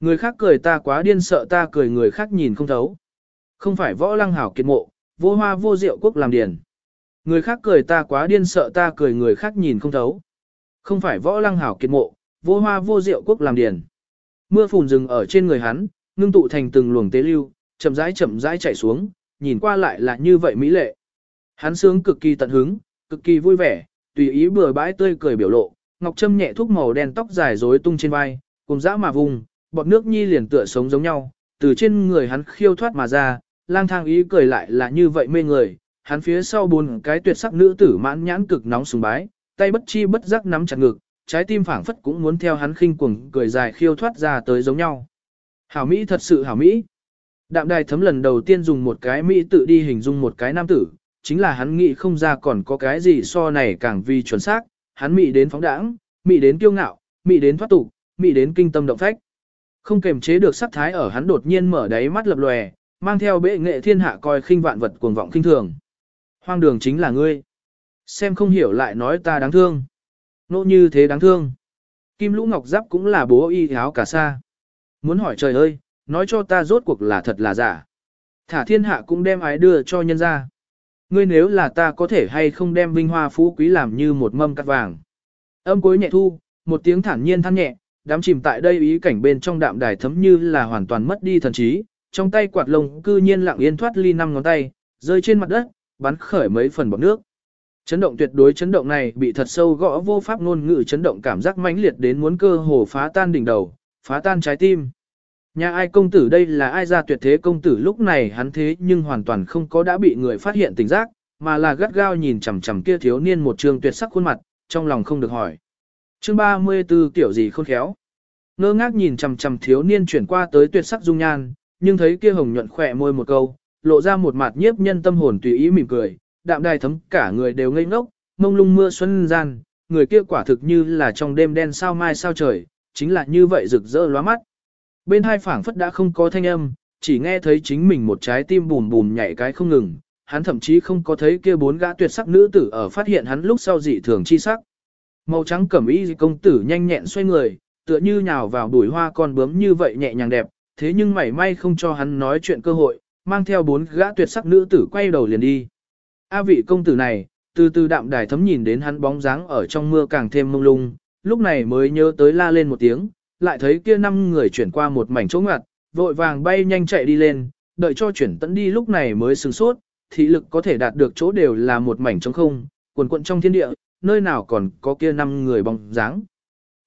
Người khác cười ta quá điên sợ ta cười người khác nhìn không thấu. Không phải võ lăng hảo kiệt mộ, vô hoa vô diệu quốc làm điển. Người khác cười ta quá điên sợ ta cười người khác nhìn không thấu. Không phải võ lăng hảo kiệt mộ, vô hoa vô diệu quốc làm điển. Mưa phùn rừng ở trên người hắn, ngưng tụ thành từng luồng tế lưu, chậm rãi chậm rãi chảy xuống, nhìn qua lại là như vậy mỹ lệ. Hắn sướng cực kỳ tận hứng, cực kỳ vui vẻ, tùy ý bừa bãi tươi cười biểu lộ, ngọc trâm nhẹ thúc màu đen tóc dài rối tung trên vai, cùng dã mà vùng, bọt nước nhi liền tựa sống giống nhau, từ trên người hắn khiêu thoát mà ra, lang thang ý cười lại là như vậy mê người, hắn phía sau bốn cái tuyệt sắc nữ tử mãn nhãn cực nóng sùng bái, tay bất chi bất giác nắm chặt ngực, trái tim phảng phất cũng muốn theo hắn khinh cuồng cười dài khiêu thoát ra tới giống nhau. Hảo Mỹ thật sự hảo Mỹ. Đạm đài thấm lần đầu tiên dùng một cái Mỹ tự đi hình dung một cái nam tử, chính là hắn nghĩ không ra còn có cái gì so này càng vì chuẩn xác, hắn Mỹ đến phóng đãng, Mỹ đến kiêu ngạo, Mỹ đến thoát tục, Mỹ đến kinh tâm động phách. Không kềm chế được sắc thái ở hắn đột nhiên mở đáy mắt lập lòe, mang theo bệ nghệ thiên hạ coi khinh vạn vật cuồng vọng kinh thường. Hoang đường chính là ngươi. Xem không hiểu lại nói ta đáng thương nô như thế đáng thương. Kim lũ ngọc giáp cũng là bố y áo cả sa. Muốn hỏi trời ơi, nói cho ta rốt cuộc là thật là giả. Thả thiên hạ cũng đem ái đưa cho nhân ra. Ngươi nếu là ta có thể hay không đem vinh hoa phú quý làm như một mâm cắt vàng. Âm cuối nhẹ thu, một tiếng thản nhiên than nhẹ, đám chìm tại đây ý cảnh bên trong đạm đài thấm như là hoàn toàn mất đi thần trí, trong tay quạt lông cư nhiên lặng yên thoát ly năm ngón tay, rơi trên mặt đất, bắn khởi mấy phần bọt nước. Chấn động tuyệt đối chấn động này bị thật sâu gõ vô pháp ngôn ngữ chấn động cảm giác mãnh liệt đến muốn cơ hồ phá tan đỉnh đầu, phá tan trái tim. Nhà ai công tử đây là ai ra tuyệt thế công tử lúc này hắn thế nhưng hoàn toàn không có đã bị người phát hiện tình giác, mà là gắt gao nhìn chằm chằm kia thiếu niên một trường tuyệt sắc khuôn mặt, trong lòng không được hỏi. Chương 34 tiểu gì khôn khéo. Ngơ ngác nhìn chằm chằm thiếu niên chuyển qua tới tuyệt sắc dung nhan, nhưng thấy kia hồng nhuận khỏe môi một câu, lộ ra một mặt nhiếp nhân tâm hồn tùy ý mỉm cười, đạm đài thấm cả người đều ngây ngốc, mông lung mưa xuân gian, người kia quả thực như là trong đêm đen sao mai sao trời, chính là như vậy rực rỡ lóa mắt. Bên hai phảng phất đã không có thanh âm, chỉ nghe thấy chính mình một trái tim bùm bùm nhảy cái không ngừng, hắn thậm chí không có thấy kia bốn gã tuyệt sắc nữ tử ở phát hiện hắn lúc sau dị thường chi sắc. Màu trắng cẩm y công tử nhanh nhẹn xoay người, tựa như nhào vào bụi hoa con bướm như vậy nhẹ nhàng đẹp, thế nhưng mảy may không cho hắn nói chuyện cơ hội, mang theo bốn gã tuyệt sắc nữ tử quay đầu liền đi. A vị công tử này, từ từ đạm đài thấm nhìn đến hắn bóng dáng ở trong mưa càng thêm mông lung, lúc này mới nhớ tới la lên một tiếng, lại thấy kia năm người chuyển qua một mảnh chỗ ngặt, vội vàng bay nhanh chạy đi lên, đợi cho chuyển tận đi lúc này mới sừng sốt, thị lực có thể đạt được chỗ đều là một mảnh trống không, quần quận trong thiên địa, nơi nào còn có kia năm người bóng dáng.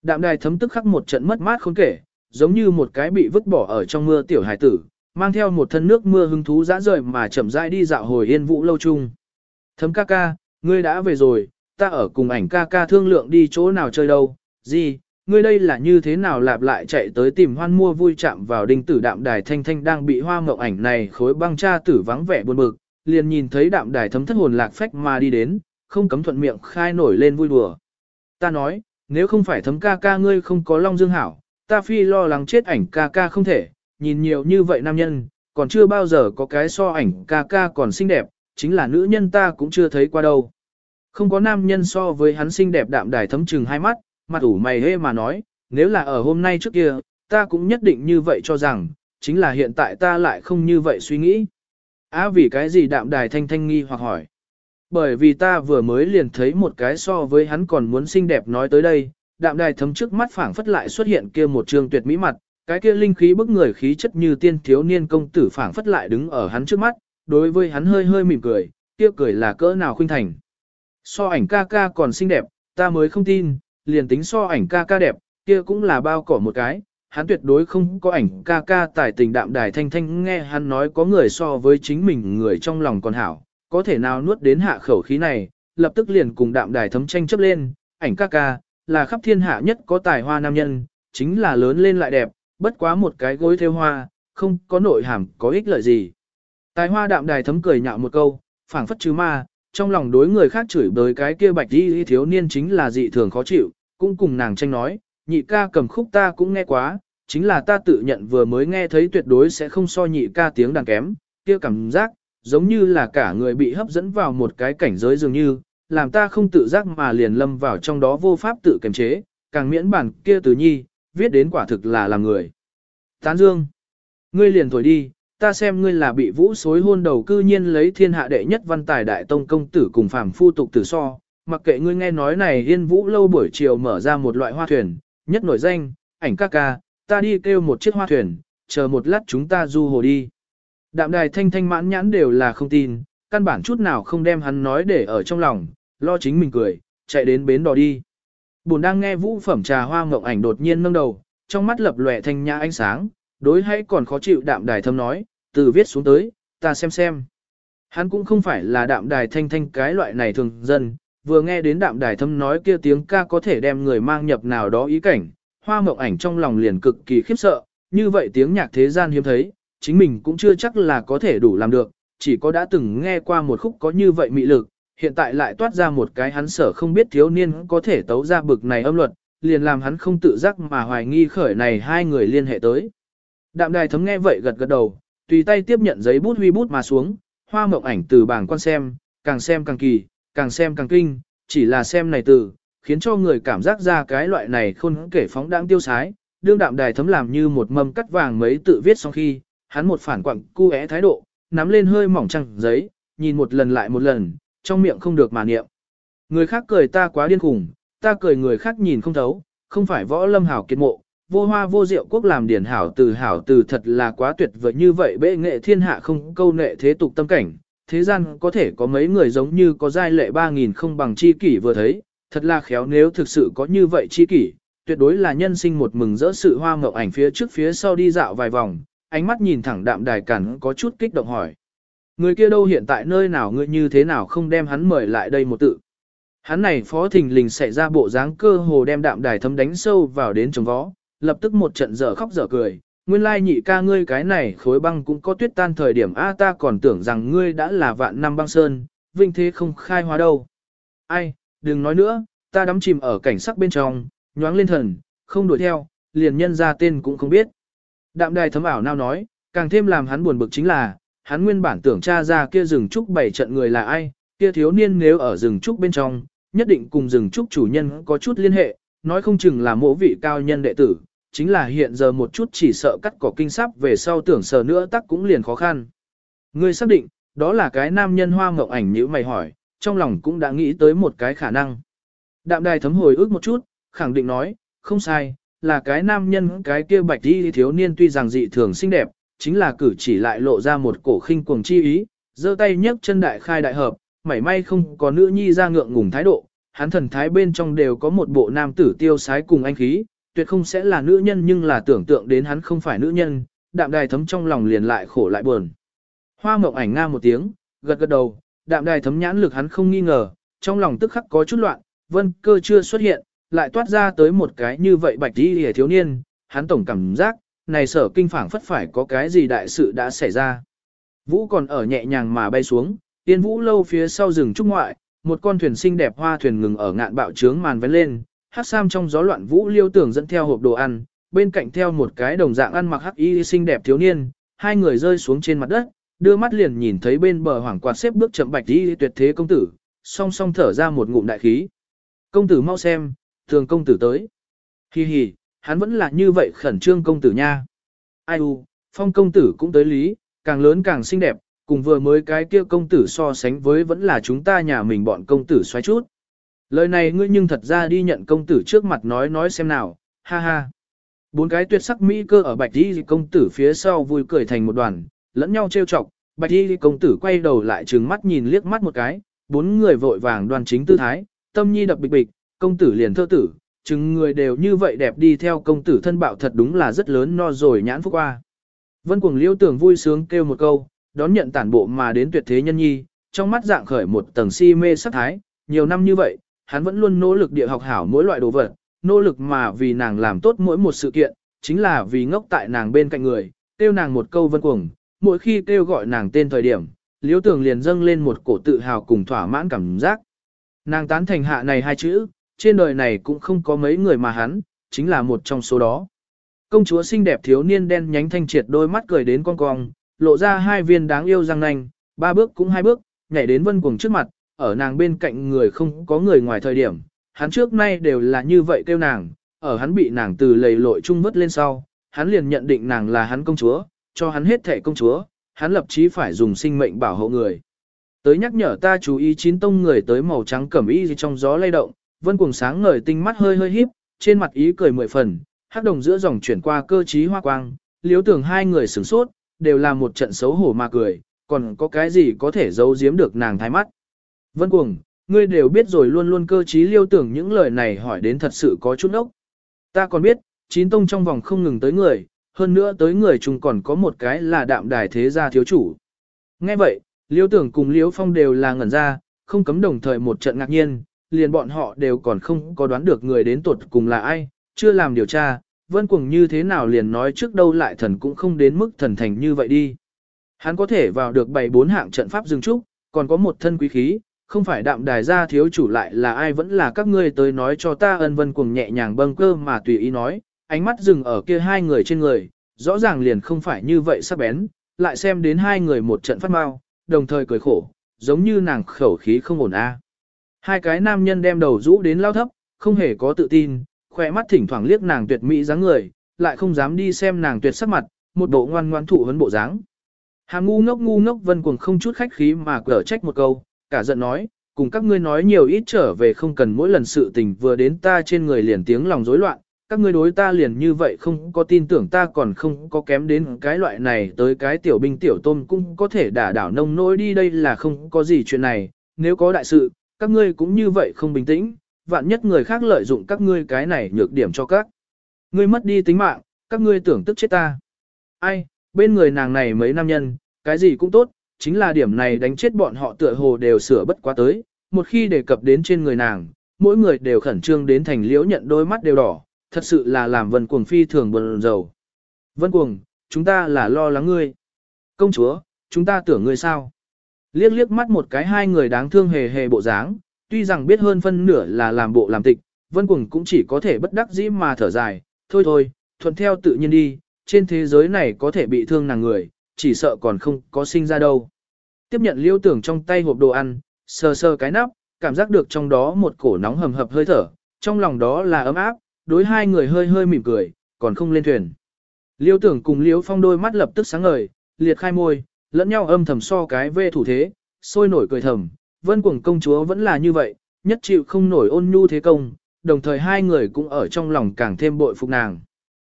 Đạm đài thấm tức khắc một trận mất mát khốn kể, giống như một cái bị vứt bỏ ở trong mưa tiểu hải tử, mang theo một thân nước mưa hứng thú dã rời mà chậm rãi đi dạo hồi yên vũ lâu chung. Thấm ca ca, ngươi đã về rồi, ta ở cùng ảnh ca ca thương lượng đi chỗ nào chơi đâu, gì, ngươi đây là như thế nào lạp lại chạy tới tìm hoan mua vui chạm vào đinh tử đạm đài thanh thanh đang bị hoa mộng ảnh này khối băng cha tử vắng vẻ buồn bực, liền nhìn thấy đạm đài thấm thất hồn lạc phách mà đi đến, không cấm thuận miệng khai nổi lên vui đùa. Ta nói, nếu không phải thấm ca ca ngươi không có long dương hảo, ta phi lo lắng chết ảnh ca ca không thể, nhìn nhiều như vậy nam nhân, còn chưa bao giờ có cái so ảnh ca ca còn xinh đẹp, chính là nữ nhân ta cũng chưa thấy qua đâu. Không có nam nhân so với hắn xinh đẹp đạm đài thấm trừng hai mắt, mặt ủ mày hê mà nói, nếu là ở hôm nay trước kia, ta cũng nhất định như vậy cho rằng, chính là hiện tại ta lại không như vậy suy nghĩ. Á vì cái gì đạm đài thanh thanh nghi hoặc hỏi. Bởi vì ta vừa mới liền thấy một cái so với hắn còn muốn xinh đẹp nói tới đây, đạm đài thấm trước mắt phảng phất lại xuất hiện kia một trường tuyệt mỹ mặt, cái kia linh khí bức người khí chất như tiên thiếu niên công tử phảng phất lại đứng ở hắn trước mắt, đối với hắn hơi hơi mỉm cười, kia cười là cỡ nào khuynh thành. So ảnh ca ca còn xinh đẹp, ta mới không tin, liền tính so ảnh ca ca đẹp, kia cũng là bao cỏ một cái, hắn tuyệt đối không có ảnh ca ca tài tình đạm đài thanh thanh nghe hắn nói có người so với chính mình người trong lòng còn hảo, có thể nào nuốt đến hạ khẩu khí này, lập tức liền cùng đạm đài thấm tranh chấp lên, ảnh ca ca, là khắp thiên hạ nhất có tài hoa nam nhân, chính là lớn lên lại đẹp, bất quá một cái gối theo hoa, không có nội hàm, có ích lợi gì. Tài hoa đạm đài thấm cười nhạo một câu, phảng phất chứ ma, trong lòng đối người khác chửi bới cái kia bạch đi thiếu niên chính là dị thường khó chịu, cũng cùng nàng tranh nói, nhị ca cầm khúc ta cũng nghe quá, chính là ta tự nhận vừa mới nghe thấy tuyệt đối sẽ không so nhị ca tiếng đàn kém, kia cảm giác, giống như là cả người bị hấp dẫn vào một cái cảnh giới dường như, làm ta không tự giác mà liền lâm vào trong đó vô pháp tự kiềm chế, càng miễn bản kia từ nhi, viết đến quả thực là làm người. Tán dương, ngươi liền thổi đi, ta xem ngươi là bị vũ xối hôn đầu cư nhiên lấy thiên hạ đệ nhất văn tài đại tông công tử cùng phàm phu tục tử so, mặc kệ ngươi nghe nói này yên vũ lâu buổi chiều mở ra một loại hoa thuyền, nhất nổi danh, ảnh ca ca, ta đi kêu một chiếc hoa thuyền, chờ một lát chúng ta du hồ đi. Đạm đài thanh thanh mãn nhãn đều là không tin, căn bản chút nào không đem hắn nói để ở trong lòng, lo chính mình cười, chạy đến bến đò đi. Bùn đang nghe vũ phẩm trà hoa ngộng ảnh đột nhiên nâng đầu, trong mắt lập lòe thanh nhã ánh sáng, đối hay còn khó chịu đạm đài thâm nói, từ viết xuống tới, ta xem xem. Hắn cũng không phải là đạm đài thanh thanh cái loại này thường dân, vừa nghe đến đạm đài thâm nói kia tiếng ca có thể đem người mang nhập nào đó ý cảnh, hoa mộng ảnh trong lòng liền cực kỳ khiếp sợ, như vậy tiếng nhạc thế gian hiếm thấy, chính mình cũng chưa chắc là có thể đủ làm được, chỉ có đã từng nghe qua một khúc có như vậy mị lực, hiện tại lại toát ra một cái hắn sở không biết thiếu niên có thể tấu ra bực này âm luật, liền làm hắn không tự giác mà hoài nghi khởi này hai người liên hệ tới. Đạm đài thấm nghe vậy gật gật đầu, tùy tay tiếp nhận giấy bút huy bút mà xuống, hoa mộng ảnh từ bảng quan xem, càng xem càng kỳ, càng xem càng kinh, chỉ là xem này từ, khiến cho người cảm giác ra cái loại này khôn kể phóng đáng tiêu sái, đương đạm đài thấm làm như một mâm cắt vàng mấy tự viết xong khi, hắn một phản quặng cu é thái độ, nắm lên hơi mỏng trăng giấy, nhìn một lần lại một lần, trong miệng không được mà niệm. Người khác cười ta quá điên khủng, ta cười người khác nhìn không thấu, không phải võ lâm hảo kiệt mộ, vô hoa vô diệu quốc làm điển hảo từ hảo từ thật là quá tuyệt vời như vậy bệ nghệ thiên hạ không câu nệ thế tục tâm cảnh. Thế gian có thể có mấy người giống như có giai lệ ba nghìn không bằng chi kỷ vừa thấy, thật là khéo nếu thực sự có như vậy chi kỷ, tuyệt đối là nhân sinh một mừng rỡ sự hoa ngậu ảnh phía trước phía sau đi dạo vài vòng, ánh mắt nhìn thẳng đạm đài cản có chút kích động hỏi. Người kia đâu hiện tại nơi nào ngươi như thế nào không đem hắn mời lại đây một tự. Hắn này phó thình lình xảy ra bộ dáng cơ hồ đem đạm đài thấm đánh sâu vào đến trống vó, lập tức một trận dở khóc dở cười. Nguyên lai nhị ca ngươi cái này khối băng cũng có tuyết tan thời điểm A ta còn tưởng rằng ngươi đã là vạn năm băng sơn, vinh thế không khai hóa đâu. Ai, đừng nói nữa, ta đắm chìm ở cảnh sắc bên trong, nhoáng lên thần, không đuổi theo, liền nhân ra tên cũng không biết. Đạm đài thấm ảo nào nói, càng thêm làm hắn buồn bực chính là, hắn nguyên bản tưởng tra ra kia rừng trúc bảy trận người là ai, kia thiếu niên nếu ở rừng trúc bên trong, nhất định cùng rừng trúc chủ nhân có chút liên hệ, nói không chừng là mỗ vị cao nhân đệ tử, chính là hiện giờ một chút chỉ sợ cắt cỏ kinh sắp về sau tưởng sờ nữa tắc cũng liền khó khăn. Ngươi xác định, đó là cái nam nhân hoa mộng ảnh như mày hỏi, trong lòng cũng đã nghĩ tới một cái khả năng. Đạm đài thấm hồi ước một chút, khẳng định nói, không sai, là cái nam nhân cái kia bạch đi thiếu niên tuy rằng dị thường xinh đẹp, chính là cử chỉ lại lộ ra một cổ khinh cuồng chi ý, giơ tay nhấc chân đại khai đại hợp, mảy may không có nữ nhi ra ngượng ngùng thái độ, hắn thần thái bên trong đều có một bộ nam tử tiêu sái cùng anh khí, tuyệt không sẽ là nữ nhân nhưng là tưởng tượng đến hắn không phải nữ nhân, đạm đài thấm trong lòng liền lại khổ lại buồn. Hoa mộng ảnh nga một tiếng, gật gật đầu, đạm đài thấm nhãn lực hắn không nghi ngờ, trong lòng tức khắc có chút loạn, vân cơ chưa xuất hiện, lại toát ra tới một cái như vậy bạch đi hề thiếu niên, hắn tổng cảm giác, này sở kinh phảng phất phải có cái gì đại sự đã xảy ra. Vũ còn ở nhẹ nhàng mà bay xuống, tiên vũ lâu phía sau rừng trúc ngoại, một con thuyền xinh đẹp hoa thuyền ngừng ở ngạn bạo trướng màn vén lên, hắc sam trong gió loạn vũ liêu tưởng dẫn theo hộp đồ ăn, bên cạnh theo một cái đồng dạng ăn mặc hắc y xinh đẹp thiếu niên, hai người rơi xuống trên mặt đất, đưa mắt liền nhìn thấy bên bờ hoàng quạt xếp bước chậm bạch y tuyệt thế công tử, song song thở ra một ngụm đại khí. Công tử mau xem, thường công tử tới. Hi hi, hắn vẫn là như vậy khẩn trương công tử nha. Ai u, phong công tử cũng tới lý, càng lớn càng xinh đẹp, cùng vừa mới cái kia công tử so sánh với vẫn là chúng ta nhà mình bọn công tử xoáy chút. Lời này ngươi nhưng thật ra đi nhận công tử trước mặt nói nói xem nào, ha ha. Bốn cái tuyệt sắc mỹ cơ ở bạch đi công tử phía sau vui cười thành một đoàn, lẫn nhau trêu chọc, bạch đi công tử quay đầu lại trừng mắt nhìn liếc mắt một cái, bốn người vội vàng đoàn chính tư thái, tâm nhi đập bịch bịch, công tử liền thơ tử, chừng người đều như vậy đẹp đi theo công tử thân bạo thật đúng là rất lớn no rồi nhãn phúc qua. Vân cuồng liêu tưởng vui sướng kêu một câu, đón nhận tản bộ mà đến tuyệt thế nhân nhi, trong mắt dạng khởi một tầng si mê sắc thái, nhiều năm như vậy, hắn vẫn luôn nỗ lực địa học hảo mỗi loại đồ vật, nỗ lực mà vì nàng làm tốt mỗi một sự kiện, chính là vì ngốc tại nàng bên cạnh người, kêu nàng một câu vân cuồng, mỗi khi kêu gọi nàng tên thời điểm, liếu tưởng liền dâng lên một cổ tự hào cùng thỏa mãn cảm giác. Nàng tán thành hạ này hai chữ, trên đời này cũng không có mấy người mà hắn, chính là một trong số đó. Công chúa xinh đẹp thiếu niên đen nhánh thanh triệt đôi mắt cười đến con cong, lộ ra hai viên đáng yêu răng nanh, ba bước cũng hai bước, nhảy đến vân cuồng trước mặt, ở nàng bên cạnh người không có người ngoài thời điểm, hắn trước nay đều là như vậy kêu nàng, ở hắn bị nàng từ lầy lội chung vứt lên sau, hắn liền nhận định nàng là hắn công chúa, cho hắn hết thẻ công chúa, hắn lập chí phải dùng sinh mệnh bảo hộ người. Tới nhắc nhở ta chú ý chín tông người tới màu trắng cẩm y trong gió lay động, vân cuồng sáng ngời tinh mắt hơi hơi híp, trên mặt ý cười mười phần, hắc đồng giữa dòng chuyển qua cơ trí hoa quang, liếu tưởng hai người sửng sốt, đều là một trận xấu hổ mà cười, còn có cái gì có thể giấu giếm được nàng thái mắt. Vân cuồng, ngươi đều biết rồi luôn luôn cơ trí liêu tưởng những lời này hỏi đến thật sự có chút ốc. Ta còn biết, chín tông trong vòng không ngừng tới người, hơn nữa tới người chúng còn có một cái là đạm đài thế gia thiếu chủ. Nghe vậy, liêu tưởng cùng liêu phong đều là ngẩn ra, không cấm đồng thời một trận ngạc nhiên, liền bọn họ đều còn không có đoán được người đến tuột cùng là ai, chưa làm điều tra, vân cuồng như thế nào liền nói trước đâu lại thần cũng không đến mức thần thành như vậy đi. Hắn có thể vào được bảy bốn hạng trận pháp dừng trúc, còn có một thân quý khí, không phải đạm đài gia thiếu chủ lại là ai vẫn là các ngươi tới nói cho ta ân vân cuồng nhẹ nhàng bâng cơ mà tùy ý nói, ánh mắt dừng ở kia hai người trên người, rõ ràng liền không phải như vậy sắc bén, lại xem đến hai người một trận phát mau, đồng thời cười khổ, giống như nàng khẩu khí không ổn a. Hai cái nam nhân đem đầu rũ đến lao thấp, không hề có tự tin, khỏe mắt thỉnh thoảng liếc nàng tuyệt mỹ dáng người, lại không dám đi xem nàng tuyệt sắc mặt, một bộ ngoan ngoan thụ hấn bộ dáng. Hàm ngu ngốc ngu ngốc vân cuồng không chút khách khí mà cở trách một câu, cả giận nói, cùng các ngươi nói nhiều ít trở về không cần mỗi lần sự tình vừa đến ta trên người liền tiếng lòng rối loạn, các ngươi đối ta liền như vậy không có tin tưởng ta còn không có kém đến cái loại này tới cái tiểu binh tiểu tôm cũng có thể đả đảo nông nỗi đi đây là không có gì chuyện này, nếu có đại sự, các ngươi cũng như vậy không bình tĩnh, vạn nhất người khác lợi dụng các ngươi cái này nhược điểm cho các. Ngươi mất đi tính mạng, các ngươi tưởng tức chết ta. Ai, bên người nàng này mấy nam nhân, cái gì cũng tốt, chính là điểm này đánh chết bọn họ tựa hồ đều sửa bất quá tới, một khi đề cập đến trên người nàng, mỗi người đều khẩn trương đến thành liễu nhận đôi mắt đều đỏ, thật sự là làm vân cuồng phi thường buồn rầu. Vân cuồng, chúng ta là lo lắng ngươi. Công chúa, chúng ta tưởng ngươi sao? Liếc liếc mắt một cái hai người đáng thương hề hề bộ dáng, tuy rằng biết hơn phân nửa là làm bộ làm tịch, vân cuồng cũng chỉ có thể bất đắc dĩ mà thở dài, thôi thôi, thuận theo tự nhiên đi, trên thế giới này có thể bị thương nàng người, chỉ sợ còn không có sinh ra đâu. Tiếp nhận liêu tưởng trong tay hộp đồ ăn, sờ sờ cái nắp, cảm giác được trong đó một cổ nóng hầm hập hơi thở, trong lòng đó là ấm áp, đối hai người hơi hơi mỉm cười, còn không lên thuyền. Liêu tưởng cùng liêu phong đôi mắt lập tức sáng ngời, liệt khai môi, lẫn nhau âm thầm so cái vê thủ thế, sôi nổi cười thầm, vân cuồng công chúa vẫn là như vậy, nhất chịu không nổi ôn nhu thế công, đồng thời hai người cũng ở trong lòng càng thêm bội phục nàng.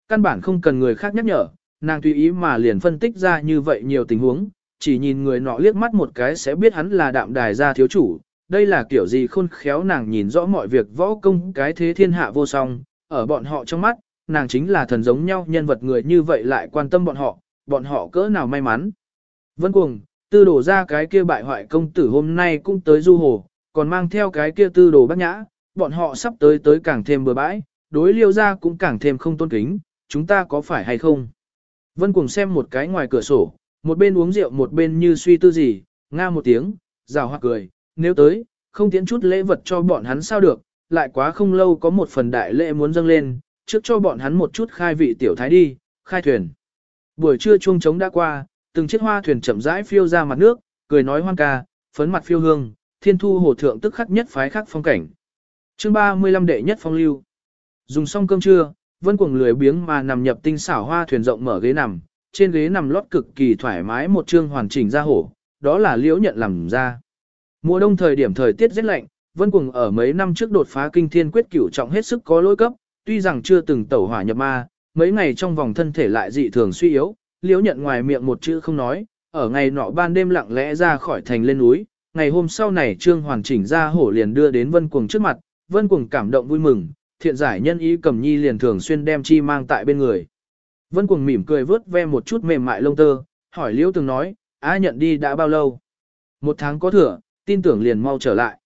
Căn bản không cần người khác nhắc nhở, nàng tùy ý mà liền phân tích ra như vậy nhiều tình huống, chỉ nhìn người nọ liếc mắt một cái sẽ biết hắn là đạm đài gia thiếu chủ, đây là kiểu gì khôn khéo nàng nhìn rõ mọi việc võ công cái thế thiên hạ vô song, ở bọn họ trong mắt, nàng chính là thần giống nhau nhân vật người như vậy lại quan tâm bọn họ, bọn họ cỡ nào may mắn. Vân cuồng, tư đổ ra cái kia bại hoại công tử hôm nay cũng tới du hồ, còn mang theo cái kia tư đồ bác nhã, bọn họ sắp tới tới càng thêm bừa bãi, đối liêu ra cũng càng thêm không tôn kính, chúng ta có phải hay không? Vân cuồng xem một cái ngoài cửa sổ, một bên uống rượu một bên như suy tư gì, nga một tiếng, rào hoặc cười, nếu tới, không tiến chút lễ vật cho bọn hắn sao được, lại quá không lâu có một phần đại lễ muốn dâng lên, trước cho bọn hắn một chút khai vị tiểu thái đi, khai thuyền. Buổi trưa chuông trống đã qua, từng chiếc hoa thuyền chậm rãi phiêu ra mặt nước, cười nói hoan ca, phấn mặt phiêu hương, thiên thu hồ thượng tức khắc nhất phái khắc phong cảnh. Chương 35 đệ nhất phong lưu. Dùng xong cơm trưa, Vân Cuồng lười biếng mà nằm nhập tinh xảo hoa thuyền rộng mở ghế nằm, trên ghế nằm lót cực kỳ thoải mái một chương hoàn chỉnh ra hổ, đó là liễu nhận làm ra. Mùa đông thời điểm thời tiết rất lạnh, Vân Cuồng ở mấy năm trước đột phá kinh thiên quyết cửu trọng hết sức có lỗi cấp, tuy rằng chưa từng tẩu hỏa nhập ma, mấy ngày trong vòng thân thể lại dị thường suy yếu, liễu nhận ngoài miệng một chữ không nói, ở ngày nọ ban đêm lặng lẽ ra khỏi thành lên núi, ngày hôm sau này trương hoàn chỉnh ra hổ liền đưa đến Vân Cuồng trước mặt, Vân Cuồng cảm động vui mừng, thiện giải nhân ý cầm nhi liền thường xuyên đem chi mang tại bên người. Vân Cuồng mỉm cười vớt ve một chút mềm mại lông tơ, hỏi Liễu Tường nói, á nhận đi đã bao lâu? Một tháng có thừa, tin tưởng liền mau trở lại.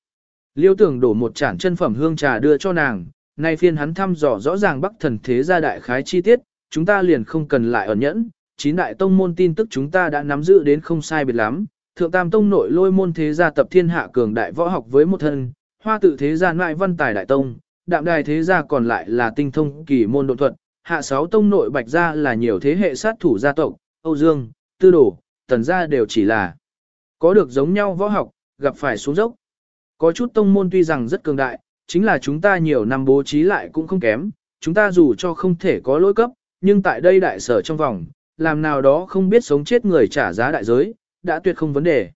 liêu Tường đổ một chản chân phẩm hương trà đưa cho nàng, nay phiên hắn thăm dò rõ ràng bắc thần thế gia đại khái chi tiết, chúng ta liền không cần lại ẩn nhẫn, chín đại tông môn tin tức chúng ta đã nắm giữ đến không sai biệt lắm. Thượng tam tông nội lôi môn thế gia tập thiên hạ cường đại võ học với một thân, hoa tự thế gia ngoại văn tài đại tông, đạm đài thế gia còn lại là tinh thông kỳ môn độ thuật, hạ sáu tông nội bạch gia là nhiều thế hệ sát thủ gia tộc, Âu Dương, Tư Đồ, Tần gia đều chỉ là có được giống nhau võ học, gặp phải xuống dốc. Có chút tông môn tuy rằng rất cường đại, chính là chúng ta nhiều năm bố trí lại cũng không kém, chúng ta dù cho không thể có lỗi cấp, nhưng tại đây đại sở trong vòng, làm nào đó không biết sống chết người trả giá đại giới, đã tuyệt không vấn đề.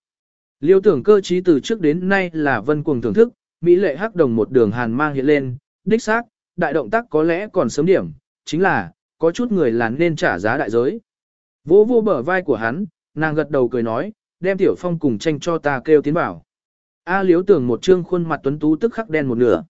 Liêu tưởng cơ trí từ trước đến nay là vân cuồng thưởng thức, Mỹ lệ hắc đồng một đường hàn mang hiện lên, đích xác, đại động tác có lẽ còn sớm điểm, chính là, có chút người là nên trả giá đại giới. Vô vô bờ vai của hắn, nàng gật đầu cười nói, đem tiểu phong cùng tranh cho ta kêu tiến bảo. A liếu tưởng một trương khuôn mặt tuấn tú tức khắc đen một nửa.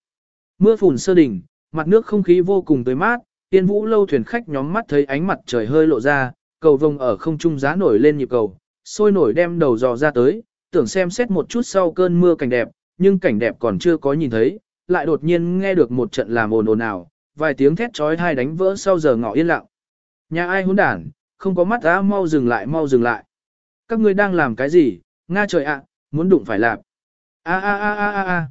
Mưa phùn sơ đỉnh, mặt nước không khí vô cùng tươi mát, tiên vũ lâu thuyền khách nhóm mắt thấy ánh mặt trời hơi lộ ra, cầu vồng ở không trung giá nổi lên nhịp cầu, sôi nổi đem đầu dò ra tới, tưởng xem xét một chút sau cơn mưa cảnh đẹp, nhưng cảnh đẹp còn chưa có nhìn thấy, lại đột nhiên nghe được một trận làm ồn ồn ào, vài tiếng thét trói hai đánh vỡ sau giờ ngọ yên lặng. Nhà ai hỗn đản, không có mắt á mau dừng lại mau dừng lại. Các ngươi đang làm cái gì, nga trời ạ, muốn đụng phải lạp. A a a a a a.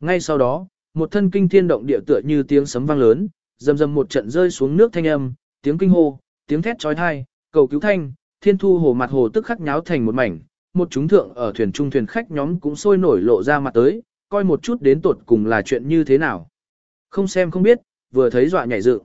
Ngay sau đó, một thân kinh thiên động địa tựa như tiếng sấm vang lớn, rầm rầm một trận rơi xuống nước thanh âm, tiếng kinh hô, tiếng thét trói thai, cầu cứu thanh, thiên thu hồ mặt hồ tức khắc nháo thành một mảnh, một chúng thượng ở thuyền trung thuyền khách nhóm cũng sôi nổi lộ ra mặt tới, coi một chút đến tột cùng là chuyện như thế nào. Không xem không biết, vừa thấy dọa nhảy dựng.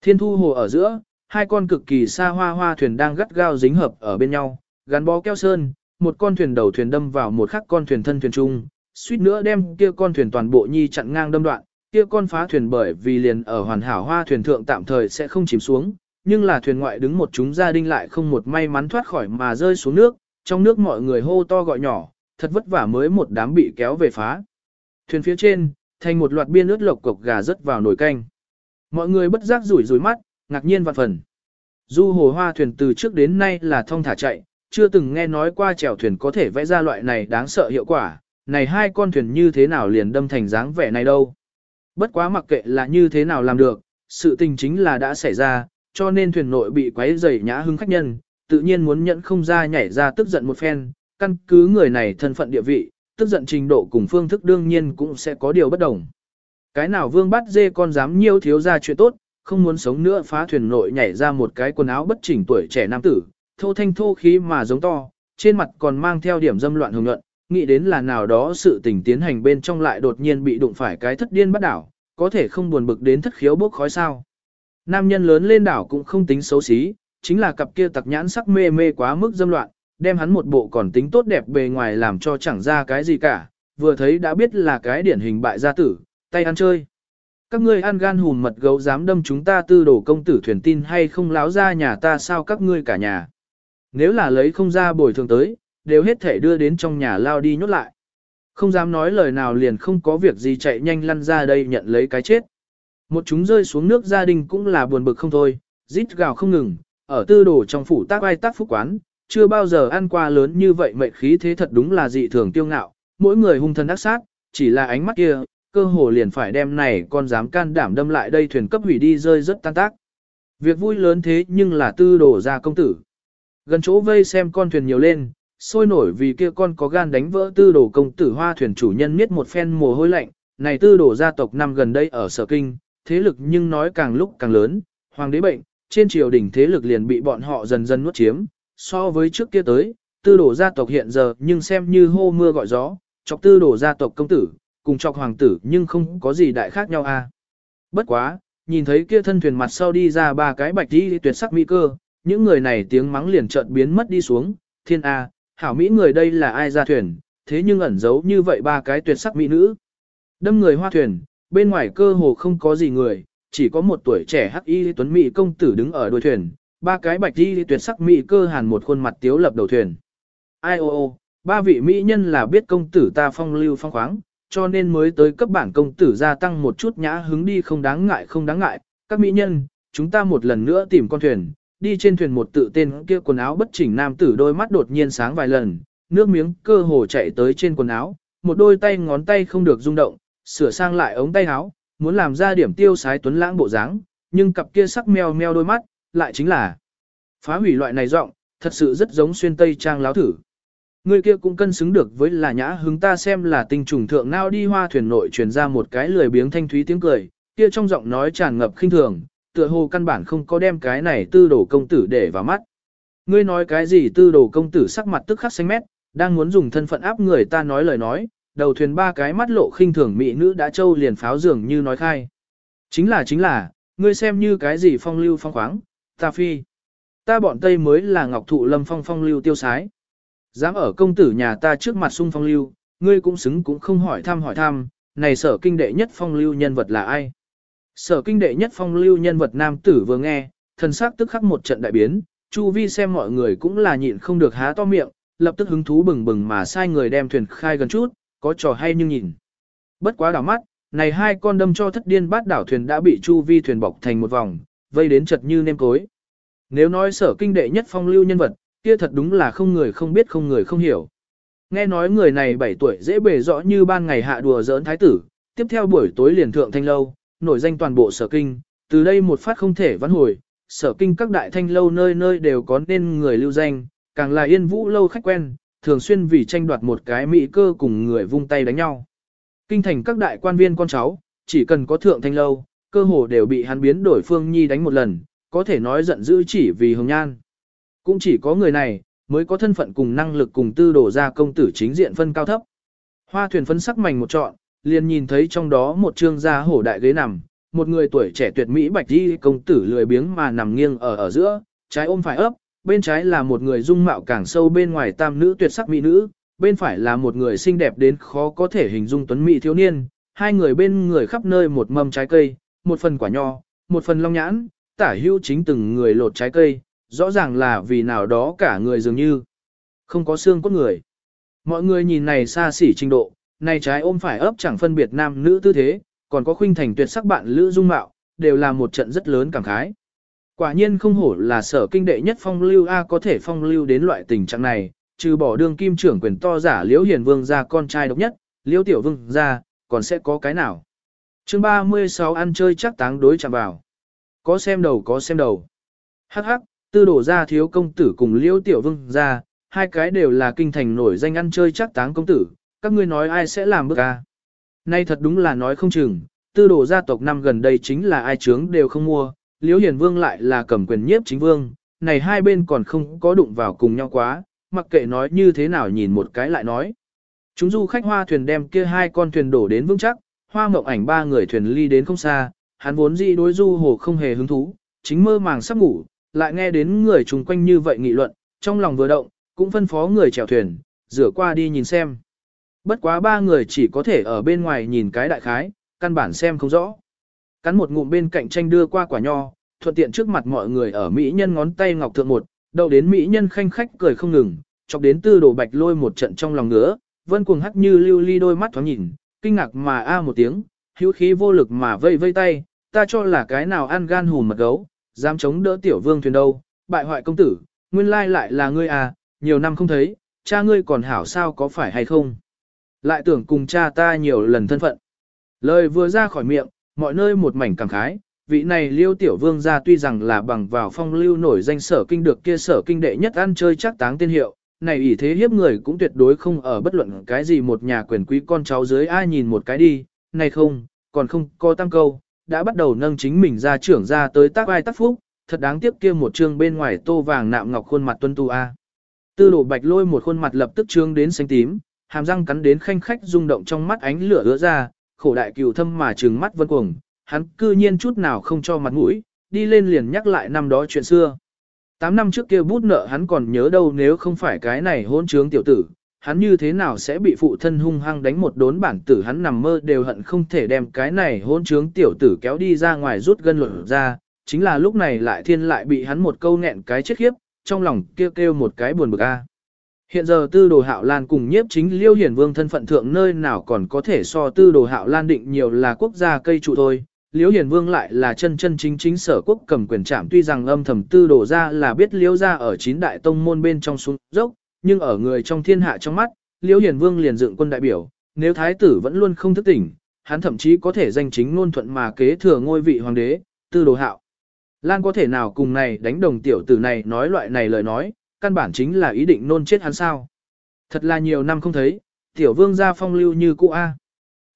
Thiên thu hồ ở giữa, hai con cực kỳ xa hoa hoa thuyền đang gắt gao dính hợp ở bên nhau, gắn bó keo sơn, một con thuyền đầu thuyền đâm vào một khắc con thuyền thân thuyền trung, suýt nữa đem kia con thuyền toàn bộ nhi chặn ngang đâm đoạn, kia con phá thuyền bởi vì liền ở hoàn hảo hoa thuyền thượng tạm thời sẽ không chìm xuống, nhưng là thuyền ngoại đứng một chúng gia đình lại không một may mắn thoát khỏi mà rơi xuống nước, trong nước mọi người hô to gọi nhỏ, thật vất vả mới một đám bị kéo về phá. Thuyền phía trên, thành một loạt biên ướt lộc cục gà rớt vào nồi canh. Mọi người bất giác rủi rủi mắt, ngạc nhiên vạn phần. Du hồ hoa thuyền từ trước đến nay là thông thả chạy, chưa từng nghe nói qua chèo thuyền có thể vẽ ra loại này đáng sợ hiệu quả, này hai con thuyền như thế nào liền đâm thành dáng vẻ này đâu. Bất quá mặc kệ là như thế nào làm được, sự tình chính là đã xảy ra, cho nên thuyền nội bị quấy rầy nhã hưng khách nhân, tự nhiên muốn nhận không ra nhảy ra tức giận một phen, căn cứ người này thân phận địa vị, tức giận trình độ cùng phương thức đương nhiên cũng sẽ có điều bất đồng. Cái nào vương bắt dê con dám nhiêu thiếu ra chuyện tốt, không muốn sống nữa phá thuyền nội nhảy ra một cái quần áo bất chỉnh tuổi trẻ nam tử, thô thanh thô khí mà giống to, trên mặt còn mang theo điểm dâm loạn hồng luận nghĩ đến là nào đó sự tình tiến hành bên trong lại đột nhiên bị đụng phải cái thất điên bắt đảo, có thể không buồn bực đến thất khiếu bốc khói sao. Nam nhân lớn lên đảo cũng không tính xấu xí, chính là cặp kia tặc nhãn sắc mê mê quá mức dâm loạn, đem hắn một bộ còn tính tốt đẹp bề ngoài làm cho chẳng ra cái gì cả, vừa thấy đã biết là cái điển hình bại gia tử, tay ăn chơi. Các ngươi ăn gan hùn mật gấu dám đâm chúng ta tư đổ công tử thuyền tin hay không láo ra nhà ta sao các ngươi cả nhà. Nếu là lấy không ra bồi thường tới, đều hết thể đưa đến trong nhà lao đi nhốt lại. Không dám nói lời nào liền không có việc gì chạy nhanh lăn ra đây nhận lấy cái chết. Một chúng rơi xuống nước gia đình cũng là buồn bực không thôi, rít gào không ngừng, ở tư đồ trong phủ tác ai tác phúc quán, chưa bao giờ ăn qua lớn như vậy mệnh khí thế thật đúng là dị thường tiêu ngạo, mỗi người hung thần ác sát, chỉ là ánh mắt kia, cơ hồ liền phải đem này con dám can đảm đâm lại đây thuyền cấp hủy đi rơi rất tan tác. Việc vui lớn thế nhưng là tư đồ ra công tử. Gần chỗ vây xem con thuyền nhiều lên, sôi nổi vì kia con có gan đánh vỡ tư đồ công tử hoa thuyền chủ nhân miết một phen mồ hôi lạnh, này tư đổ gia tộc năm gần đây ở sở kinh, thế lực nhưng nói càng lúc càng lớn, hoàng đế bệnh, trên triều đình thế lực liền bị bọn họ dần dần nuốt chiếm, so với trước kia tới, tư đổ gia tộc hiện giờ nhưng xem như hô mưa gọi gió, chọc tư đổ gia tộc công tử, cùng chọc hoàng tử nhưng không có gì đại khác nhau a. À. Bất quá, nhìn thấy kia thân thuyền mặt sau đi ra ba cái bạch đi tuyệt sắc mỹ cơ, những người này tiếng mắng liền chợt biến mất đi xuống, thiên a, hảo mỹ người đây là ai ra thuyền, thế nhưng ẩn giấu như vậy ba cái tuyệt sắc mỹ nữ. Đâm người hoa thuyền, bên ngoài cơ hồ không có gì người, chỉ có một tuổi trẻ hắc y tuấn mỹ công tử đứng ở đuôi thuyền, ba cái bạch y tuyệt sắc mỹ cơ hàn một khuôn mặt tiếu lập đầu thuyền. Ai ô ô, ba vị mỹ nhân là biết công tử ta phong lưu phong khoáng, cho nên mới tới cấp bản công tử gia tăng một chút nhã hứng đi không đáng ngại không đáng ngại. Các mỹ nhân, chúng ta một lần nữa tìm con thuyền, đi trên thuyền một tự tên kia quần áo bất chỉnh nam tử đôi mắt đột nhiên sáng vài lần, nước miếng cơ hồ chạy tới trên quần áo, một đôi tay ngón tay không được rung động, sửa sang lại ống tay áo, muốn làm ra điểm tiêu sái tuấn lãng bộ dáng, nhưng cặp kia sắc meo meo đôi mắt, lại chính là phá hủy loại này giọng, thật sự rất giống xuyên tây trang láo thử. Người kia cũng cân xứng được với là nhã hứng ta xem là tinh trùng thượng nào đi hoa thuyền nội truyền ra một cái lười biếng thanh thúy tiếng cười, kia trong giọng nói tràn ngập khinh thường, tựa hồ căn bản không có đem cái này tư đồ công tử để vào mắt. Ngươi nói cái gì tư đồ công tử sắc mặt tức khắc xanh mét, đang muốn dùng thân phận áp người ta nói lời nói, đầu thuyền ba cái mắt lộ khinh thường mỹ nữ đã trâu liền pháo dường như nói khai. Chính là chính là, ngươi xem như cái gì phong lưu phong khoáng, ta phi. Ta bọn Tây mới là ngọc thụ lâm phong phong lưu tiêu sái. Dám ở công tử nhà ta trước mặt sung phong lưu, ngươi cũng xứng cũng không hỏi thăm hỏi thăm, này sở kinh đệ nhất phong lưu nhân vật là ai? Sở kinh đệ nhất phong lưu nhân vật nam tử vừa nghe, thần sắc tức khắc một trận đại biến, chu vi xem mọi người cũng là nhịn không được há to miệng, lập tức hứng thú bừng bừng mà sai người đem thuyền khai gần chút, có trò hay nhưng nhìn. Bất quá đảo mắt, này hai con đâm cho thất điên bát đảo thuyền đã bị chu vi thuyền bọc thành một vòng, vây đến chật như nêm cối. Nếu nói sở kinh đệ nhất phong lưu nhân vật, kia thật đúng là không người không biết không người không hiểu. Nghe nói người này 7 tuổi dễ bề rõ như ban ngày hạ đùa giỡn thái tử, tiếp theo buổi tối liền thượng thanh lâu, nổi danh toàn bộ sở kinh, từ đây một phát không thể vãn hồi, sở kinh các đại thanh lâu nơi nơi đều có nên người lưu danh, càng là yên vũ lâu khách quen, thường xuyên vì tranh đoạt một cái mỹ cơ cùng người vung tay đánh nhau. Kinh thành các đại quan viên con cháu, chỉ cần có thượng thanh lâu, cơ hồ đều bị hắn biến đổi phương nhi đánh một lần, có thể nói giận dữ chỉ vì hồng nhan. Cũng chỉ có người này, mới có thân phận cùng năng lực cùng tư đổ ra công tử chính diện phân cao thấp. Hoa thuyền phân sắc mảnh một trọn, liền nhìn thấy trong đó một trương gia hổ đại ghế nằm, một người tuổi trẻ tuyệt mỹ bạch đi công tử lười biếng mà nằm nghiêng ở ở giữa, trái ôm phải ấp, bên trái là một người dung mạo càng sâu bên ngoài tam nữ tuyệt sắc mỹ nữ, bên phải là một người xinh đẹp đến khó có thể hình dung tuấn mỹ thiếu niên, hai người bên người khắp nơi một mâm trái cây, một phần quả nho, một phần long nhãn, tả hữu chính từng người lột trái cây, rõ ràng là vì nào đó cả người dường như không có xương cốt người. Mọi người nhìn này xa xỉ trình độ, này trái ôm phải ấp chẳng phân biệt nam nữ tư thế, còn có khuynh thành tuyệt sắc bạn lữ dung mạo, đều là một trận rất lớn cảm khái. Quả nhiên không hổ là sở kinh đệ nhất phong lưu A có thể phong lưu đến loại tình trạng này, trừ bỏ đương kim trưởng quyền to giả liễu hiền vương ra con trai độc nhất, liễu tiểu vương ra, còn sẽ có cái nào. chương 36 ăn chơi chắc táng đối chạm vào. Có xem đầu có xem đầu. Hắc hắc, tư đổ ra thiếu công tử cùng liễu tiểu vương ra, hai cái đều là kinh thành nổi danh ăn chơi chắc táng công tử, các ngươi nói ai sẽ làm bước A. Nay thật đúng là nói không chừng, tư đồ gia tộc năm gần đây chính là ai trướng đều không mua, Liễu Hiền Vương lại là cầm quyền nhiếp chính vương, này hai bên còn không có đụng vào cùng nhau quá, mặc kệ nói như thế nào nhìn một cái lại nói. Chúng du khách hoa thuyền đem kia hai con thuyền đổ đến vững chắc, hoa mộng ảnh ba người thuyền ly đến không xa, hắn vốn dĩ đối du hồ không hề hứng thú, chính mơ màng sắp ngủ, lại nghe đến người chung quanh như vậy nghị luận, trong lòng vừa động, cũng phân phó người chèo thuyền, rửa qua đi nhìn xem. Bất quá ba người chỉ có thể ở bên ngoài nhìn cái đại khái, căn bản xem không rõ. Cắn một ngụm bên cạnh tranh đưa qua quả nho, thuận tiện trước mặt mọi người ở Mỹ nhân ngón tay ngọc thượng một, đầu đến Mỹ nhân khanh khách cười không ngừng, chọc đến tư đồ bạch lôi một trận trong lòng ngứa, vân cuồng hắt như lưu ly đôi mắt thoáng nhìn, kinh ngạc mà a một tiếng, hữu khí vô lực mà vây vây tay, ta cho là cái nào ăn gan hùn mật gấu, dám chống đỡ tiểu vương thuyền đâu, bại hoại công tử, nguyên lai lại là ngươi à, nhiều năm không thấy, cha ngươi còn hảo sao có phải hay không. Lại tưởng cùng cha ta nhiều lần thân phận. Lời vừa ra khỏi miệng, mọi nơi một mảnh cảm khái, vị này liêu tiểu vương gia tuy rằng là bằng vào phong lưu nổi danh sở kinh được kia sở kinh đệ nhất ăn chơi chắc táng tiên hiệu, này ỷ thế hiếp người cũng tuyệt đối không ở bất luận cái gì một nhà quyền quý con cháu dưới ai nhìn một cái đi, này không, còn không có tăng câu, đã bắt đầu nâng chính mình ra trưởng ra tới tác ai tác phúc, thật đáng tiếc kia một chương bên ngoài tô vàng nạm ngọc khuôn mặt tuân tu a. Tư đổ bạch lôi một khuôn mặt lập tức trương đến xanh tím, hàm răng cắn đến khanh khách rung động trong mắt ánh lửa ứa ra, khổ đại cừu thâm mà trừng mắt vân cuồng, hắn cư nhiên chút nào không cho mặt mũi, đi lên liền nhắc lại năm đó chuyện xưa. Tám năm trước kia bút nợ hắn còn nhớ đâu nếu không phải cái này hôn trướng tiểu tử, hắn như thế nào sẽ bị phụ thân hung hăng đánh một đốn bản tử hắn nằm mơ đều hận không thể đem cái này hôn trướng tiểu tử kéo đi ra ngoài rút gân luận ra, chính là lúc này lại thiên lại bị hắn một câu nghẹn cái chết khiếp, trong lòng kêu kêu một cái buồn bực a. Hiện giờ tư đồ hạo lan cùng nhiếp chính liêu hiển vương thân phận thượng nơi nào còn có thể so tư đồ hạo lan định nhiều là quốc gia cây trụ thôi. Liễu Hiển Vương lại là chân chân chính chính sở quốc cầm quyền trạm tuy rằng âm thầm tư đổ ra là biết liễu ra ở chín đại tông môn bên trong xuống dốc, nhưng ở người trong thiên hạ trong mắt, liễu Hiển Vương liền dựng quân đại biểu, nếu thái tử vẫn luôn không thức tỉnh, hắn thậm chí có thể danh chính ngôn thuận mà kế thừa ngôi vị hoàng đế, tư đồ hạo. Lan có thể nào cùng này đánh đồng tiểu tử này nói loại này lời nói, căn bản chính là ý định nôn chết hắn sao. Thật là nhiều năm không thấy, tiểu vương gia phong lưu như cũ A.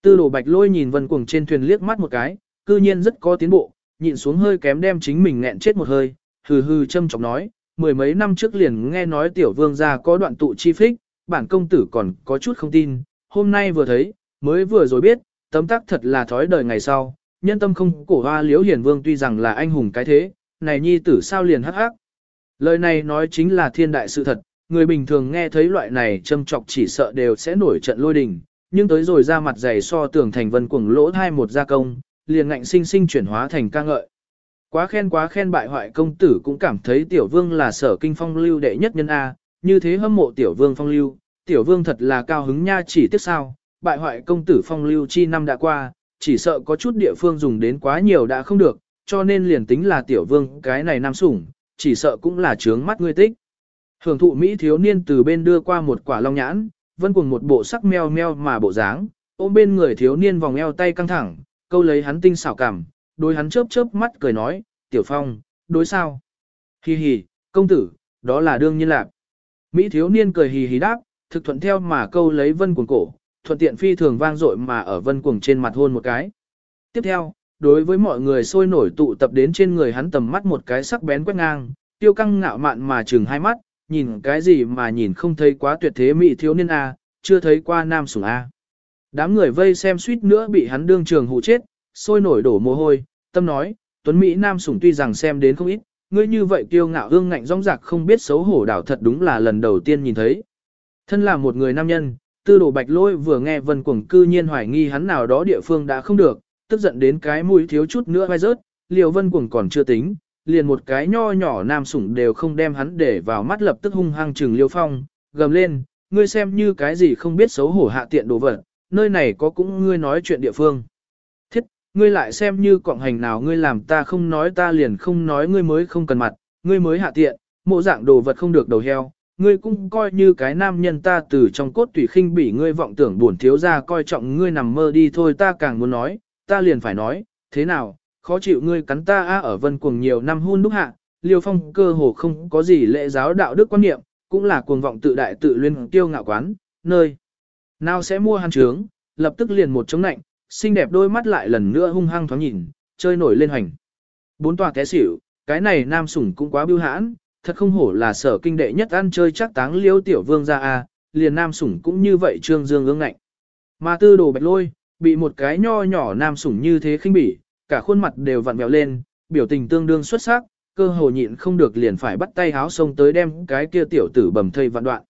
Tư đồ bạch lôi nhìn vân cuồng trên thuyền liếc mắt một cái, cư nhiên rất có tiến bộ, nhịn xuống hơi kém đem chính mình nghẹn chết một hơi, hừ hừ châm chọc nói, mười mấy năm trước liền nghe nói tiểu vương gia có đoạn tụ chi phích, bản công tử còn có chút không tin, hôm nay vừa thấy, mới vừa rồi biết, tấm tắc thật là thói đời ngày sau, nhân tâm không cổ hoa liễu hiển vương tuy rằng là anh hùng cái thế, này nhi tử sao liền hắc hắc. Lời này nói chính là thiên đại sự thật, người bình thường nghe thấy loại này châm chọc chỉ sợ đều sẽ nổi trận lôi đình, nhưng tới rồi ra mặt dày so tưởng thành vân cuồng lỗ thai một gia công, liền ngạnh sinh sinh chuyển hóa thành ca ngợi. Quá khen quá khen bại hoại công tử cũng cảm thấy tiểu vương là sở kinh phong lưu đệ nhất nhân A, như thế hâm mộ tiểu vương phong lưu, tiểu vương thật là cao hứng nha chỉ tiếc sao, bại hoại công tử phong lưu chi năm đã qua, chỉ sợ có chút địa phương dùng đến quá nhiều đã không được, cho nên liền tính là tiểu vương cái này nam sủng, chỉ sợ cũng là trướng mắt ngươi tích. Hưởng thụ Mỹ thiếu niên từ bên đưa qua một quả long nhãn, vân cùng một bộ sắc meo meo mà bộ dáng, ôm bên người thiếu niên vòng eo tay căng thẳng, câu lấy hắn tinh xảo cảm, đối hắn chớp chớp mắt cười nói, tiểu phong, đối sao? Hi hi, công tử, đó là đương nhiên lạc. Mỹ thiếu niên cười hì hì đáp, thực thuận theo mà câu lấy vân cuồng cổ, thuận tiện phi thường vang dội mà ở vân cuồng trên mặt hôn một cái. Tiếp theo, đối với mọi người sôi nổi tụ tập đến trên người hắn tầm mắt một cái sắc bén quét ngang, tiêu căng ngạo mạn mà chừng hai mắt, nhìn cái gì mà nhìn không thấy quá tuyệt thế mỹ thiếu niên A, chưa thấy qua nam sủng A. Đám người vây xem suýt nữa bị hắn đương trường hụ chết, sôi nổi đổ mồ hôi, tâm nói, tuấn Mỹ nam sủng tuy rằng xem đến không ít, ngươi như vậy kiêu ngạo hương ngạnh rong rạc không biết xấu hổ đảo thật đúng là lần đầu tiên nhìn thấy. Thân là một người nam nhân, tư đồ bạch lôi vừa nghe vân cuồng cư nhiên hoài nghi hắn nào đó địa phương đã không được, tức giận đến cái mũi thiếu chút nữa vai rớt, liều vân cuồng còn chưa tính, liền một cái nho nhỏ nam sủng đều không đem hắn để vào mắt lập tức hung hăng trừng liêu phong, gầm lên, ngươi xem như cái gì không biết xấu hổ hạ tiện đồ vật, nơi này có cũng ngươi nói chuyện địa phương. Thiết, ngươi lại xem như cọng hành nào ngươi làm ta không nói ta liền không nói ngươi mới không cần mặt, ngươi mới hạ tiện, mộ dạng đồ vật không được đầu heo, ngươi cũng coi như cái nam nhân ta từ trong cốt tùy khinh bỉ ngươi vọng tưởng buồn thiếu ra coi trọng ngươi nằm mơ đi thôi ta càng muốn nói, ta liền phải nói, thế nào, khó chịu ngươi cắn ta a ở vân cuồng nhiều năm hôn đúc hạ, liêu phong cơ hồ không có gì lễ giáo đạo đức quan niệm, cũng là cuồng vọng tự đại tự luyên tiêu ngạo quán, nơi. Nào sẽ mua hàn trướng, lập tức liền một chống nạnh, xinh đẹp đôi mắt lại lần nữa hung hăng thoáng nhìn, chơi nổi lên hành. Bốn tòa té xỉu, cái này nam sủng cũng quá biêu hãn, thật không hổ là sở kinh đệ nhất ăn chơi chắc táng liêu tiểu vương ra a, liền nam sủng cũng như vậy trương dương ương ngạnh. Mà tư đồ bạch lôi, bị một cái nho nhỏ nam sủng như thế khinh bỉ, cả khuôn mặt đều vặn vẹo lên, biểu tình tương đương xuất sắc, cơ hồ nhịn không được liền phải bắt tay háo sông tới đem cái kia tiểu tử bầm thây vạn đoạn.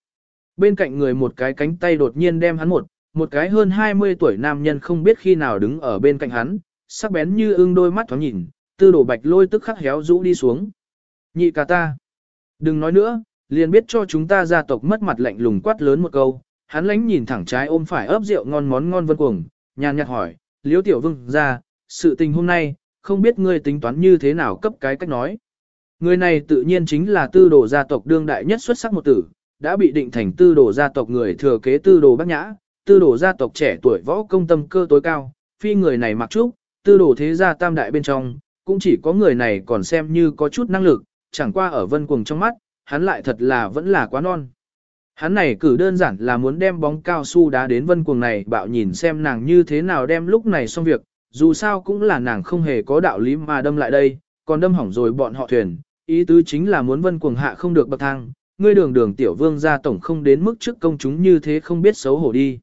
Bên cạnh người một cái cánh tay đột nhiên đem hắn một, một cái hơn 20 tuổi nam nhân không biết khi nào đứng ở bên cạnh hắn, sắc bén như ưng đôi mắt thoáng nhìn, tư đổ bạch lôi tức khắc héo rũ đi xuống. Nhị ca ta. Đừng nói nữa, liền biết cho chúng ta gia tộc mất mặt lạnh lùng quát lớn một câu, hắn lánh nhìn thẳng trái ôm phải ấp rượu ngon món ngon vân cuồng, nhàn nhạt hỏi, liễu tiểu vương ra, sự tình hôm nay, không biết ngươi tính toán như thế nào cấp cái cách nói. Người này tự nhiên chính là tư đồ gia tộc đương đại nhất xuất sắc một tử, đã bị định thành tư đồ gia tộc người thừa kế tư đồ bác nhã, tư đồ gia tộc trẻ tuổi võ công tâm cơ tối cao, phi người này mặc trúc, tư đồ thế gia tam đại bên trong, cũng chỉ có người này còn xem như có chút năng lực, chẳng qua ở vân cuồng trong mắt, hắn lại thật là vẫn là quá non. Hắn này cử đơn giản là muốn đem bóng cao su đá đến vân cuồng này bạo nhìn xem nàng như thế nào đem lúc này xong việc, dù sao cũng là nàng không hề có đạo lý mà đâm lại đây, còn đâm hỏng rồi bọn họ thuyền, ý tứ chính là muốn vân cuồng hạ không được bậc thang, ngươi đường đường tiểu vương gia tổng không đến mức trước công chúng như thế không biết xấu hổ đi.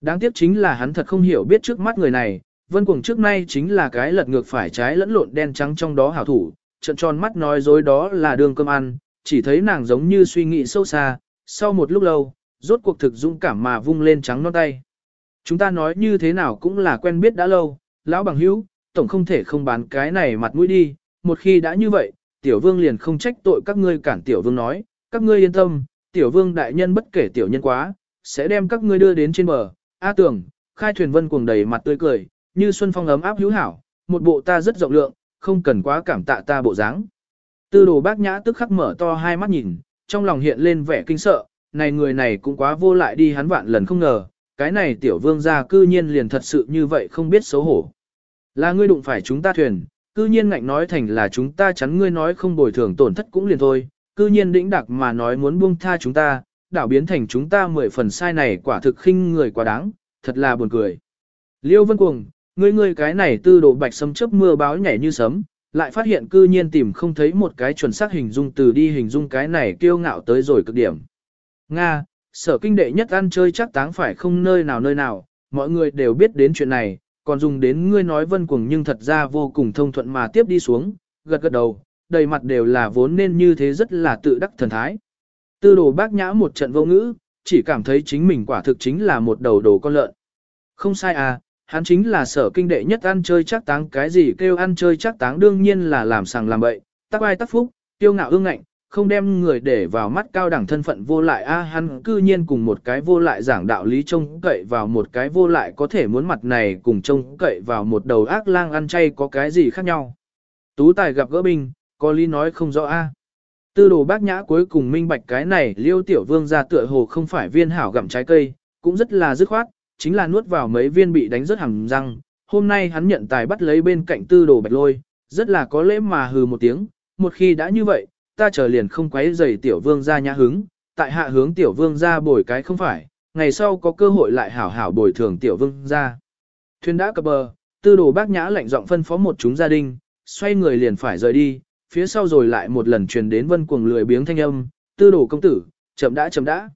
Đáng tiếc chính là hắn thật không hiểu biết trước mắt người này, vân cuồng trước nay chính là cái lật ngược phải trái lẫn lộn đen trắng trong đó hảo thủ, trận tròn mắt nói dối đó là đường cơm ăn, chỉ thấy nàng giống như suy nghĩ sâu xa, sau một lúc lâu, rốt cuộc thực dũng cảm mà vung lên trắng non tay. Chúng ta nói như thế nào cũng là quen biết đã lâu, lão bằng hữu, tổng không thể không bán cái này mặt mũi đi, một khi đã như vậy, tiểu vương liền không trách tội các ngươi cản tiểu vương nói, các ngươi yên tâm, tiểu vương đại nhân bất kể tiểu nhân quá, sẽ đem các ngươi đưa đến trên bờ, A tưởng, khai thuyền vân cuồng đầy mặt tươi cười, như xuân phong ấm áp hữu hảo, một bộ ta rất rộng lượng, không cần quá cảm tạ ta bộ dáng. Tư đồ bác nhã tức khắc mở to hai mắt nhìn, trong lòng hiện lên vẻ kinh sợ, này người này cũng quá vô lại đi hắn vạn lần không ngờ, cái này tiểu vương gia cư nhiên liền thật sự như vậy không biết xấu hổ. Là ngươi đụng phải chúng ta thuyền, cư nhiên ngạnh nói thành là chúng ta chắn ngươi nói không bồi thường tổn thất cũng liền thôi, cư nhiên đĩnh đặc mà nói muốn buông tha chúng ta, đảo biến thành chúng ta mười phần sai này quả thực khinh người quá đáng, thật là buồn cười. Liêu Vân Cuồng, ngươi ngươi cái này tư đồ bạch sấm chớp mưa báo nhảy như sấm, lại phát hiện cư nhiên tìm không thấy một cái chuẩn xác hình dung từ đi hình dung cái này kiêu ngạo tới rồi cực điểm. Nga, sở kinh đệ nhất ăn chơi chắc táng phải không nơi nào nơi nào, mọi người đều biết đến chuyện này, còn dùng đến ngươi nói vân cuồng nhưng thật ra vô cùng thông thuận mà tiếp đi xuống, gật gật đầu, đầy mặt đều là vốn nên như thế rất là tự đắc thần thái. Tư đồ bác nhã một trận vô ngữ, chỉ cảm thấy chính mình quả thực chính là một đầu đồ con lợn. Không sai à, hắn chính là sở kinh đệ nhất ăn chơi chắc táng cái gì kêu ăn chơi chắc táng đương nhiên là làm sàng làm bậy, tắc ai tắc phúc, tiêu ngạo ương ngạnh, không đem người để vào mắt cao đẳng thân phận vô lại a hắn cư nhiên cùng một cái vô lại giảng đạo lý trông cậy vào một cái vô lại có thể muốn mặt này cùng trông cậy vào một đầu ác lang ăn chay có cái gì khác nhau. Tú tài gặp gỡ binh, có lý nói không rõ a. Tư đồ bác nhã cuối cùng minh bạch cái này liêu tiểu vương ra tựa hồ không phải viên hảo gặm trái cây, cũng rất là dứt khoát, chính là nuốt vào mấy viên bị đánh rớt hẳn răng. Hôm nay hắn nhận tài bắt lấy bên cạnh tư đồ bạch lôi, rất là có lễ mà hừ một tiếng, một khi đã như vậy, ta chờ liền không quấy giày tiểu vương ra nhã hứng, tại hạ hướng tiểu vương ra bồi cái không phải, ngày sau có cơ hội lại hảo hảo bồi thường tiểu vương ra. Thuyền đã cập bờ, tư đồ bác nhã lạnh giọng phân phó một chúng gia đình, xoay người liền phải rời đi, phía sau rồi lại một lần truyền đến vân cuồng lười biếng thanh âm, tư đồ công tử, chậm đã chậm đã.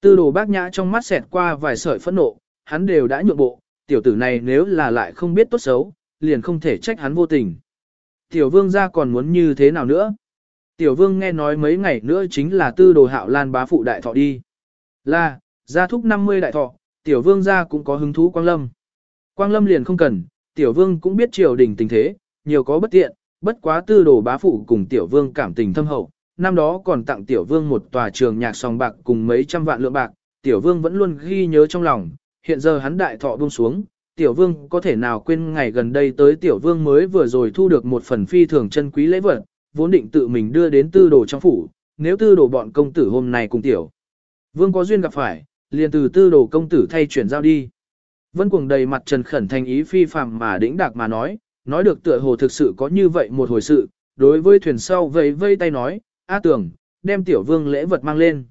Tư đồ bác nhã trong mắt xẹt qua vài sợi phẫn nộ, hắn đều đã nhượng bộ, tiểu tử này nếu là lại không biết tốt xấu, liền không thể trách hắn vô tình. Tiểu vương gia còn muốn như thế nào nữa? Tiểu vương nghe nói mấy ngày nữa chính là tư đồ hạo lan bá phụ đại thọ đi. Là, gia thúc 50 đại thọ, tiểu vương gia cũng có hứng thú quang lâm. Quang lâm liền không cần, tiểu vương cũng biết triều đình tình thế, nhiều có bất tiện, bất quá tư đồ bá phụ cùng tiểu vương cảm tình thâm hậu. Năm đó còn tặng tiểu vương một tòa trường nhạc song bạc cùng mấy trăm vạn lượng bạc, tiểu vương vẫn luôn ghi nhớ trong lòng, hiện giờ hắn đại thọ buông xuống, tiểu vương có thể nào quên ngày gần đây tới tiểu vương mới vừa rồi thu được một phần phi thường chân quý lễ vật, vốn định tự mình đưa đến tư đồ trong phủ, nếu tư đồ bọn công tử hôm nay cùng tiểu. Vương có duyên gặp phải, liền từ tư đồ công tử thay chuyển giao đi. Vân cuồng đầy mặt trần khẩn thành ý phi phàm mà đĩnh đạc mà nói, nói được tựa hồ thực sự có như vậy một hồi sự, đối với thuyền sau vây vây tay nói, A tưởng, đem tiểu vương lễ vật mang lên.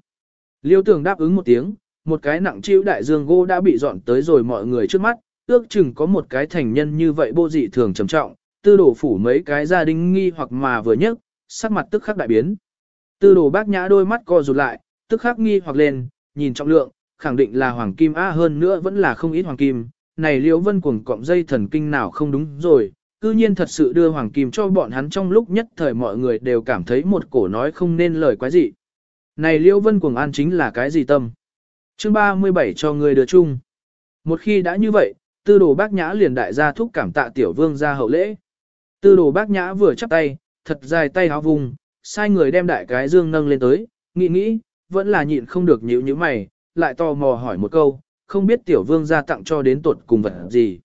Liêu tưởng đáp ứng một tiếng, một cái nặng chiếu đại dương gỗ đã bị dọn tới rồi mọi người trước mắt, ước chừng có một cái thành nhân như vậy vô dị thường trầm trọng, tư đồ phủ mấy cái gia đình nghi hoặc mà vừa nhấc, sắc mặt tức khắc đại biến. Tư đồ bác nhã đôi mắt co rụt lại, tức khắc nghi hoặc lên, nhìn trọng lượng, khẳng định là hoàng kim a hơn nữa vẫn là không ít hoàng kim, này liễu vân cuồng cọng dây thần kinh nào không đúng rồi, cư nhiên thật sự đưa hoàng kim cho bọn hắn trong lúc nhất thời mọi người đều cảm thấy một cổ nói không nên lời quái gì. Này liễu vân cuồng an chính là cái gì tâm? Chương 37 cho người đưa chung. Một khi đã như vậy, tư đồ bác nhã liền đại gia thúc cảm tạ tiểu vương ra hậu lễ. Tư đồ bác nhã vừa chắp tay, thật dài tay háo vùng, sai người đem đại cái dương nâng lên tới, nghĩ nghĩ, vẫn là nhịn không được nhíu như mày, lại tò mò hỏi một câu, không biết tiểu vương ra tặng cho đến tuột cùng vật gì.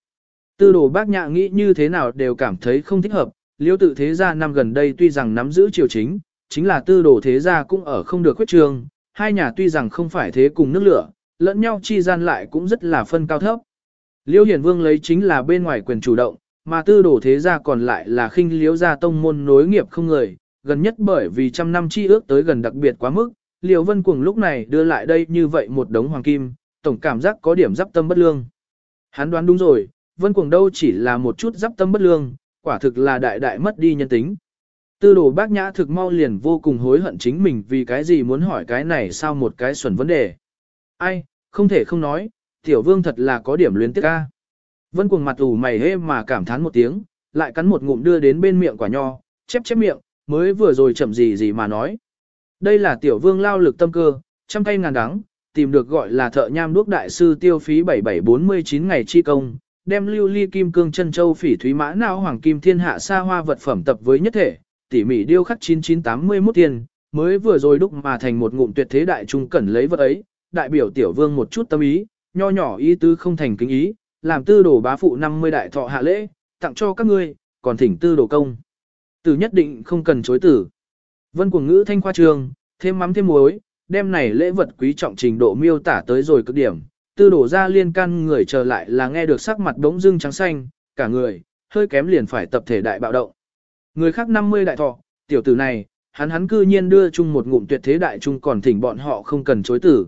Tư đồ bác nhã nghĩ như thế nào đều cảm thấy không thích hợp, liêu tự thế gia năm gần đây tuy rằng nắm giữ triều chính, chính là tư đồ thế gia cũng ở không được quyết trường, hai nhà tuy rằng không phải thế cùng nước lửa, lẫn nhau chi gian lại cũng rất là phân cao thấp. Liêu hiển vương lấy chính là bên ngoài quyền chủ động, mà tư đồ thế gia còn lại là khinh liếu gia tông môn nối nghiệp không người, gần nhất bởi vì trăm năm chi ước tới gần đặc biệt quá mức, liêu Vân Cuồng lúc này đưa lại đây như vậy một đống hoàng kim, tổng cảm giác có điểm giáp tâm bất lương. Hắn đoán đúng rồi, Vân Cuồng đâu chỉ là một chút giáp tâm bất lương, quả thực là đại đại mất đi nhân tính. Tư đồ bác nhã thực mau liền vô cùng hối hận chính mình vì cái gì muốn hỏi cái này sao một cái xuẩn vấn đề. Ai, không thể không nói, tiểu vương thật là có điểm luyến tiếc ca. Vân cuồng mặt ủ mày hê mà cảm thán một tiếng, lại cắn một ngụm đưa đến bên miệng quả nho, chép chép miệng, mới vừa rồi chậm gì gì mà nói. Đây là tiểu vương lao lực tâm cơ, trăm tay ngàn đắng, tìm được gọi là thợ nham đuốc đại sư tiêu phí 7749 ngày chi công, đem lưu ly kim cương chân châu phỉ thúy mã nào hoàng kim thiên hạ xa hoa vật phẩm tập với nhất thể, tỉ mỉ điêu khắc 9981 tiền, mới vừa rồi đúc mà thành một ngụm tuyệt thế đại trung cẩn lấy vật ấy, đại biểu tiểu vương một chút tâm ý, nho nhỏ ý tứ không thành kính ý, làm tư đồ bá phụ 50 đại thọ hạ lễ, tặng cho các ngươi, còn thỉnh tư đồ công. Tử nhất định không cần chối tử. Vân cuồng ngữ thanh khoa trường, thêm mắm thêm muối, đem này lễ vật quý trọng trình độ miêu tả tới rồi cực điểm. Tư đổ ra liên can người chờ lại là nghe được sắc mặt đống dưng trắng xanh, cả người, hơi kém liền phải tập thể đại bạo động. Người khác 50 đại thọ, tiểu tử này, hắn hắn cư nhiên đưa chung một ngụm tuyệt thế đại trung còn thỉnh bọn họ không cần chối tử.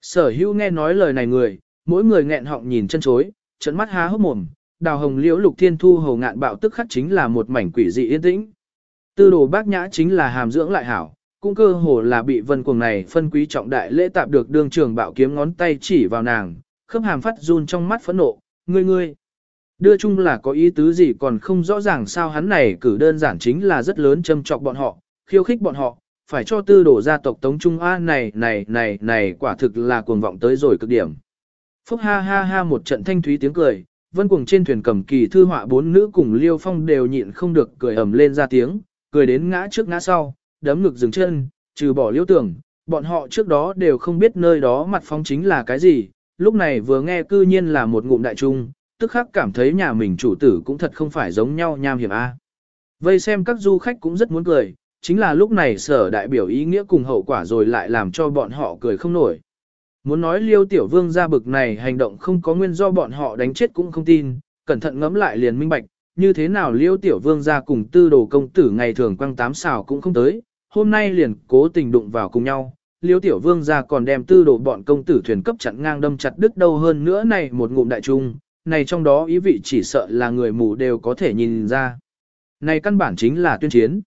Sở hữu nghe nói lời này người, mỗi người nghẹn họng nhìn chân chối, trận mắt há hốc mồm, đào hồng liễu lục thiên thu hầu ngạn bạo tức khắc chính là một mảnh quỷ dị yên tĩnh. Tư đồ bác nhã chính là hàm dưỡng lại hảo, cũng cơ hồ là bị vân cuồng này phân quý trọng đại lễ tạp được đương trường bạo kiếm ngón tay chỉ vào nàng, khớp hàm phát run trong mắt phẫn nộ, ngươi ngươi. Đưa chung là có ý tứ gì còn không rõ ràng sao hắn này cử đơn giản chính là rất lớn châm trọc bọn họ, khiêu khích bọn họ, phải cho tư đổ gia tộc Tống Trung A này này này này quả thực là cuồng vọng tới rồi cực điểm. Phúc ha ha ha một trận thanh thúy tiếng cười, vân cuồng trên thuyền cầm kỳ thư họa bốn nữ cùng liêu phong đều nhịn không được cười ầm lên ra tiếng, cười đến ngã trước ngã sau, đấm ngực dừng chân, trừ bỏ liêu tưởng, bọn họ trước đó đều không biết nơi đó mặt phong chính là cái gì, lúc này vừa nghe cư nhiên là một ngụm đại trung, tức khắc cảm thấy nhà mình chủ tử cũng thật không phải giống nhau nham hiểm a. Vây xem các du khách cũng rất muốn cười, chính là lúc này sở đại biểu ý nghĩa cùng hậu quả rồi lại làm cho bọn họ cười không nổi. Muốn nói liêu tiểu vương ra bực này hành động không có nguyên do bọn họ đánh chết cũng không tin, cẩn thận ngẫm lại liền minh bạch, như thế nào liêu tiểu vương ra cùng tư đồ công tử ngày thường quăng tám xào cũng không tới, hôm nay liền cố tình đụng vào cùng nhau. Liêu tiểu vương ra còn đem tư đồ bọn công tử thuyền cấp chặn ngang đâm chặt đứt đâu hơn nữa này một ngụm đại trung, này trong đó ý vị chỉ sợ là người mù đều có thể nhìn ra. Này căn bản chính là tuyên chiến.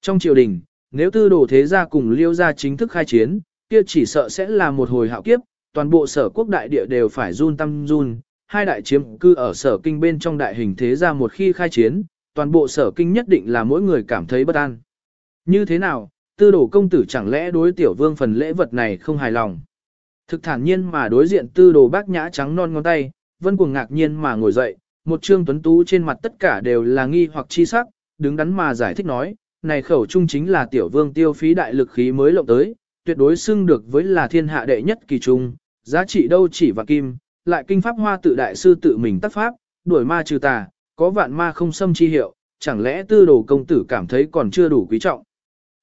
Trong triều đình, nếu tư đồ thế gia cùng liêu gia chính thức khai chiến, kia chỉ sợ sẽ là một hồi hạo kiếp, toàn bộ sở quốc đại địa đều phải run tâm run, hai đại chiếm cư ở sở kinh bên trong đại hình thế gia một khi khai chiến, toàn bộ sở kinh nhất định là mỗi người cảm thấy bất an. Như thế nào, tư đồ công tử chẳng lẽ đối tiểu vương phần lễ vật này không hài lòng. Thực thản nhiên mà đối diện tư đồ bác nhã trắng non ngón tay, vân cuồng ngạc nhiên mà ngồi dậy, một trương tuấn tú trên mặt tất cả đều là nghi hoặc chi sắc, đứng đắn mà giải thích nói, này khẩu trung chính là tiểu vương tiêu phí đại lực khí mới lộng tới, tuyệt đối xưng được với là thiên hạ đệ nhất kỳ trung, giá trị đâu chỉ và kim, lại kinh pháp hoa tự đại sư tự mình tác pháp, đuổi ma trừ tà, có vạn ma không xâm chi hiệu, chẳng lẽ tư đồ công tử cảm thấy còn chưa đủ quý trọng.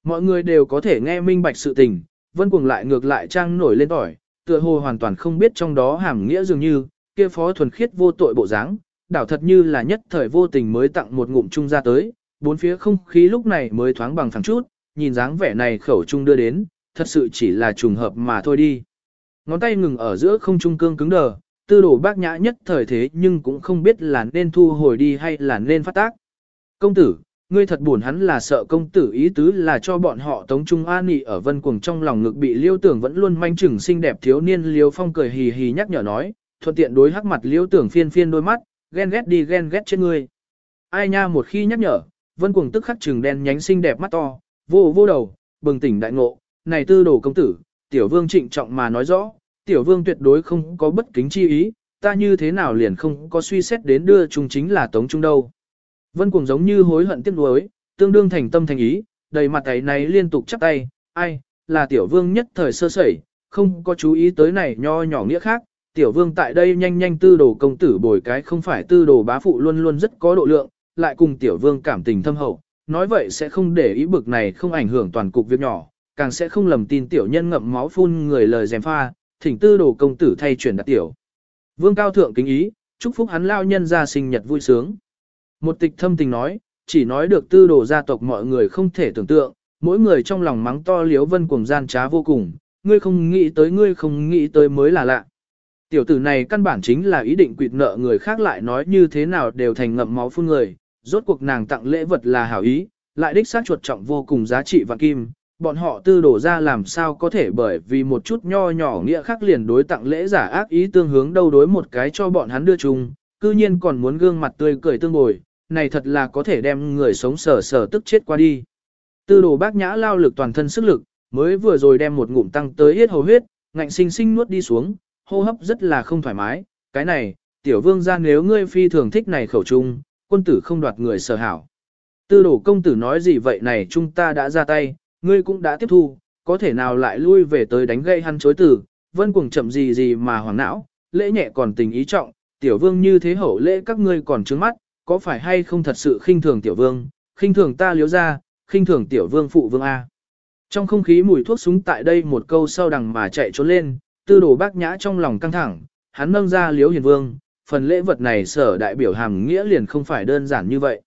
Mọi người đều có thể nghe minh bạch sự tình, vân cuồng lại ngược lại trang nổi lên tỏi, tựa hồ hoàn toàn không biết trong đó hàm nghĩa dường như, kia phó thuần khiết vô tội bộ dáng, đảo thật như là nhất thời vô tình mới tặng một ngụm chung ra tới, bốn phía không khí lúc này mới thoáng bằng phẳng chút, nhìn dáng vẻ này khẩu trung đưa đến, thật sự chỉ là trùng hợp mà thôi đi. Ngón tay ngừng ở giữa không trung cương cứng đờ, tư đồ bác nhã nhất thời thế nhưng cũng không biết là nên thu hồi đi hay là nên phát tác. Công tử, ngươi thật buồn hắn là sợ công tử ý tứ là cho bọn họ tống trung an nị ở vân cuồng trong lòng ngực bị liêu tưởng vẫn luôn manh chừng xinh đẹp thiếu niên liêu phong cười hì hì nhắc nhở nói, thuận tiện đối hắc mặt liễu tưởng phiên phiên đôi mắt, ghen ghét đi ghen ghét trên ngươi. Ai nha một khi nhắc nhở, vân cuồng tức khắc trừng đen nhánh xinh đẹp mắt to, vô vô đầu, bừng tỉnh đại ngộ, này tư đồ công tử, tiểu vương trịnh trọng mà nói rõ, tiểu vương tuyệt đối không có bất kính chi ý, ta như thế nào liền không có suy xét đến đưa chung chính là tống trung đâu. Vân cuồng giống như hối hận tiếc nuối, tương đương thành tâm thành ý, đầy mặt ấy này liên tục chắp tay, ai, là tiểu vương nhất thời sơ sẩy, không có chú ý tới này nho nhỏ nghĩa khác, tiểu vương tại đây nhanh nhanh tư đồ công tử bồi cái không phải tư đồ bá phụ luôn luôn rất có độ lượng, lại cùng tiểu vương cảm tình thâm hậu, nói vậy sẽ không để ý bực này không ảnh hưởng toàn cục việc nhỏ, càng sẽ không lầm tin tiểu nhân ngậm máu phun người lời dèm pha, thỉnh tư đồ công tử thay chuyển đặt tiểu. Vương cao thượng kính ý, chúc phúc hắn lao nhân ra sinh nhật vui sướng. Một tịch thâm tình nói, chỉ nói được tư đồ gia tộc mọi người không thể tưởng tượng, mỗi người trong lòng mắng to liếu vân cuồng gian trá vô cùng, ngươi không nghĩ tới ngươi không nghĩ tới mới là lạ. Tiểu tử này căn bản chính là ý định quỵt nợ người khác lại nói như thế nào đều thành ngậm máu phun người, rốt cuộc nàng tặng lễ vật là hảo ý, lại đích xác chuột trọng vô cùng giá trị vàng kim, bọn họ tư đổ ra làm sao có thể bởi vì một chút nho nhỏ nghĩa khác liền đối tặng lễ giả ác ý tương hướng đâu đối một cái cho bọn hắn đưa chung, cư nhiên còn muốn gương mặt tươi cười tương bồi, này thật là có thể đem người sống sờ sờ tức chết qua đi. Tư đồ bác nhã lao lực toàn thân sức lực, mới vừa rồi đem một ngụm tăng tới hết hầu huyết, ngạnh sinh sinh nuốt đi xuống, hô hấp rất là không thoải mái, cái này, tiểu vương ra nếu ngươi phi thường thích này khẩu trung, quân tử không đoạt người sở hảo. Tư đồ công tử nói gì vậy này chúng ta đã ra tay, ngươi cũng đã tiếp thu, có thể nào lại lui về tới đánh gây hắn chối tử, vân cuồng chậm gì gì mà hoàng não, lễ nhẹ còn tình ý trọng, tiểu vương như thế hậu lễ các ngươi còn trướng mắt, có phải hay không thật sự khinh thường tiểu vương, khinh thường ta liếu ra, khinh thường tiểu vương phụ vương A. Trong không khí mùi thuốc súng tại đây một câu sau đằng mà chạy trốn lên, tư đồ bác nhã trong lòng căng thẳng, hắn nâng ra liếu hiền vương, phần lễ vật này sở đại biểu hàm nghĩa liền không phải đơn giản như vậy.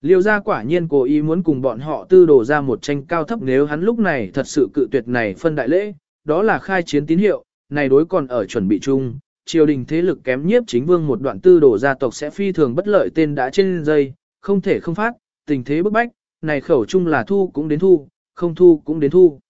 Liêu gia quả nhiên cố ý muốn cùng bọn họ tư đồ ra một tranh cao thấp nếu hắn lúc này thật sự cự tuyệt này phân đại lễ, đó là khai chiến tín hiệu, này đối còn ở chuẩn bị chung, triều đình thế lực kém nhiếp chính vương một đoạn tư đồ gia tộc sẽ phi thường bất lợi tên đã trên dây, không thể không phát, tình thế bức bách, này khẩu chung là thu cũng đến thu, không thu cũng đến thu.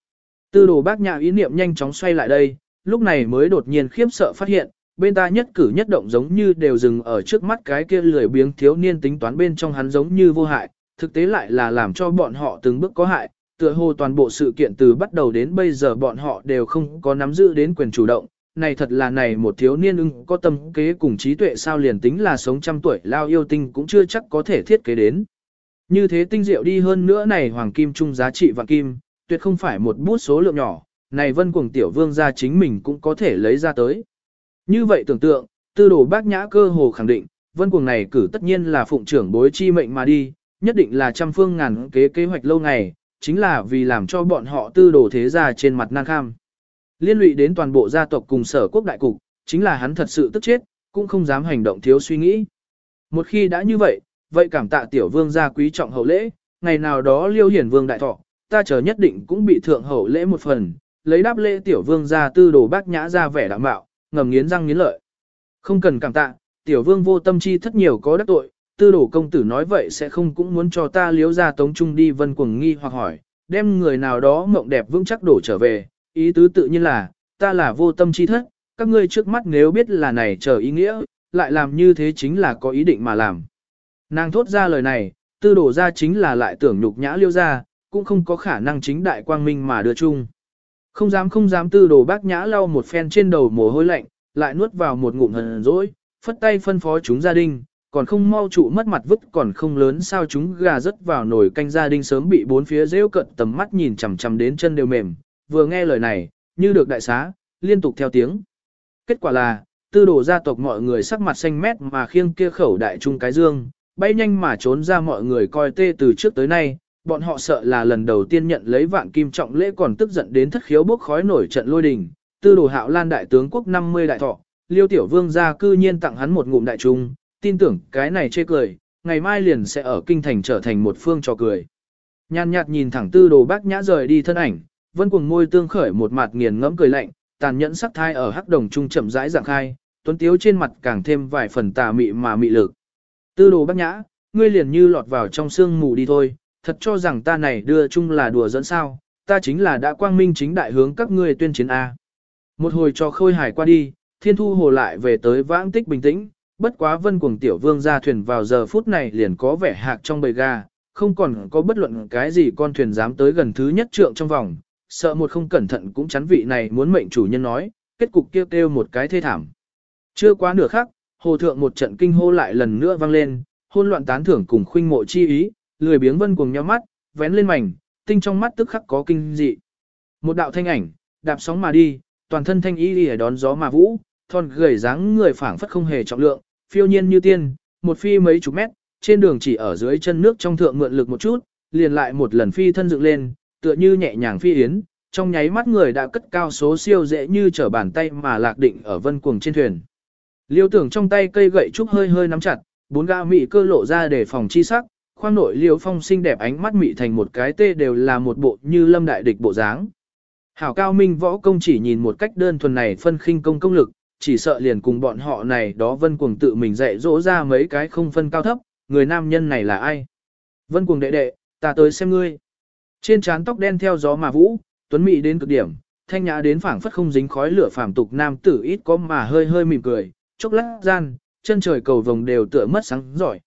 Tư đồ bác nhạ ý niệm nhanh chóng xoay lại đây, lúc này mới đột nhiên khiếp sợ phát hiện, bên ta nhất cử nhất động giống như đều dừng ở trước mắt cái kia lười biếng thiếu niên tính toán bên trong hắn giống như vô hại, thực tế lại là làm cho bọn họ từng bước có hại, tựa hồ toàn bộ sự kiện từ bắt đầu đến bây giờ bọn họ đều không có nắm giữ đến quyền chủ động. Này thật là này một thiếu niên ưng có tâm kế cùng trí tuệ sao liền tính là sống trăm tuổi lao yêu tinh cũng chưa chắc có thể thiết kế đến. Như thế tinh diệu đi hơn nữa này hoàng kim trung giá trị vạn kim, tuyệt không phải một bút số lượng nhỏ, này vân cuồng tiểu vương gia chính mình cũng có thể lấy ra tới. Như vậy tưởng tượng, tư đồ bác nhã cơ hồ khẳng định, vân cuồng này cử tất nhiên là phụng trưởng bối chi mệnh mà đi, nhất định là trăm phương ngàn kế kế hoạch lâu ngày, chính là vì làm cho bọn họ tư đồ thế gia trên mặt nan kham. Liên lụy đến toàn bộ gia tộc cùng sở quốc đại cục, chính là hắn thật sự tức chết, cũng không dám hành động thiếu suy nghĩ. Một khi đã như vậy, vậy cảm tạ tiểu vương gia quý trọng hậu lễ, ngày nào đó liêu hiển vương đại thọ, ta chờ nhất định cũng bị thượng hậu lễ một phần, lấy đáp lễ tiểu vương ra tư đồ bác nhã ra vẻ đạm bạo, ngầm nghiến răng nghiến lợi. Không cần cảm tạ, tiểu vương vô tâm chi thất nhiều có đắc tội, tư đồ công tử nói vậy sẽ không cũng muốn cho ta liếu ra tống trung đi vân quần nghi hoặc hỏi, đem người nào đó mộng đẹp vững chắc đổ trở về, ý tứ tự nhiên là, ta là vô tâm chi thất, các ngươi trước mắt nếu biết là này chờ ý nghĩa, lại làm như thế chính là có ý định mà làm. Nàng thốt ra lời này, tư đổ ra chính là lại tưởng nhục nhã liêu ra, cũng không có khả năng chính đại quang minh mà đưa chung. Không dám không dám tư đồ bác nhã lau một phen trên đầu mồ hôi lạnh, lại nuốt vào một ngụm hờn dỗi, phất tay phân phó chúng gia đình, còn không mau trụ mất mặt vứt còn không lớn sao chúng gà rớt vào nồi canh gia đình sớm bị bốn phía rêu cận tầm mắt nhìn chằm chằm đến chân đều mềm, vừa nghe lời này, như được đại xá, liên tục theo tiếng. Kết quả là, tư đồ gia tộc mọi người sắc mặt xanh mét mà khiêng kia khẩu đại trung cái dương, bay nhanh mà trốn ra mọi người coi tê từ trước tới nay, bọn họ sợ là lần đầu tiên nhận lấy vạn kim trọng lễ còn tức giận đến thất khiếu bốc khói nổi trận lôi đình. Tư đồ hạo lan đại tướng quốc 50 đại thọ, liêu tiểu vương gia cư nhiên tặng hắn một ngụm đại trung, tin tưởng cái này chê cười, ngày mai liền sẽ ở kinh thành trở thành một phương trò cười. Nhàn nhạt nhìn thẳng tư đồ bác nhã rời đi thân ảnh, vân cuồng môi tương khởi một mặt nghiền ngẫm cười lạnh, tàn nhẫn sắc thai ở hắc đồng trung chậm rãi dạng khai, tuấn tiếu trên mặt càng thêm vài phần tà mị mà mị lực. Tư đồ bác nhã, ngươi liền như lọt vào trong sương mù đi thôi, thật cho rằng ta này đưa chung là đùa dẫn sao, ta chính là đã quang minh chính đại hướng các ngươi tuyên chiến A. Một hồi cho khôi hải qua đi, thiên thu hồ lại về tới vãng tích bình tĩnh, bất quá vân cuồng tiểu vương ra thuyền vào giờ phút này liền có vẻ hạc trong bầy gà, không còn có bất luận cái gì con thuyền dám tới gần thứ nhất trượng trong vòng, sợ một không cẩn thận cũng chắn vị này muốn mệnh chủ nhân nói, kết cục kêu kêu một cái thê thảm. Chưa quá nửa khắc, hồ thượng một trận kinh hô lại lần nữa vang lên, hôn loạn tán thưởng cùng khuynh mộ chi ý, lười biếng vân cuồng nhắm mắt, vén lên mảnh, tinh trong mắt tức khắc có kinh dị. Một đạo thanh ảnh, đạp sóng mà đi, toàn thân thanh y đi đón gió mà vũ, thon gầy dáng người phảng phất không hề trọng lượng, phiêu nhiên như tiên, một phi mấy chục mét, trên đường chỉ ở dưới chân nước trong thượng mượn lực một chút, liền lại một lần phi thân dựng lên, tựa như nhẹ nhàng phi yến, trong nháy mắt người đã cất cao số siêu dễ như trở bàn tay mà lạc định ở vân cuồng trên thuyền. Liêu tưởng trong tay cây gậy trúc hơi hơi nắm chặt, bốn gã mị cơ lộ ra để phòng chi sắc, khoang nội liêu phong xinh đẹp ánh mắt mị thành một cái tê đều là một bộ như lâm đại địch bộ dáng. Hảo cao minh võ công chỉ nhìn một cách đơn thuần này phân khinh công công lực, chỉ sợ liền cùng bọn họ này đó vân cuồng tự mình dạy dỗ ra mấy cái không phân cao thấp, người nam nhân này là ai? Vân cuồng đệ đệ, ta tới xem ngươi. Trên trán tóc đen theo gió mà vũ, tuấn mị đến cực điểm, thanh nhã đến phảng phất không dính khói lửa phàm tục nam tử ít có mà hơi hơi mỉm cười, chốc lát gian, chân trời cầu vồng đều tựa mất sáng giỏi.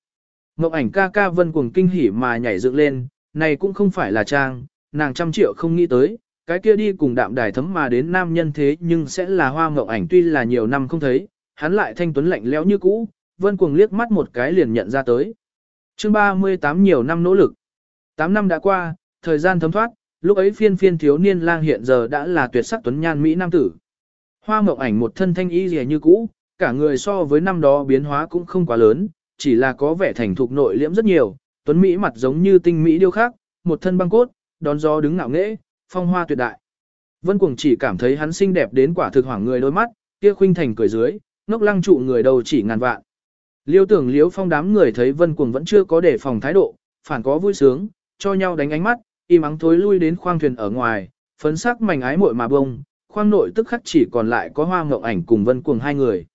Ngọc ảnh ca ca vân cuồng kinh hỉ mà nhảy dựng lên, này cũng không phải là trang, nàng trăm triệu không nghĩ tới, cái kia đi cùng đạm đài thấm mà đến nam nhân thế nhưng sẽ là hoa ngọc ảnh tuy là nhiều năm không thấy, hắn lại thanh tuấn lạnh lẽo như cũ, vân cuồng liếc mắt một cái liền nhận ra tới. chương 38 nhiều năm nỗ lực. 8 năm đã qua, thời gian thấm thoát, lúc ấy phiên phiên thiếu niên lang hiện giờ đã là tuyệt sắc tuấn nhan Mỹ Nam tử. Hoa ngọc ảnh một thân thanh y rìa như cũ, cả người so với năm đó biến hóa cũng không quá lớn, chỉ là có vẻ thành thục nội liễm rất nhiều, tuấn Mỹ mặt giống như tinh Mỹ điêu khác, một thân băng cốt, đón gió đứng ngạo nghễ, phong hoa tuyệt đại. Vân Cuồng chỉ cảm thấy hắn xinh đẹp đến quả thực hoảng người đôi mắt, kia khuynh thành cười dưới, ngốc lăng trụ người đầu chỉ ngàn vạn. Liêu tưởng liếu phong đám người thấy Vân Cuồng vẫn chưa có để phòng thái độ, phản có vui sướng, cho nhau đánh ánh mắt, im ắng thối lui đến khoang thuyền ở ngoài, phấn sắc mảnh ái muội mà bông, khoang nội tức khắc chỉ còn lại có hoa ngọc ảnh cùng Vân Cuồng hai người.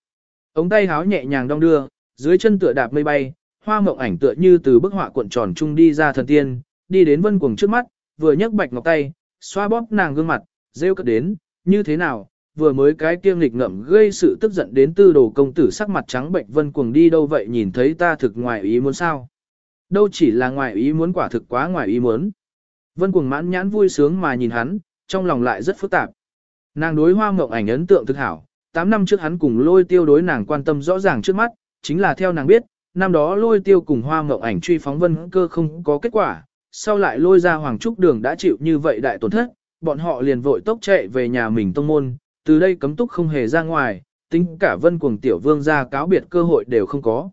Ống tay háo nhẹ nhàng đong đưa, dưới chân tựa đạp mây bay, hoa ngọc ảnh tựa như từ bức họa cuộn tròn trung đi ra thần tiên, đi đến Vân Cuồng trước mắt, vừa nhấc bạch ngọc tay, xoa bóp nàng gương mặt, rêu cất đến, như thế nào, vừa mới cái kiêng nghịch ngậm gây sự tức giận đến tư đồ công tử sắc mặt trắng bệnh vân cuồng đi đâu vậy nhìn thấy ta thực ngoài ý muốn sao. Đâu chỉ là ngoài ý muốn quả thực quá ngoài ý muốn. Vân cuồng mãn nhãn vui sướng mà nhìn hắn, trong lòng lại rất phức tạp. Nàng đối hoa mộng ảnh ấn tượng thực hảo, 8 năm trước hắn cùng lôi tiêu đối nàng quan tâm rõ ràng trước mắt, chính là theo nàng biết, năm đó lôi tiêu cùng hoa mộng ảnh truy phóng vân cơ không có kết quả, sau lại lôi ra Hoàng Trúc Đường đã chịu như vậy đại tổn thất, bọn họ liền vội tốc chạy về nhà mình tông môn, từ đây cấm túc không hề ra ngoài, tính cả vân cuồng tiểu vương ra cáo biệt cơ hội đều không có.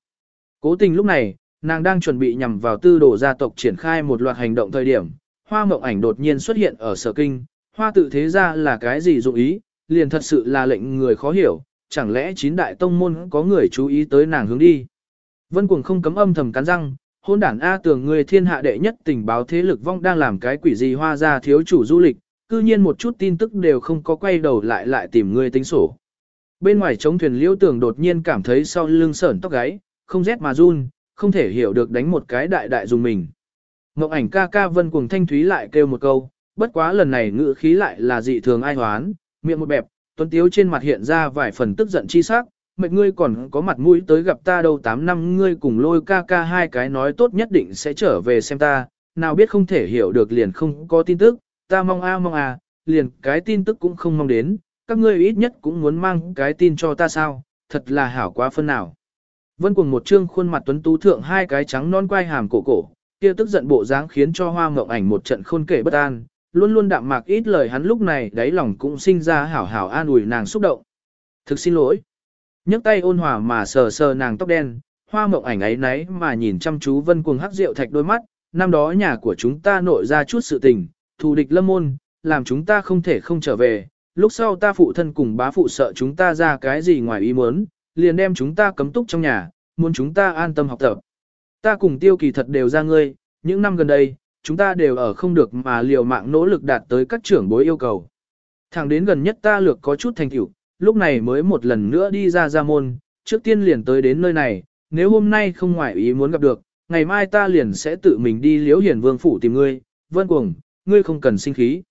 Cố tình lúc này, nàng đang chuẩn bị nhằm vào tư đồ gia tộc triển khai một loạt hành động thời điểm, hoa mộng ảnh đột nhiên xuất hiện ở sở kinh, hoa tự thế ra là cái gì dụng ý, liền thật sự là lệnh người khó hiểu, chẳng lẽ chín đại tông môn có người chú ý tới nàng hướng đi. Vân cuồng không cấm âm thầm cắn răng, hôn đản A tưởng người thiên hạ đệ nhất tình báo thế lực vong đang làm cái quỷ gì hoa ra thiếu chủ du lịch, cư nhiên một chút tin tức đều không có quay đầu lại lại tìm người tính sổ. Bên ngoài chống thuyền liễu tưởng đột nhiên cảm thấy sau lưng sởn tóc gáy, không rét mà run, không thể hiểu được đánh một cái đại đại dùng mình. Ngọc ảnh ca ca vân cuồng thanh thúy lại kêu một câu, bất quá lần này ngữ khí lại là dị thường ai hoán, miệng một bẹp, tuấn tiếu trên mặt hiện ra vài phần tức giận chi sắc, mệt ngươi còn có mặt mũi tới gặp ta đâu 8 năm ngươi cùng lôi ca ca hai cái nói tốt nhất định sẽ trở về xem ta, nào biết không thể hiểu được liền không có tin tức, ta mong a mong a, liền cái tin tức cũng không mong đến, các ngươi ít nhất cũng muốn mang cái tin cho ta sao, thật là hảo quá phân nào. Vân cùng một trương khuôn mặt tuấn tú thượng hai cái trắng non quai hàm cổ cổ, kia tức giận bộ dáng khiến cho hoa mộng ảnh một trận khôn kể bất an, luôn luôn đạm mạc ít lời hắn lúc này đáy lòng cũng sinh ra hảo hảo an ủi nàng xúc động. Thực xin lỗi nhấc tay ôn hòa mà sờ sờ nàng tóc đen, hoa mộng ảnh ấy nấy mà nhìn chăm chú vân cuồng hắc rượu thạch đôi mắt, năm đó nhà của chúng ta nội ra chút sự tình, thù địch lâm môn, làm chúng ta không thể không trở về, lúc sau ta phụ thân cùng bá phụ sợ chúng ta ra cái gì ngoài ý muốn, liền đem chúng ta cấm túc trong nhà, muốn chúng ta an tâm học tập. Ta cùng tiêu kỳ thật đều ra ngươi, những năm gần đây, chúng ta đều ở không được mà liều mạng nỗ lực đạt tới các trưởng bối yêu cầu. Thẳng đến gần nhất ta lược có chút thành tựu, lúc này mới một lần nữa đi ra ra môn, trước tiên liền tới đến nơi này, nếu hôm nay không ngoại ý muốn gặp được, ngày mai ta liền sẽ tự mình đi liễu hiển vương phủ tìm ngươi, vân cuồng, ngươi không cần sinh khí.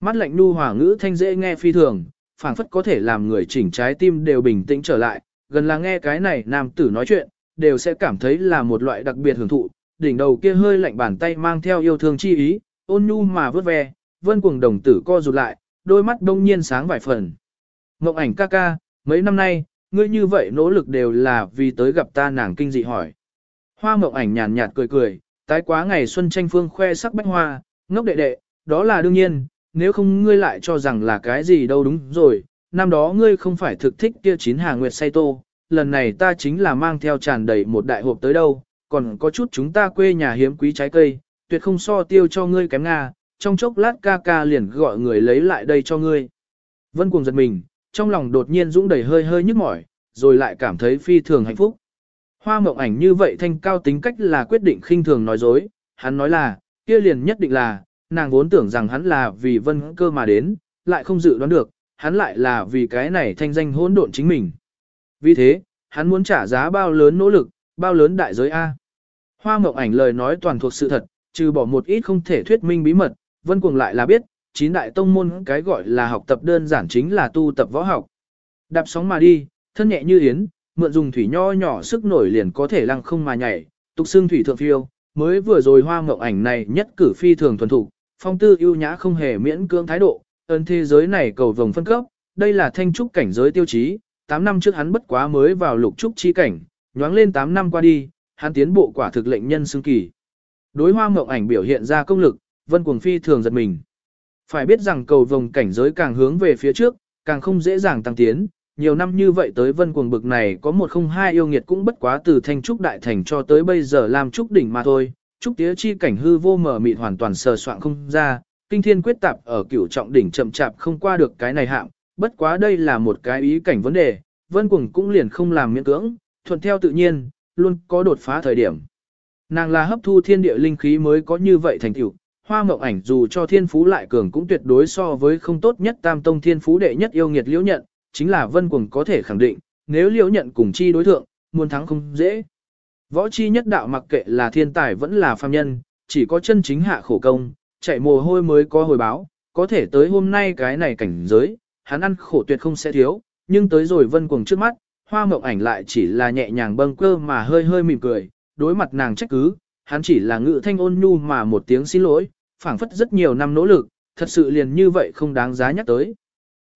Mắt lạnh nu hỏa ngữ thanh dễ nghe phi thường, phảng phất có thể làm người chỉnh trái tim đều bình tĩnh trở lại, gần là nghe cái này nam tử nói chuyện, đều sẽ cảm thấy là một loại đặc biệt hưởng thụ, đỉnh đầu kia hơi lạnh bàn tay mang theo yêu thương chi ý, ôn nhu mà vớt ve, vân cuồng đồng tử co rụt lại, đôi mắt đông nhiên sáng vài phần. Ngộng ảnh ca ca, mấy năm nay, ngươi như vậy nỗ lực đều là vì tới gặp ta nàng kinh dị hỏi. Hoa ngộng ảnh nhàn nhạt cười cười, tái quá ngày xuân tranh phương khoe sắc bách hoa, ngốc đệ đệ, đó là đương nhiên, nếu không ngươi lại cho rằng là cái gì đâu đúng rồi, năm đó ngươi không phải thực thích kia chín hà nguyệt say tô, lần này ta chính là mang theo tràn đầy một đại hộp tới đâu, còn có chút chúng ta quê nhà hiếm quý trái cây, tuyệt không so tiêu cho ngươi kém nga, trong chốc lát ca ca liền gọi người lấy lại đây cho ngươi. Vân cuồng giật mình, trong lòng đột nhiên dũng đầy hơi hơi nhức mỏi, rồi lại cảm thấy phi thường hạnh phúc. Hoa mộng ảnh như vậy thanh cao tính cách là quyết định khinh thường nói dối, hắn nói là, kia liền nhất định là, nàng vốn tưởng rằng hắn là vì vân cơ mà đến, lại không dự đoán được, hắn lại là vì cái này thanh danh hỗn độn chính mình. Vì thế, hắn muốn trả giá bao lớn nỗ lực, bao lớn đại giới A. Hoa mộng ảnh lời nói toàn thuộc sự thật, trừ bỏ một ít không thể thuyết minh bí mật, vân cuồng lại là biết, chín đại tông môn cái gọi là học tập đơn giản chính là tu tập võ học. Đạp sóng mà đi, thân nhẹ như yến, mượn dùng thủy nho nhỏ sức nổi liền có thể lăng không mà nhảy, tục xương thủy thượng phiêu, mới vừa rồi hoa mộng ảnh này nhất cử phi thường thuần thục, phong tư ưu nhã không hề miễn cưỡng thái độ, ơn thế giới này cầu vồng phân cấp, đây là thanh trúc cảnh giới tiêu chí, 8 năm trước hắn bất quá mới vào lục trúc chi cảnh, nhoáng lên 8 năm qua đi, hắn tiến bộ quả thực lệnh nhân xưng kỳ. Đối hoa mộng ảnh biểu hiện ra công lực, vân cuồng phi thường giật mình. Phải biết rằng cầu vòng cảnh giới càng hướng về phía trước, càng không dễ dàng tăng tiến, nhiều năm như vậy tới vân cuồng bực này có một không hai yêu nghiệt cũng bất quá từ thanh trúc đại thành cho tới bây giờ làm trúc đỉnh mà thôi, trúc tía chi cảnh hư vô mở mịt hoàn toàn sờ soạn không ra, kinh thiên quyết tạp ở cửu trọng đỉnh chậm chạp không qua được cái này hạng, bất quá đây là một cái ý cảnh vấn đề, vân cuồng cũng liền không làm miễn cưỡng, thuận theo tự nhiên, luôn có đột phá thời điểm. Nàng là hấp thu thiên địa linh khí mới có như vậy thành tựu. Hoa mộng ảnh dù cho thiên phú lại cường cũng tuyệt đối so với không tốt nhất tam tông thiên phú đệ nhất yêu nghiệt liễu nhận, chính là vân cuồng có thể khẳng định, nếu liễu nhận cùng chi đối thượng, muốn thắng không dễ. Võ chi nhất đạo mặc kệ là thiên tài vẫn là phàm nhân, chỉ có chân chính hạ khổ công, chạy mồ hôi mới có hồi báo, có thể tới hôm nay cái này cảnh giới, hắn ăn khổ tuyệt không sẽ thiếu, nhưng tới rồi vân cuồng trước mắt, hoa mộng ảnh lại chỉ là nhẹ nhàng bâng cơ mà hơi hơi mỉm cười, đối mặt nàng trách cứ, hắn chỉ là ngự thanh ôn nhu mà một tiếng xin lỗi, phảng phất rất nhiều năm nỗ lực, thật sự liền như vậy không đáng giá nhắc tới.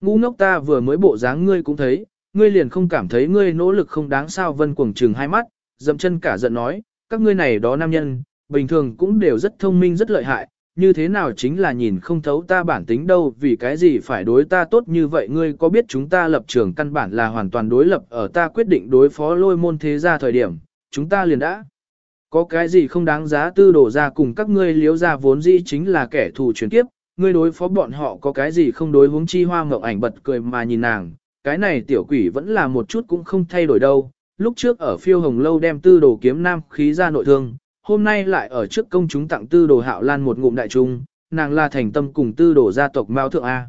Ngu ngốc ta vừa mới bộ dáng ngươi cũng thấy, ngươi liền không cảm thấy ngươi nỗ lực không đáng sao vân cuồng trừng hai mắt, dậm chân cả giận nói, các ngươi này đó nam nhân, bình thường cũng đều rất thông minh rất lợi hại, như thế nào chính là nhìn không thấu ta bản tính đâu vì cái gì phải đối ta tốt như vậy ngươi có biết chúng ta lập trường căn bản là hoàn toàn đối lập ở ta quyết định đối phó lôi môn thế gia thời điểm, chúng ta liền đã. Có cái gì không đáng giá tư đổ ra cùng các ngươi liếu ra vốn dĩ chính là kẻ thù chuyển kiếp, ngươi đối phó bọn họ có cái gì không đối hướng chi hoa ngọc ảnh bật cười mà nhìn nàng, cái này tiểu quỷ vẫn là một chút cũng không thay đổi đâu, lúc trước ở phiêu hồng lâu đem tư đồ kiếm nam khí ra nội thương, hôm nay lại ở trước công chúng tặng tư đồ hạo lan một ngụm đại trung, nàng là thành tâm cùng tư đồ gia tộc Mao Thượng A.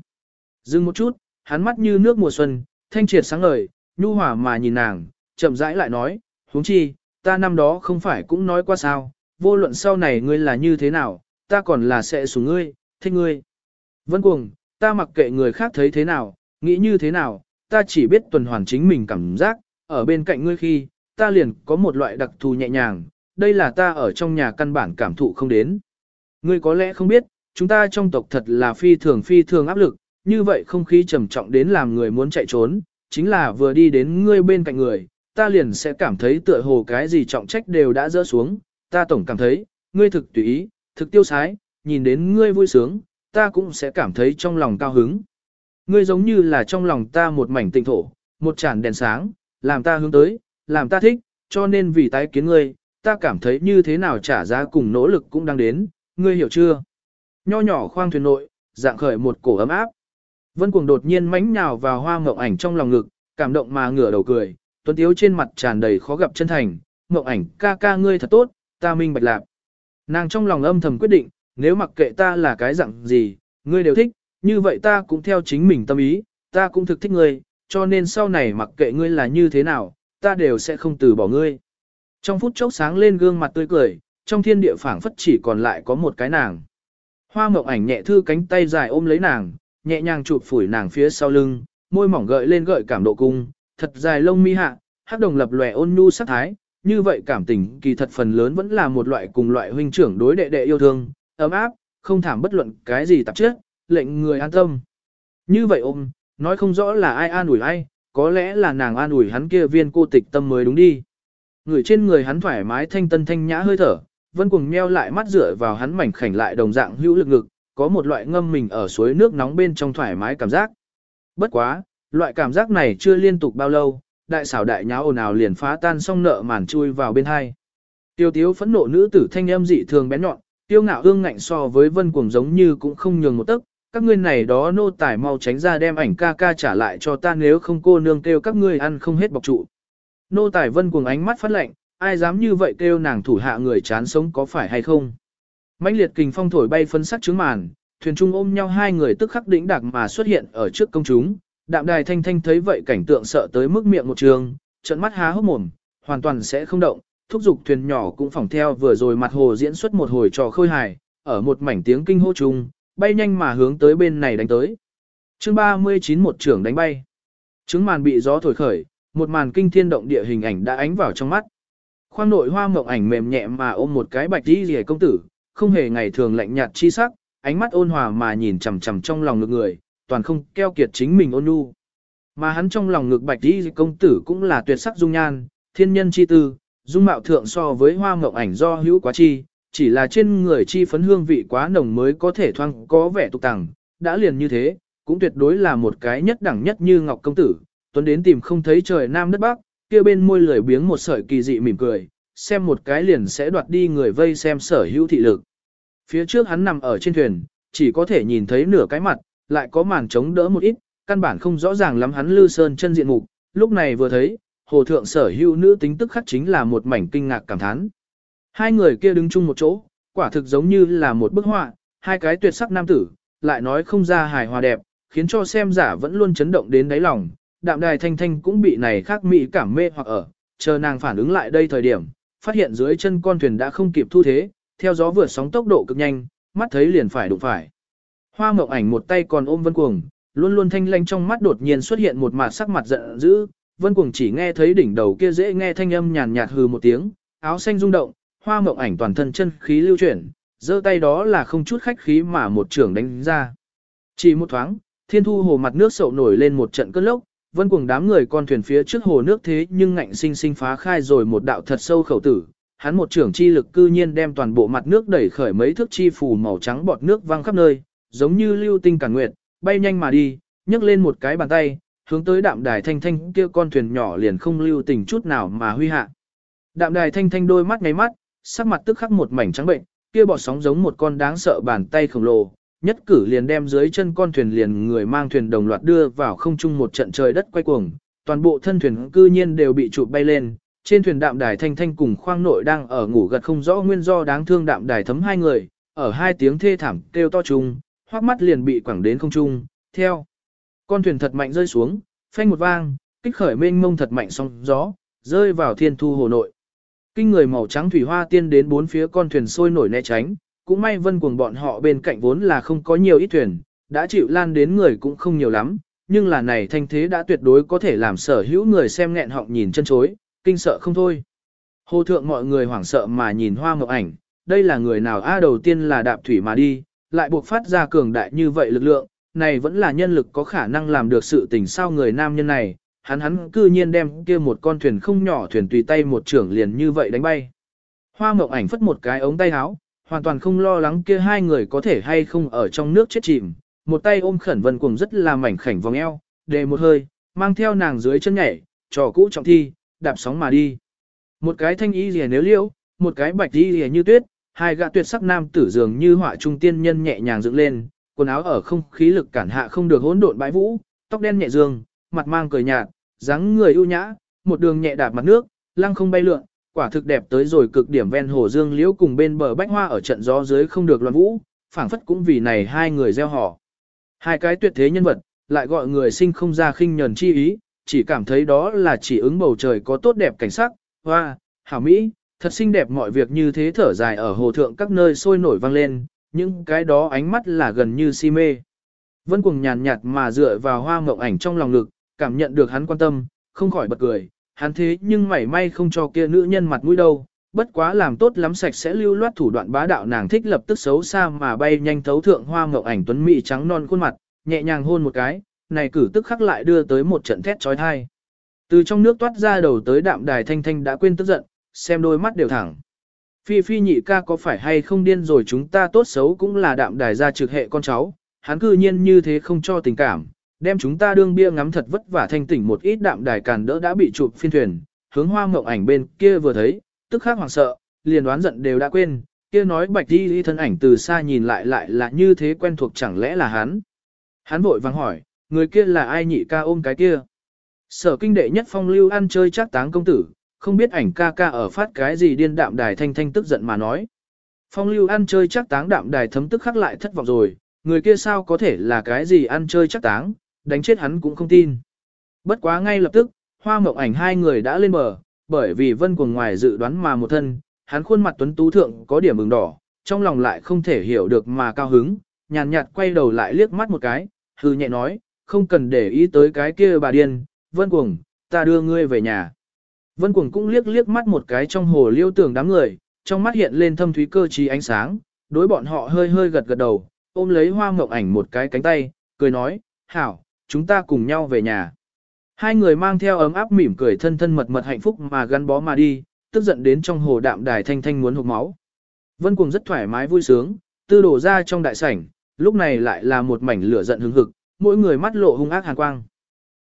Dừng một chút, hắn mắt như nước mùa xuân, thanh triệt sáng ngời, nhu hòa mà nhìn nàng, chậm rãi lại nói, huống chi, ta năm đó không phải cũng nói qua sao, vô luận sau này ngươi là như thế nào, ta còn là sẽ xuống ngươi, thích ngươi. Vân cuồng, ta mặc kệ người khác thấy thế nào, nghĩ như thế nào, ta chỉ biết tuần hoàn chính mình cảm giác, ở bên cạnh ngươi khi, ta liền có một loại đặc thù nhẹ nhàng, đây là ta ở trong nhà căn bản cảm thụ không đến. Ngươi có lẽ không biết, chúng ta trong tộc thật là phi thường phi thường áp lực, như vậy không khí trầm trọng đến làm người muốn chạy trốn, chính là vừa đi đến ngươi bên cạnh người, ta liền sẽ cảm thấy tựa hồ cái gì trọng trách đều đã dỡ xuống, ta tổng cảm thấy, ngươi thực tùy ý, thực tiêu sái, nhìn đến ngươi vui sướng, ta cũng sẽ cảm thấy trong lòng cao hứng. Ngươi giống như là trong lòng ta một mảnh tịnh thổ, một tràn đèn sáng, làm ta hướng tới, làm ta thích, cho nên vì tái kiến ngươi, ta cảm thấy như thế nào trả giá cùng nỗ lực cũng đang đến, ngươi hiểu chưa? Nho nhỏ khoang thuyền nội, dạng khởi một cổ ấm áp. Vân cuồng đột nhiên mánh nhào vào hoa ngộng ảnh trong lòng ngực, cảm động mà ngửa đầu cười, tuấn tiếu trên mặt tràn đầy khó gặp chân thành, ngộng ảnh ca ca ngươi thật tốt, ta minh bạch lạc. Nàng trong lòng âm thầm quyết định, nếu mặc kệ ta là cái dạng gì, ngươi đều thích, như vậy ta cũng theo chính mình tâm ý, ta cũng thực thích ngươi, cho nên sau này mặc kệ ngươi là như thế nào, ta đều sẽ không từ bỏ ngươi. Trong phút chốc sáng lên gương mặt tươi cười, trong thiên địa phảng phất chỉ còn lại có một cái nàng. Hoa mộng ảnh nhẹ thư cánh tay dài ôm lấy nàng, nhẹ nhàng chụp phủi nàng phía sau lưng, môi mỏng gợi lên gợi cảm độ cung, thật dài lông mi hạ, hắc đồng lập lòe ôn nhu sắc thái, như vậy cảm tình kỳ thật phần lớn vẫn là một loại cùng loại huynh trưởng đối đệ đệ yêu thương, ấm áp, không thảm bất luận cái gì tạp chất, lệnh người an tâm. Như vậy ôm, nói không rõ là ai an ủi ai, có lẽ là nàng an ủi hắn kia viên cô tịch tâm mới đúng đi. Người trên người hắn thoải mái thanh tân thanh nhã hơi thở, vân cuồng meo lại mắt dựa vào hắn mảnh khảnh lại đồng dạng hữu lực ngực, có một loại ngâm mình ở suối nước nóng bên trong thoải mái cảm giác. Bất quá, loại cảm giác này chưa liên tục bao lâu, đại xảo đại nháo ồn ào liền phá tan xong nợ màn chui vào bên hai. Tiêu tiếu phẫn nộ nữ tử thanh âm dị thường bén nhọn, tiêu ngạo ương ngạnh so với vân cuồng giống như cũng không nhường một tấc, các ngươi này đó nô tài mau tránh ra đem ảnh ca ca trả lại cho ta nếu không cô nương kêu các ngươi ăn không hết bọc trụ. Nô tài vân cuồng ánh mắt phát lạnh, ai dám như vậy kêu nàng thủ hạ người chán sống có phải hay không. mãnh liệt kình phong thổi bay phân sắc trứng màn, thuyền trung ôm nhau hai người tức khắc đỉnh đạc mà xuất hiện ở trước công chúng. Đạm đài thanh thanh thấy vậy cảnh tượng sợ tới mức miệng một trường, trận mắt há hốc mồm, hoàn toàn sẽ không động, thúc giục thuyền nhỏ cũng phỏng theo vừa rồi mặt hồ diễn xuất một hồi trò khôi hài, ở một mảnh tiếng kinh hô chung, bay nhanh mà hướng tới bên này đánh tới. chương 39 một trưởng đánh bay. Trứng màn bị gió thổi khởi, một màn kinh thiên động địa hình ảnh đã ánh vào trong mắt. Khoang nội hoa mộng ảnh mềm nhẹ mà ôm một cái bạch đi rìa công tử, không hề ngày thường lạnh nhạt chi sắc, ánh mắt ôn hòa mà nhìn chằm chằm trong lòng ngực người, toàn không keo kiệt chính mình ôn nhu. Mà hắn trong lòng ngực bạch đi công tử cũng là tuyệt sắc dung nhan, thiên nhân chi tư, dung mạo thượng so với hoa mộng ảnh do hữu quá chi, chỉ là trên người chi phấn hương vị quá nồng mới có thể thoang có vẻ tục tằng, đã liền như thế, cũng tuyệt đối là một cái nhất đẳng nhất như ngọc công tử, tuấn đến tìm không thấy trời nam đất bắc, kia bên môi lười biếng một sợi kỳ dị mỉm cười, xem một cái liền sẽ đoạt đi người vây xem sở hữu thị lực. Phía trước hắn nằm ở trên thuyền, chỉ có thể nhìn thấy nửa cái mặt, lại có màn chống đỡ một ít, căn bản không rõ ràng lắm hắn lư sơn chân diện mục, lúc này vừa thấy, hồ thượng sở hữu nữ tính tức khắc chính là một mảnh kinh ngạc cảm thán. Hai người kia đứng chung một chỗ, quả thực giống như là một bức họa, hai cái tuyệt sắc nam tử, lại nói không ra hài hòa đẹp, khiến cho xem giả vẫn luôn chấn động đến đáy lòng. Đạm đài thanh thanh cũng bị này khác mỹ cảm mê hoặc ở, chờ nàng phản ứng lại đây thời điểm, phát hiện dưới chân con thuyền đã không kịp thu thế, theo gió vượt sóng tốc độ cực nhanh, mắt thấy liền phải đụng phải. Hoa mộng ảnh một tay còn ôm vân cuồng, luôn luôn thanh lanh trong mắt đột nhiên xuất hiện một mặt sắc mặt giận dữ, vân cuồng chỉ nghe thấy đỉnh đầu kia dễ nghe thanh âm nhàn nhạt hừ một tiếng, áo xanh rung động, hoa mộng ảnh toàn thân chân khí lưu chuyển, giơ tay đó là không chút khách khí mà một trưởng đánh ra. Chỉ một thoáng, thiên thu hồ mặt nước sậu nổi lên một trận cơn lốc, vân cuồng đám người con thuyền phía trước hồ nước thế nhưng ngạnh sinh sinh phá khai rồi một đạo thật sâu khẩu tử. Hắn một trưởng chi lực cư nhiên đem toàn bộ mặt nước đẩy khởi mấy thước chi phủ màu trắng bọt nước văng khắp nơi, giống như lưu tinh cản nguyệt, bay nhanh mà đi, nhấc lên một cái bàn tay, hướng tới đạm đài thanh thanh kia con thuyền nhỏ liền không lưu tình chút nào mà huy hạ. Đạm đài thanh thanh đôi mắt ngáy mắt, sắc mặt tức khắc một mảnh trắng bệnh, kia bọt sóng giống một con đáng sợ bàn tay khổng lồ, nhất cử liền đem dưới chân con thuyền liền người mang thuyền đồng loạt đưa vào không trung một trận trời đất quay cuồng, toàn bộ thân thuyền cư nhiên đều bị chụp bay lên, trên thuyền đạm đài thanh thanh cùng khoang nội đang ở ngủ gật không rõ nguyên do đáng thương đạm đài thấm hai người, ở hai tiếng thê thảm kêu to chung, hoắc mắt liền bị quẳng đến không trung, theo. Con thuyền thật mạnh rơi xuống, phanh một vang, kích khởi mênh mông thật mạnh sóng gió, rơi vào thiên thu hồ nội. Kinh người màu trắng thủy hoa tiên đến bốn phía con thuyền sôi nổi né tránh, cũng may vân cuồng bọn họ bên cạnh vốn là không có nhiều ít thuyền, đã chịu lan đến người cũng không nhiều lắm, nhưng là này thanh thế đã tuyệt đối có thể làm sở hữu người xem nghẹn họng nhìn chân chối, kinh sợ không thôi. Hồ thượng mọi người hoảng sợ mà nhìn hoa mộng ảnh, đây là người nào a đầu tiên là đạp thủy mà đi, lại buộc phát ra cường đại như vậy lực lượng, này vẫn là nhân lực có khả năng làm được sự tình sao người nam nhân này, hắn hắn cư nhiên đem kia một con thuyền không nhỏ thuyền tùy tay một trưởng liền như vậy đánh bay. Hoa mộng ảnh phất một cái ống tay áo, hoàn toàn không lo lắng kia hai người có thể hay không ở trong nước chết chìm, một tay ôm khẩn vân cùng rất là mảnh khảnh vòng eo, để một hơi, mang theo nàng dưới chân nhảy, trò cũ trọng thi, đạp sóng mà đi. Một cái thanh y rìa nếu liễu, một cái bạch y rìa như tuyết, hai gã tuyệt sắc nam tử dường như họa trung tiên nhân nhẹ nhàng dựng lên, quần áo ở không khí lực cản hạ không được hỗn độn bãi vũ, tóc đen nhẹ dương, mặt mang cười nhạt, dáng người ưu nhã, một đường nhẹ đạp mặt nước, lăng không bay lượn, quả thực đẹp tới rồi cực điểm ven hồ dương liễu cùng bên bờ bách hoa ở trận gió dưới không được loạn vũ, phảng phất cũng vì này hai người gieo họ. Hai cái tuyệt thế nhân vật, lại gọi người sinh không ra khinh nhẫn chi ý, chỉ cảm thấy đó là chỉ ứng bầu trời có tốt đẹp cảnh sắc, hoa, hảo mỹ, thật xinh đẹp mọi việc như thế thở dài ở hồ thượng các nơi sôi nổi vang lên, những cái đó ánh mắt là gần như si mê. Vân cuồng nhàn nhạt mà dựa vào hoa mộng ảnh trong lòng ngực, cảm nhận được hắn quan tâm, không khỏi bật cười, hắn thế nhưng mảy may không cho kia nữ nhân mặt mũi đâu, bất quá làm tốt lắm sạch sẽ lưu loát thủ đoạn bá đạo nàng thích lập tức xấu xa mà bay nhanh thấu thượng hoa ngọc ảnh tuấn mỹ trắng non khuôn mặt, nhẹ nhàng hôn một cái, này cử tức khắc lại đưa tới một trận thét chói tai Từ trong nước toát ra đầu tới đạm đài thanh thanh đã quên tức giận, xem đôi mắt đều thẳng. Phi phi nhị ca có phải hay không điên rồi chúng ta tốt xấu cũng là đạm đài gia trực hệ con cháu, hắn cư nhiên như thế không cho tình cảm, đem chúng ta đương bia ngắm thật vất vả thanh tỉnh một ít đạm đài càn đỡ đã bị chụp phiên thuyền, hướng hoa mộng ảnh bên kia vừa thấy, tức khắc hoảng sợ, liền đoán giận đều đã quên, kia nói bạch đi đi thân ảnh từ xa nhìn lại lại là như thế quen thuộc chẳng lẽ là hắn. Hắn vội vàng hỏi, người kia là ai nhị ca ôm cái kia. Sở kinh đệ nhất phong lưu ăn chơi chắc táng công tử, không biết ảnh ca ca ở phát cái gì điên đạm đài thanh thanh tức giận mà nói. Phong lưu ăn chơi chắc táng đạm đài thấm tức khắc lại thất vọng rồi, người kia sao có thể là cái gì ăn chơi chắc táng, đánh chết hắn cũng không tin. Bất quá ngay lập tức, hoa mộng ảnh hai người đã lên bờ, bởi vì vân cuồng ngoài dự đoán mà một thân, hắn khuôn mặt tuấn tú thượng có điểm ửng đỏ, trong lòng lại không thể hiểu được mà cao hứng, nhàn nhạt quay đầu lại liếc mắt một cái, hư nhẹ nói, không cần để ý tới cái kia bà điên, vân cuồng, ta đưa ngươi về nhà. Vân cuồng cũng liếc liếc mắt một cái trong hồ liêu tưởng đám người, trong mắt hiện lên thâm thúy cơ trí ánh sáng, đối bọn họ hơi hơi gật gật đầu, ôm lấy hoa mộng ảnh một cái cánh tay, cười nói, hảo, chúng ta cùng nhau về nhà. Hai người mang theo ấm áp mỉm cười thân thân mật mật hạnh phúc mà gắn bó mà đi, tức giận đến trong hồ đạm đài thanh thanh muốn hụt máu. Vân Cuồng rất thoải mái vui sướng, tư đổ ra trong đại sảnh, lúc này lại là một mảnh lửa giận hứng hực, mỗi người mắt lộ hung ác hàn quang.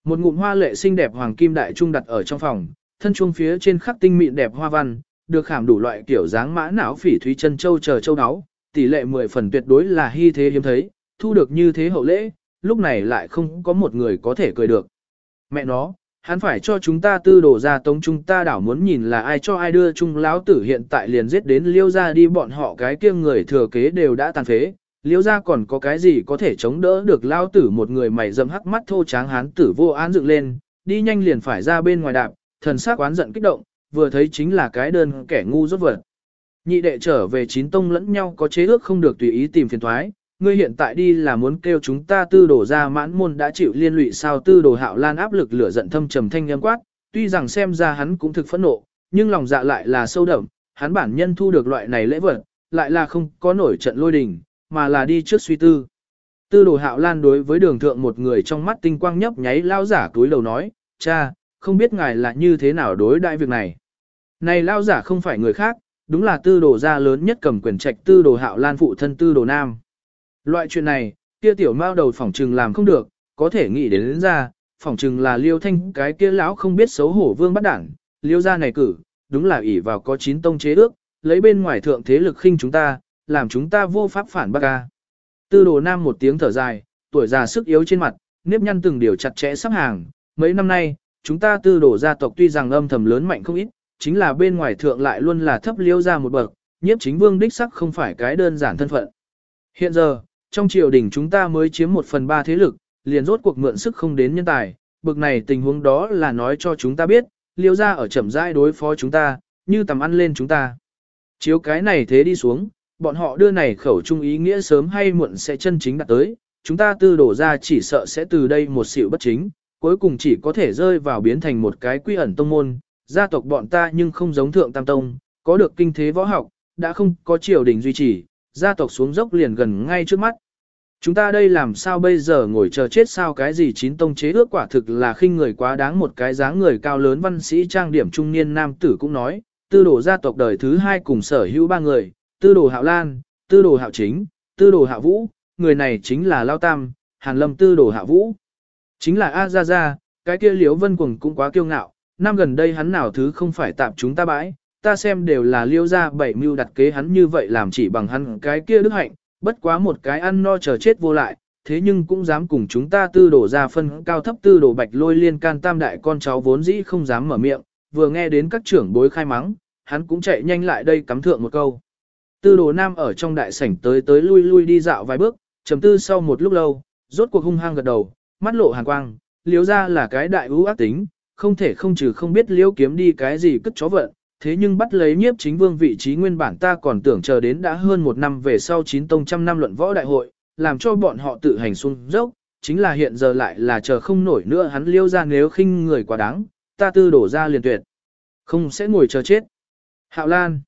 Một ngụm hoa lệ xinh đẹp hoàng kim đại trung đặt ở trong phòng, thân chuông phía trên khắc tinh mịn đẹp hoa văn, được khảm đủ loại kiểu dáng mã não phỉ thúy chân châu chờ châu đáo, tỷ lệ 10 phần tuyệt đối là hy thế hiếm thấy, thu được như thế hậu lễ, lúc này lại không có một người có thể cười được. Mẹ nó, hắn phải cho chúng ta tư đổ ra tống chúng ta đảo muốn nhìn là ai cho ai đưa chung lão tử hiện tại liền giết đến liêu ra đi bọn họ cái kia người thừa kế đều đã tàn phế. Liêu ra còn có cái gì có thể chống đỡ được lao tử một người mày dâm hắc mắt thô tráng hán tử vô án dựng lên, đi nhanh liền phải ra bên ngoài đạp, thần sắc oán giận kích động, vừa thấy chính là cái đơn kẻ ngu rốt vật. Nhị đệ trở về chín tông lẫn nhau có chế ước không được tùy ý tìm phiền thoái, ngươi hiện tại đi là muốn kêu chúng ta tư đổ ra mãn môn đã chịu liên lụy sao tư đồ hạo lan áp lực lửa giận thâm trầm thanh nghiêm quát, tuy rằng xem ra hắn cũng thực phẫn nộ, nhưng lòng dạ lại là sâu đậm, hắn bản nhân thu được loại này lễ vật, lại là không có nổi trận lôi đình, mà là đi trước suy tư. Tư đồ hạo lan đối với đường thượng một người trong mắt tinh quang nhấp nháy lao giả túi đầu nói, cha, không biết ngài là như thế nào đối đại việc này. Này lao giả không phải người khác, đúng là tư đồ gia lớn nhất cầm quyền trạch tư đồ hạo lan phụ thân tư đồ nam. Loại chuyện này, kia tiểu mao đầu phỏng trừng làm không được, có thể nghĩ đến, đến ra, phỏng trừng là liêu thanh cái kia lão không biết xấu hổ vương bắt đảng, liêu gia này cử, đúng là ỷ vào có chín tông chế ước, lấy bên ngoài thượng thế lực khinh chúng ta, làm chúng ta vô pháp phản bác ca. Tư đồ nam một tiếng thở dài, tuổi già sức yếu trên mặt, nếp nhăn từng điều chặt chẽ sắp hàng, mấy năm nay, chúng ta tư đồ gia tộc tuy rằng âm thầm lớn mạnh không ít, chính là bên ngoài thượng lại luôn là thấp liêu ra một bậc, nhiếp chính vương đích sắc không phải cái đơn giản thân phận. Hiện giờ, trong triều đình chúng ta mới chiếm một phần ba thế lực, liền rốt cuộc mượn sức không đến nhân tài, bực này tình huống đó là nói cho chúng ta biết, liêu ra ở chậm rãi đối phó chúng ta, như tầm ăn lên chúng ta. Chiếu cái này thế đi xuống, bọn họ đưa này khẩu trung ý nghĩa sớm hay muộn sẽ chân chính đạt tới, chúng ta tư đổ ra chỉ sợ sẽ từ đây một sự bất chính, cuối cùng chỉ có thể rơi vào biến thành một cái quy ẩn tông môn, gia tộc bọn ta nhưng không giống thượng tam tông, có được kinh thế võ học, đã không có triều đình duy trì, gia tộc xuống dốc liền gần ngay trước mắt. Chúng ta đây làm sao bây giờ ngồi chờ chết sao cái gì chín tông chế ước quả thực là khinh người quá đáng một cái dáng người cao lớn văn sĩ trang điểm trung niên nam tử cũng nói, tư đồ gia tộc đời thứ hai cùng sở hữu ba người, tư đồ hạo lan, tư đồ hạo chính, tư đồ hạo vũ, người này chính là Lao Tam, hàn lâm tư đồ hạo vũ. Chính là A Gia Gia, cái kia liếu vân quần cũng quá kiêu ngạo, năm gần đây hắn nào thứ không phải tạm chúng ta bãi, ta xem đều là liêu ra bảy mưu đặt kế hắn như vậy làm chỉ bằng hắn cái kia đức hạnh, bất quá một cái ăn no chờ chết vô lại, thế nhưng cũng dám cùng chúng ta tư đổ ra phân cao thấp tư đổ bạch lôi liên can tam đại con cháu vốn dĩ không dám mở miệng, vừa nghe đến các trưởng bối khai mắng, hắn cũng chạy nhanh lại đây cắm thượng một câu. Tư đồ nam ở trong đại sảnh tới tới lui lui đi dạo vài bước, trầm tư sau một lúc lâu, rốt cuộc hung hăng gật đầu, mắt lộ hàn quang, liếu ra là cái đại ưu ác tính, không thể không trừ không biết liếu kiếm đi cái gì cất chó vận, thế nhưng bắt lấy nhiếp chính vương vị trí nguyên bản ta còn tưởng chờ đến đã hơn một năm về sau chín tông trăm năm luận võ đại hội, làm cho bọn họ tự hành xuống dốc, chính là hiện giờ lại là chờ không nổi nữa hắn liêu ra nếu khinh người quá đáng, ta tư đổ ra liền tuyệt. Không sẽ ngồi chờ chết. Hạo Lan.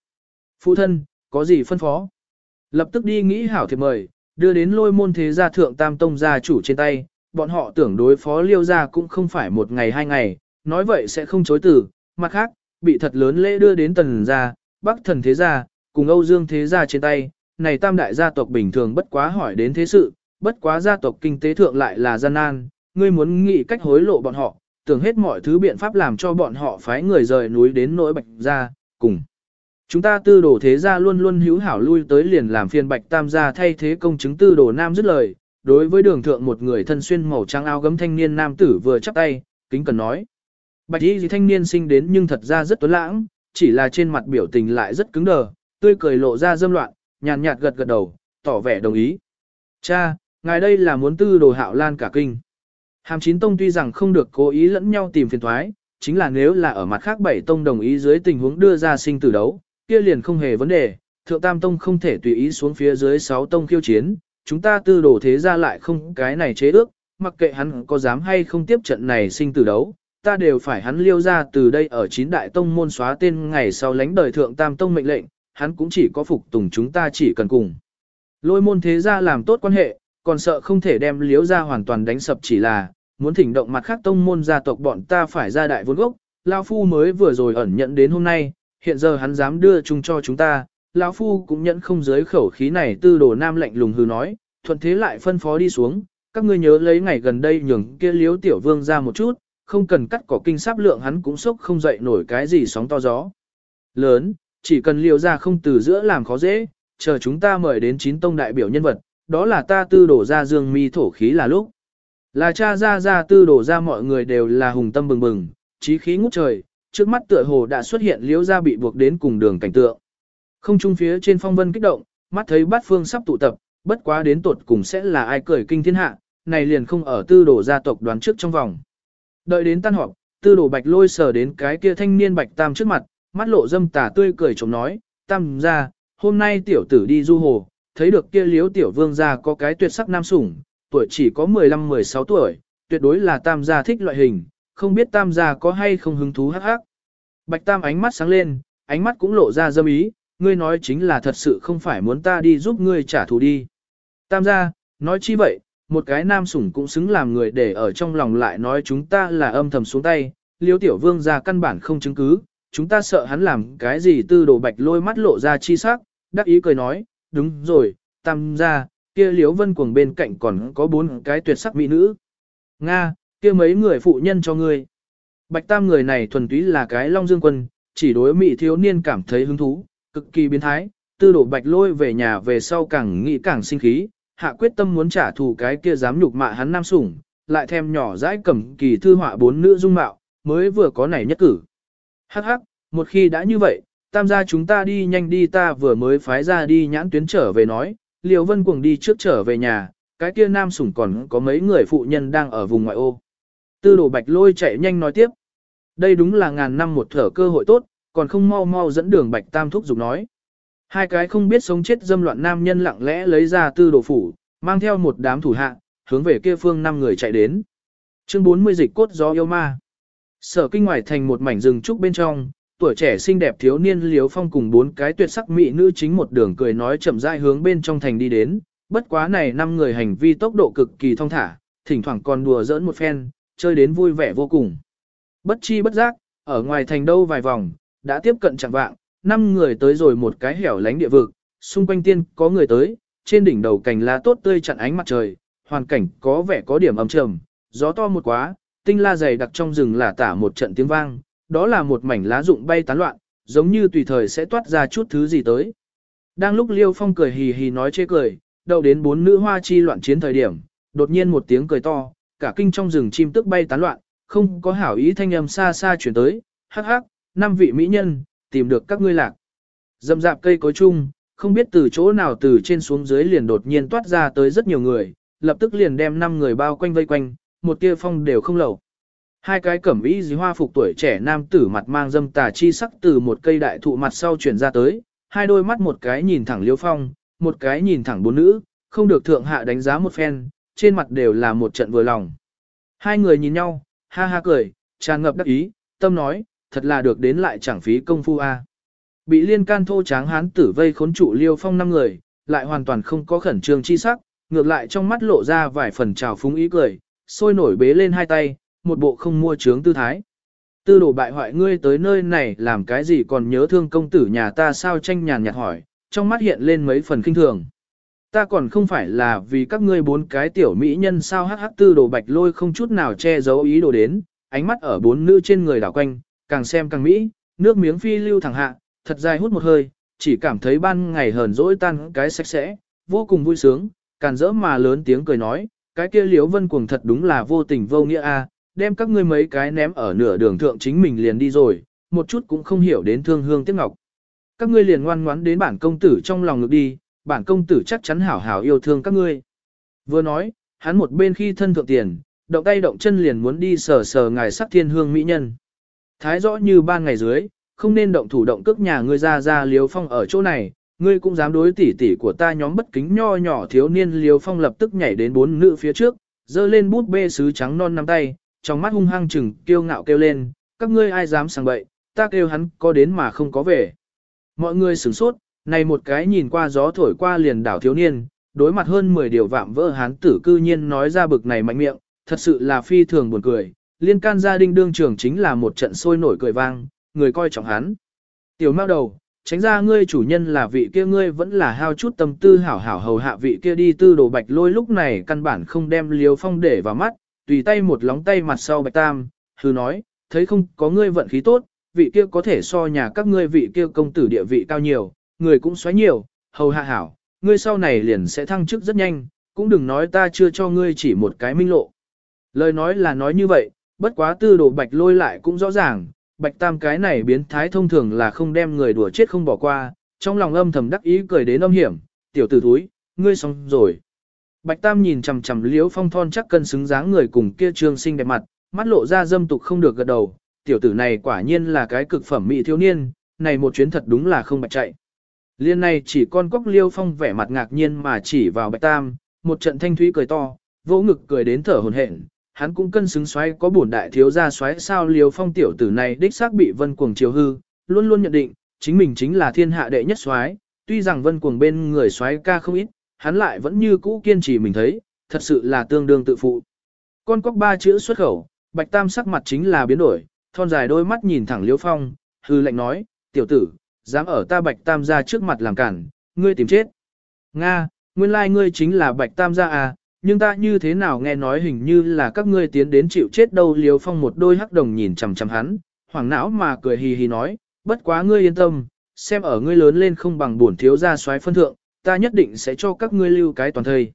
Phụ thân, có gì phân phó? Lập tức đi nghĩ hảo thiệp mời, đưa đến lôi môn thế gia thượng tam tông gia chủ trên tay, bọn họ tưởng đối phó liêu gia cũng không phải một ngày hai ngày, nói vậy sẽ không chối từ, mặt khác, bị thật lớn lễ đưa đến tần gia, bắc thần thế gia, cùng Âu Dương thế gia trên tay, này tam đại gia tộc bình thường bất quá hỏi đến thế sự, bất quá gia tộc kinh tế thượng lại là gian nan, ngươi muốn nghĩ cách hối lộ bọn họ, tưởng hết mọi thứ biện pháp làm cho bọn họ phái người rời núi đến nỗi bạch gia, cùng. Chúng ta tư đồ thế gia luôn luôn hữu hảo lui tới liền làm phiên bạch tam gia thay thế công chứng tư đồ nam dứt lời, đối với đường thượng một người thân xuyên màu trắng áo gấm thanh niên nam tử vừa chắp tay, kính cần nói. Bạch y gì thanh niên sinh đến nhưng thật ra rất tuấn lãng, chỉ là trên mặt biểu tình lại rất cứng đờ, tươi cười lộ ra dâm loạn, nhàn nhạt gật gật đầu, tỏ vẻ đồng ý. Cha, ngài đây là muốn tư đồ hạo lan cả kinh. Hàm chín tông tuy rằng không được cố ý lẫn nhau tìm phiền thoái, chính là nếu là ở mặt khác bảy tông đồng ý dưới tình huống đưa ra sinh tử đấu, kia liền không hề vấn đề, thượng tam tông không thể tùy ý xuống phía dưới sáu tông khiêu chiến, chúng ta tư đồ thế ra lại không cái này chế ước, mặc kệ hắn có dám hay không tiếp trận này sinh tử đấu, ta đều phải hắn liêu ra từ đây ở chín đại tông môn xóa tên ngày sau lánh đời thượng tam tông mệnh lệnh, hắn cũng chỉ có phục tùng chúng ta chỉ cần cùng. Lôi môn thế ra làm tốt quan hệ, còn sợ không thể đem liếu ra hoàn toàn đánh sập chỉ là, muốn thỉnh động mặt khác tông môn gia tộc bọn ta phải ra đại vốn gốc, Lao Phu mới vừa rồi ẩn nhận đến hôm nay, hiện giờ hắn dám đưa chung cho chúng ta, lão Phu cũng nhận không giới khẩu khí này tư đồ nam lạnh lùng hư nói, thuận thế lại phân phó đi xuống, các ngươi nhớ lấy ngày gần đây nhường kia liếu tiểu vương ra một chút, không cần cắt cỏ kinh sáp lượng hắn cũng sốc không dậy nổi cái gì sóng to gió. Lớn, chỉ cần liều ra không từ giữa làm khó dễ, chờ chúng ta mời đến chín tông đại biểu nhân vật, đó là ta tư đổ ra dương mi thổ khí là lúc. Là cha ra ra tư đổ ra mọi người đều là hùng tâm bừng bừng, trí khí ngút trời, trước mắt tựa hồ đã xuất hiện liễu ra bị buộc đến cùng đường cảnh tượng. Không trung phía trên phong vân kích động, mắt thấy bát phương sắp tụ tập, bất quá đến tột cùng sẽ là ai cười kinh thiên hạ, này liền không ở tư đổ gia tộc đoán trước trong vòng. Đợi đến tan họp, tư đồ bạch lôi sờ đến cái kia thanh niên bạch tam trước mặt, mắt lộ dâm tà tươi cười chống nói, tam ra, hôm nay tiểu tử đi du hồ, thấy được kia liếu tiểu vương gia có cái tuyệt sắc nam sủng, tuổi chỉ có 15-16 tuổi, tuyệt đối là tam gia thích loại hình, không biết tam gia có hay không hứng thú hắc hắc. Bạch tam ánh mắt sáng lên, ánh mắt cũng lộ ra dâm ý, ngươi nói chính là thật sự không phải muốn ta đi giúp ngươi trả thù đi. Tam gia, nói chi vậy, một cái nam sủng cũng xứng làm người để ở trong lòng lại nói chúng ta là âm thầm xuống tay, liêu tiểu vương gia căn bản không chứng cứ, chúng ta sợ hắn làm cái gì tư đồ bạch lôi mắt lộ ra chi sắc, đắc ý cười nói, đúng rồi, tam gia, kia liếu vân cuồng bên cạnh còn có bốn cái tuyệt sắc mỹ nữ. Nga, kia mấy người phụ nhân cho ngươi. Bạch tam người này thuần túy là cái long dương quân, chỉ đối mỹ thiếu niên cảm thấy hứng thú, cực kỳ biến thái, tư đổ bạch lôi về nhà về sau càng nghĩ càng sinh khí, hạ quyết tâm muốn trả thù cái kia dám nhục mạ hắn nam sủng, lại thêm nhỏ dãi cầm kỳ thư họa bốn nữ dung mạo, mới vừa có này nhất cử. Hắc hắc, một khi đã như vậy, tam gia chúng ta đi nhanh đi ta vừa mới phái ra đi nhãn tuyến trở về nói, Liều Vân cuồng đi trước trở về nhà, cái kia nam sủng còn có mấy người phụ nhân đang ở vùng ngoại ô. Tư đồ bạch lôi chạy nhanh nói tiếp. Đây đúng là ngàn năm một thở cơ hội tốt, còn không mau mau dẫn đường bạch tam thúc dục nói. Hai cái không biết sống chết dâm loạn nam nhân lặng lẽ lấy ra tư đồ phủ, mang theo một đám thủ hạ, hướng về kia phương năm người chạy đến. Chương 40 dịch cốt gió yêu ma. Sở kinh ngoài thành một mảnh rừng trúc bên trong, tuổi trẻ xinh đẹp thiếu niên liếu phong cùng bốn cái tuyệt sắc mỹ nữ chính một đường cười nói chậm rãi hướng bên trong thành đi đến, bất quá này năm người hành vi tốc độ cực kỳ thong thả, thỉnh thoảng còn đùa giỡn một phen, chơi đến vui vẻ vô cùng. Bất chi bất giác, ở ngoài thành đâu vài vòng, đã tiếp cận chẳng vạng, năm người tới rồi một cái hẻo lánh địa vực, xung quanh tiên có người tới, trên đỉnh đầu cành lá tốt tươi chặn ánh mặt trời, hoàn cảnh có vẻ có điểm ấm trầm, gió to một quá, tinh la dày đặc trong rừng là tả một trận tiếng vang, đó là một mảnh lá rụng bay tán loạn, giống như tùy thời sẽ toát ra chút thứ gì tới. Đang lúc Liêu Phong cười hì hì nói chê cười, đậu đến bốn nữ hoa chi loạn chiến thời điểm, đột nhiên một tiếng cười to, cả kinh trong rừng chim tức bay tán loạn, không có hảo ý thanh âm xa xa chuyển tới, hắc hắc, năm vị mỹ nhân, tìm được các ngươi lạc. Dầm dạp cây cối chung, không biết từ chỗ nào từ trên xuống dưới liền đột nhiên toát ra tới rất nhiều người, lập tức liền đem năm người bao quanh vây quanh, một tia phong đều không lẩu. Hai cái cẩm y dì hoa phục tuổi trẻ nam tử mặt mang dâm tà chi sắc từ một cây đại thụ mặt sau chuyển ra tới, hai đôi mắt một cái nhìn thẳng liêu phong, một cái nhìn thẳng bốn nữ, không được thượng hạ đánh giá một phen, trên mặt đều là một trận vừa lòng. Hai người nhìn nhau, ha ha cười, tràn ngập đắc ý, tâm nói, thật là được đến lại chẳng phí công phu a. Bị liên can thô tráng hán tử vây khốn trụ liêu phong năm người, lại hoàn toàn không có khẩn trương chi sắc, ngược lại trong mắt lộ ra vài phần trào phúng ý cười, sôi nổi bế lên hai tay, một bộ không mua trướng tư thái. Tư đồ bại hoại ngươi tới nơi này làm cái gì còn nhớ thương công tử nhà ta sao tranh nhàn nhạt hỏi, trong mắt hiện lên mấy phần kinh thường. Ta còn không phải là vì các ngươi bốn cái tiểu mỹ nhân sao hắc hắc tư đồ bạch lôi không chút nào che giấu ý đồ đến, ánh mắt ở bốn nữ trên người đảo quanh, càng xem càng mỹ, nước miếng phi lưu thẳng hạ, thật dài hút một hơi, chỉ cảm thấy ban ngày hờn dỗi tan cái sạch sẽ, vô cùng vui sướng, càn rỡ mà lớn tiếng cười nói, cái kia liếu vân cuồng thật đúng là vô tình vô nghĩa a đem các ngươi mấy cái ném ở nửa đường thượng chính mình liền đi rồi, một chút cũng không hiểu đến thương hương tiếc ngọc. Các ngươi liền ngoan ngoãn đến bản công tử trong lòng ngực đi, bản công tử chắc chắn hảo hảo yêu thương các ngươi. Vừa nói, hắn một bên khi thân thượng tiền, động tay động chân liền muốn đi sờ sờ ngài sắc thiên hương mỹ nhân. Thái rõ như ban ngày dưới, không nên động thủ động cước nhà ngươi ra ra liếu phong ở chỗ này, ngươi cũng dám đối tỷ tỷ của ta nhóm bất kính nho nhỏ thiếu niên liếu phong lập tức nhảy đến bốn nữ phía trước, dơ lên bút bê sứ trắng non nắm tay, trong mắt hung hăng chừng kiêu ngạo kêu lên, các ngươi ai dám sang bậy, ta kêu hắn có đến mà không có về. Mọi người sửng sốt, này một cái nhìn qua gió thổi qua liền đảo thiếu niên, đối mặt hơn 10 điều vạm vỡ hán tử cư nhiên nói ra bực này mạnh miệng, thật sự là phi thường buồn cười. Liên can gia đình đương trường chính là một trận sôi nổi cười vang, người coi trọng hắn. Tiểu mao đầu, tránh ra ngươi chủ nhân là vị kia ngươi vẫn là hao chút tâm tư hảo hảo hầu hạ vị kia đi tư đồ bạch lôi lúc này căn bản không đem liếu phong để vào mắt, tùy tay một lóng tay mặt sau bạch tam, hư nói, thấy không có ngươi vận khí tốt, vị kia có thể so nhà các ngươi vị kia công tử địa vị cao nhiều, người cũng xoáy nhiều, hầu hạ hảo, ngươi sau này liền sẽ thăng chức rất nhanh, cũng đừng nói ta chưa cho ngươi chỉ một cái minh lộ. Lời nói là nói như vậy, bất quá tư đồ bạch lôi lại cũng rõ ràng, bạch tam cái này biến thái thông thường là không đem người đùa chết không bỏ qua, trong lòng âm thầm đắc ý cười đến âm hiểm, tiểu tử thúi, ngươi xong rồi. Bạch tam nhìn chằm chằm liễu phong thon chắc cân xứng dáng người cùng kia trương sinh đẹp mặt, mắt lộ ra dâm tục không được gật đầu, tiểu tử này quả nhiên là cái cực phẩm mỹ thiếu niên, này một chuyến thật đúng là không bạch chạy. Liên này chỉ con cóc liêu phong vẻ mặt ngạc nhiên mà chỉ vào bạch tam, một trận thanh thúy cười to, vỗ ngực cười đến thở hồn hển. Hắn cũng cân xứng xoáy có bổn đại thiếu gia xoáy sao liều phong tiểu tử này đích xác bị vân cuồng chiều hư, luôn luôn nhận định, chính mình chính là thiên hạ đệ nhất xoáy, tuy rằng vân cuồng bên người xoáy ca không ít, hắn lại vẫn như cũ kiên trì mình thấy, thật sự là tương đương tự phụ. Con cóc ba chữ xuất khẩu, bạch tam sắc mặt chính là biến đổi, thon dài đôi mắt nhìn thẳng liêu phong, hư lệnh nói, tiểu tử, dám ở ta bạch tam gia trước mặt làm cản, ngươi tìm chết. Nga, nguyên lai like ngươi chính là bạch tam gia à, nhưng ta như thế nào nghe nói hình như là các ngươi tiến đến chịu chết đâu liều phong một đôi hắc đồng nhìn chằm chằm hắn, hoảng não mà cười hì hì nói, bất quá ngươi yên tâm, xem ở ngươi lớn lên không bằng bổn thiếu gia soái phân thượng, ta nhất định sẽ cho các ngươi lưu cái toàn thời.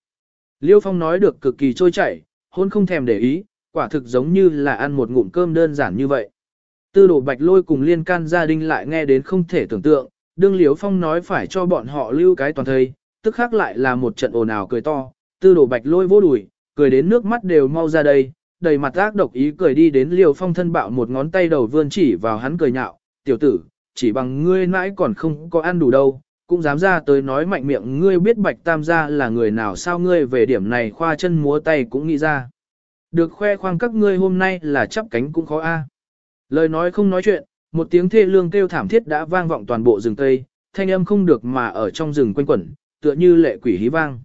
Liêu phong nói được cực kỳ trôi chảy, hôn không thèm để ý, quả thực giống như là ăn một ngụm cơm đơn giản như vậy. Tư đồ bạch lôi cùng liên can gia đình lại nghe đến không thể tưởng tượng, đương liếu phong nói phải cho bọn họ lưu cái toàn thời, tức khác lại là một trận ồn ào cười to, tư đổ bạch lôi vô đùi, cười đến nước mắt đều mau ra đây, đầy mặt ác độc ý cười đi đến liều phong thân bạo một ngón tay đầu vươn chỉ vào hắn cười nhạo, tiểu tử, chỉ bằng ngươi mãi còn không có ăn đủ đâu, cũng dám ra tới nói mạnh miệng ngươi biết bạch tam gia là người nào sao ngươi về điểm này khoa chân múa tay cũng nghĩ ra. Được khoe khoang các ngươi hôm nay là chắp cánh cũng khó a. Lời nói không nói chuyện, một tiếng thê lương kêu thảm thiết đã vang vọng toàn bộ rừng Tây, thanh âm không được mà ở trong rừng quanh quẩn, tựa như lệ quỷ hí vang.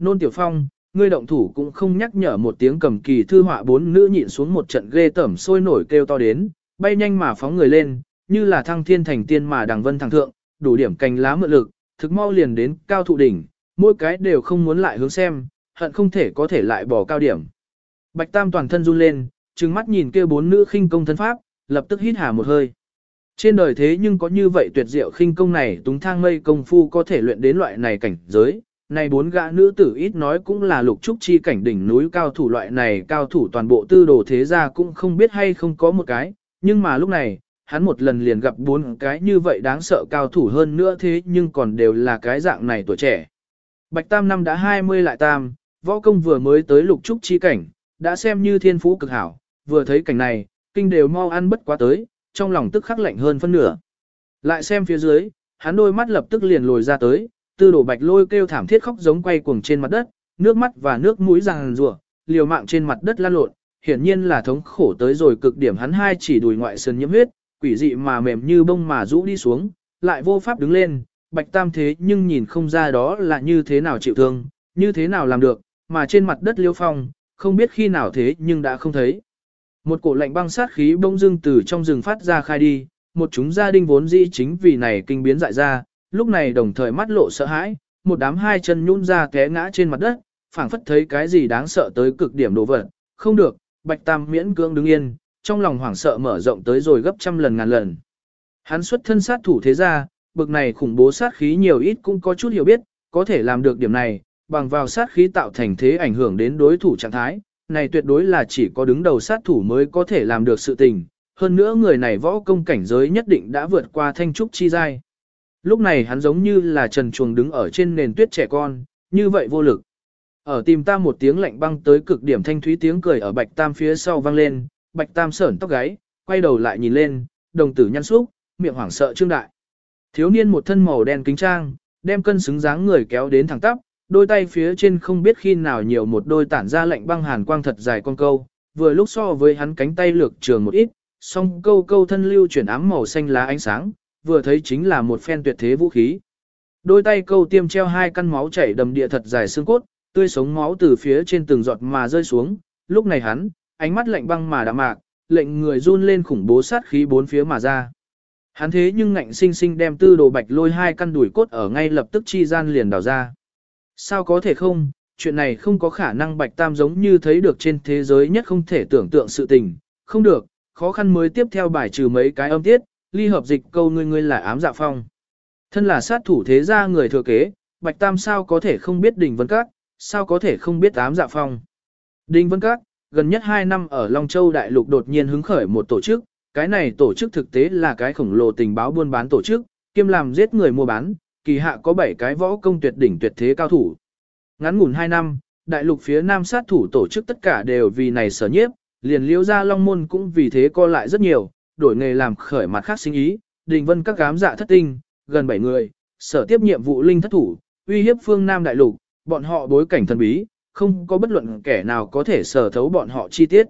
Nôn Tiểu Phong, ngươi động thủ cũng không nhắc nhở một tiếng cầm kỳ thư họa bốn nữ nhịn xuống một trận ghê tẩm sôi nổi kêu to đến, bay nhanh mà phóng người lên, như là thăng thiên thành tiên mà đằng vân thẳng thượng, đủ điểm cành lá mượn lực, thực mau liền đến cao thụ đỉnh, mỗi cái đều không muốn lại hướng xem, hận không thể có thể lại bỏ cao điểm. Bạch Tam toàn thân run lên, trừng mắt nhìn kia bốn nữ khinh công thân pháp, lập tức hít hà một hơi. Trên đời thế nhưng có như vậy tuyệt diệu khinh công này túng thang mây công phu có thể luyện đến loại này cảnh giới. Này bốn gã nữ tử ít nói cũng là lục trúc chi cảnh đỉnh núi cao thủ loại này cao thủ toàn bộ tư đồ thế gia cũng không biết hay không có một cái, nhưng mà lúc này, hắn một lần liền gặp bốn cái như vậy đáng sợ cao thủ hơn nữa thế nhưng còn đều là cái dạng này tuổi trẻ. Bạch Tam năm đã 20 lại Tam, võ công vừa mới tới lục trúc chi cảnh, đã xem như thiên phú cực hảo, vừa thấy cảnh này, kinh đều mau ăn bất quá tới, trong lòng tức khắc lạnh hơn phân nửa. Lại xem phía dưới, hắn đôi mắt lập tức liền lồi ra tới, tư đổ bạch lôi kêu thảm thiết khóc giống quay cuồng trên mặt đất, nước mắt và nước mũi ràng rùa, liều mạng trên mặt đất lan lộn, hiển nhiên là thống khổ tới rồi cực điểm hắn hai chỉ đùi ngoại sơn nhiễm huyết, quỷ dị mà mềm như bông mà rũ đi xuống, lại vô pháp đứng lên, bạch tam thế nhưng nhìn không ra đó là như thế nào chịu thương, như thế nào làm được, mà trên mặt đất liêu phong, không biết khi nào thế nhưng đã không thấy. Một cổ lạnh băng sát khí bỗng dưng từ trong rừng phát ra khai đi, một chúng gia đình vốn dĩ chính vì này kinh biến dại ra, lúc này đồng thời mắt lộ sợ hãi, một đám hai chân nhún ra té ngã trên mặt đất, phảng phất thấy cái gì đáng sợ tới cực điểm đổ vật, không được, Bạch Tam miễn cưỡng đứng yên, trong lòng hoảng sợ mở rộng tới rồi gấp trăm lần ngàn lần. Hắn xuất thân sát thủ thế gia, bực này khủng bố sát khí nhiều ít cũng có chút hiểu biết, có thể làm được điểm này, bằng vào sát khí tạo thành thế ảnh hưởng đến đối thủ trạng thái, này tuyệt đối là chỉ có đứng đầu sát thủ mới có thể làm được sự tình, hơn nữa người này võ công cảnh giới nhất định đã vượt qua thanh trúc chi giai. Lúc này hắn giống như là trần chuồng đứng ở trên nền tuyết trẻ con, như vậy vô lực. Ở tìm ta một tiếng lạnh băng tới cực điểm thanh thúy tiếng cười ở bạch tam phía sau vang lên, bạch tam sởn tóc gáy, quay đầu lại nhìn lên, đồng tử nhăn xúc, miệng hoảng sợ trương đại. Thiếu niên một thân màu đen kính trang, đem cân xứng dáng người kéo đến thẳng tắp, đôi tay phía trên không biết khi nào nhiều một đôi tản ra lạnh băng hàn quang thật dài con câu, vừa lúc so với hắn cánh tay lược trường một ít, song câu câu thân lưu chuyển ám màu xanh lá ánh sáng, vừa thấy chính là một phen tuyệt thế vũ khí. Đôi tay câu tiêm treo hai căn máu chảy đầm địa thật dài xương cốt, tươi sống máu từ phía trên từng giọt mà rơi xuống, lúc này hắn, ánh mắt lạnh băng mà đạm mạc, lệnh người run lên khủng bố sát khí bốn phía mà ra. Hắn thế nhưng ngạnh sinh sinh đem tư đồ bạch lôi hai căn đùi cốt ở ngay lập tức chi gian liền đào ra. Sao có thể không, chuyện này không có khả năng bạch tam giống như thấy được trên thế giới nhất không thể tưởng tượng sự tình, không được, khó khăn mới tiếp theo bài trừ mấy cái âm tiết, ly hợp dịch câu ngươi ngươi là ám dạ phong. Thân là sát thủ thế gia người thừa kế, bạch tam sao có thể không biết Đình vân các, sao có thể không biết ám dạ phong. Đinh Vân Các, gần nhất 2 năm ở Long Châu Đại Lục đột nhiên hứng khởi một tổ chức, cái này tổ chức thực tế là cái khổng lồ tình báo buôn bán tổ chức, kiêm làm giết người mua bán, kỳ hạ có 7 cái võ công tuyệt đỉnh tuyệt thế cao thủ. Ngắn ngủn 2 năm, Đại Lục phía Nam sát thủ tổ chức tất cả đều vì này sở nhiếp, liền liễu ra Long Môn cũng vì thế co lại rất nhiều, đổi nghề làm khởi mặt khác sinh ý, Đình Vân các gám dạ thất tinh, gần 7 người, sở tiếp nhiệm vụ linh thất thủ, uy hiếp phương Nam Đại Lục, bọn họ bối cảnh thần bí, không có bất luận kẻ nào có thể sở thấu bọn họ chi tiết.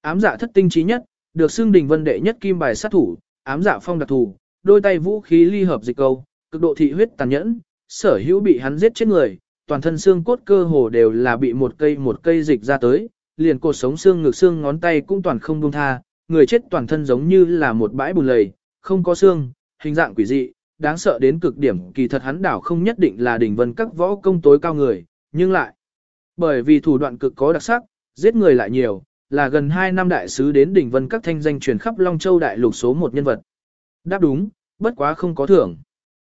Ám dạ thất tinh trí nhất, được xưng đình vân đệ nhất kim bài sát thủ, ám dạ phong đặc thủ, đôi tay vũ khí ly hợp dịch câu, cực độ thị huyết tàn nhẫn, sở hữu bị hắn giết chết người, toàn thân xương cốt cơ hồ đều là bị một cây một cây dịch ra tới, liền cột sống xương ngực xương ngón tay cũng toàn không buông tha, người chết toàn thân giống như là một bãi bùn lầy, không có xương, hình dạng quỷ dị, đáng sợ đến cực điểm kỳ thật hắn đảo không nhất định là đỉnh vân các võ công tối cao người, nhưng lại bởi vì thủ đoạn cực có đặc sắc, giết người lại nhiều, là gần 2 năm đại sứ đến đỉnh vân các thanh danh truyền khắp Long Châu đại lục số một nhân vật. Đáp đúng, bất quá không có thưởng.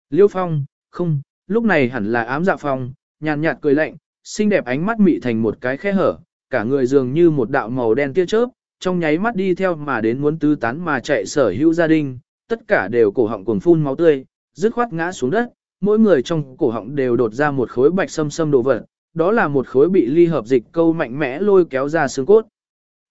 Liêu Phong, không, lúc này hẳn là ám dạ phong, nhàn nhạt cười lạnh, xinh đẹp ánh mắt mị thành một cái khe hở, cả người dường như một đạo màu đen tia chớp, trong nháy mắt đi theo mà đến muốn tứ tán mà chạy sở hữu gia đình, tất cả đều cổ họng cuồng phun máu tươi, dứt khoát ngã xuống đất, mỗi người trong cổ họng đều đột ra một khối bạch sâm sâm đồ vật, đó là một khối bị ly hợp dịch câu mạnh mẽ lôi kéo ra xương cốt.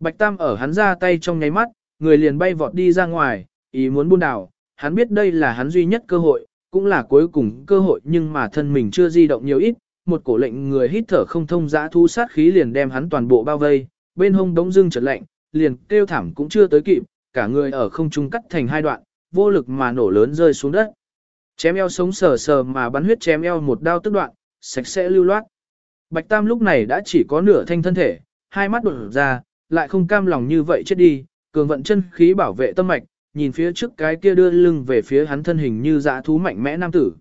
Bạch Tam ở hắn ra tay trong nháy mắt, người liền bay vọt đi ra ngoài, ý muốn buôn đảo, hắn biết đây là hắn duy nhất cơ hội, cũng là cuối cùng cơ hội nhưng mà thân mình chưa di động nhiều ít, một cổ lệnh người hít thở không thông dã thu sát khí liền đem hắn toàn bộ bao vây, bên hông đống dưng chợt lạnh, liền kêu thảm cũng chưa tới kịp, cả người ở không trung cắt thành hai đoạn, vô lực mà nổ lớn rơi xuống đất. Chém eo sống sờ sờ mà bắn huyết chém eo một đao tức đoạn, sạch sẽ lưu loát. Bạch Tam lúc này đã chỉ có nửa thanh thân thể, hai mắt đột ra, lại không cam lòng như vậy chết đi, cường vận chân khí bảo vệ tâm mạch, nhìn phía trước cái kia đưa lưng về phía hắn thân hình như dã thú mạnh mẽ nam tử.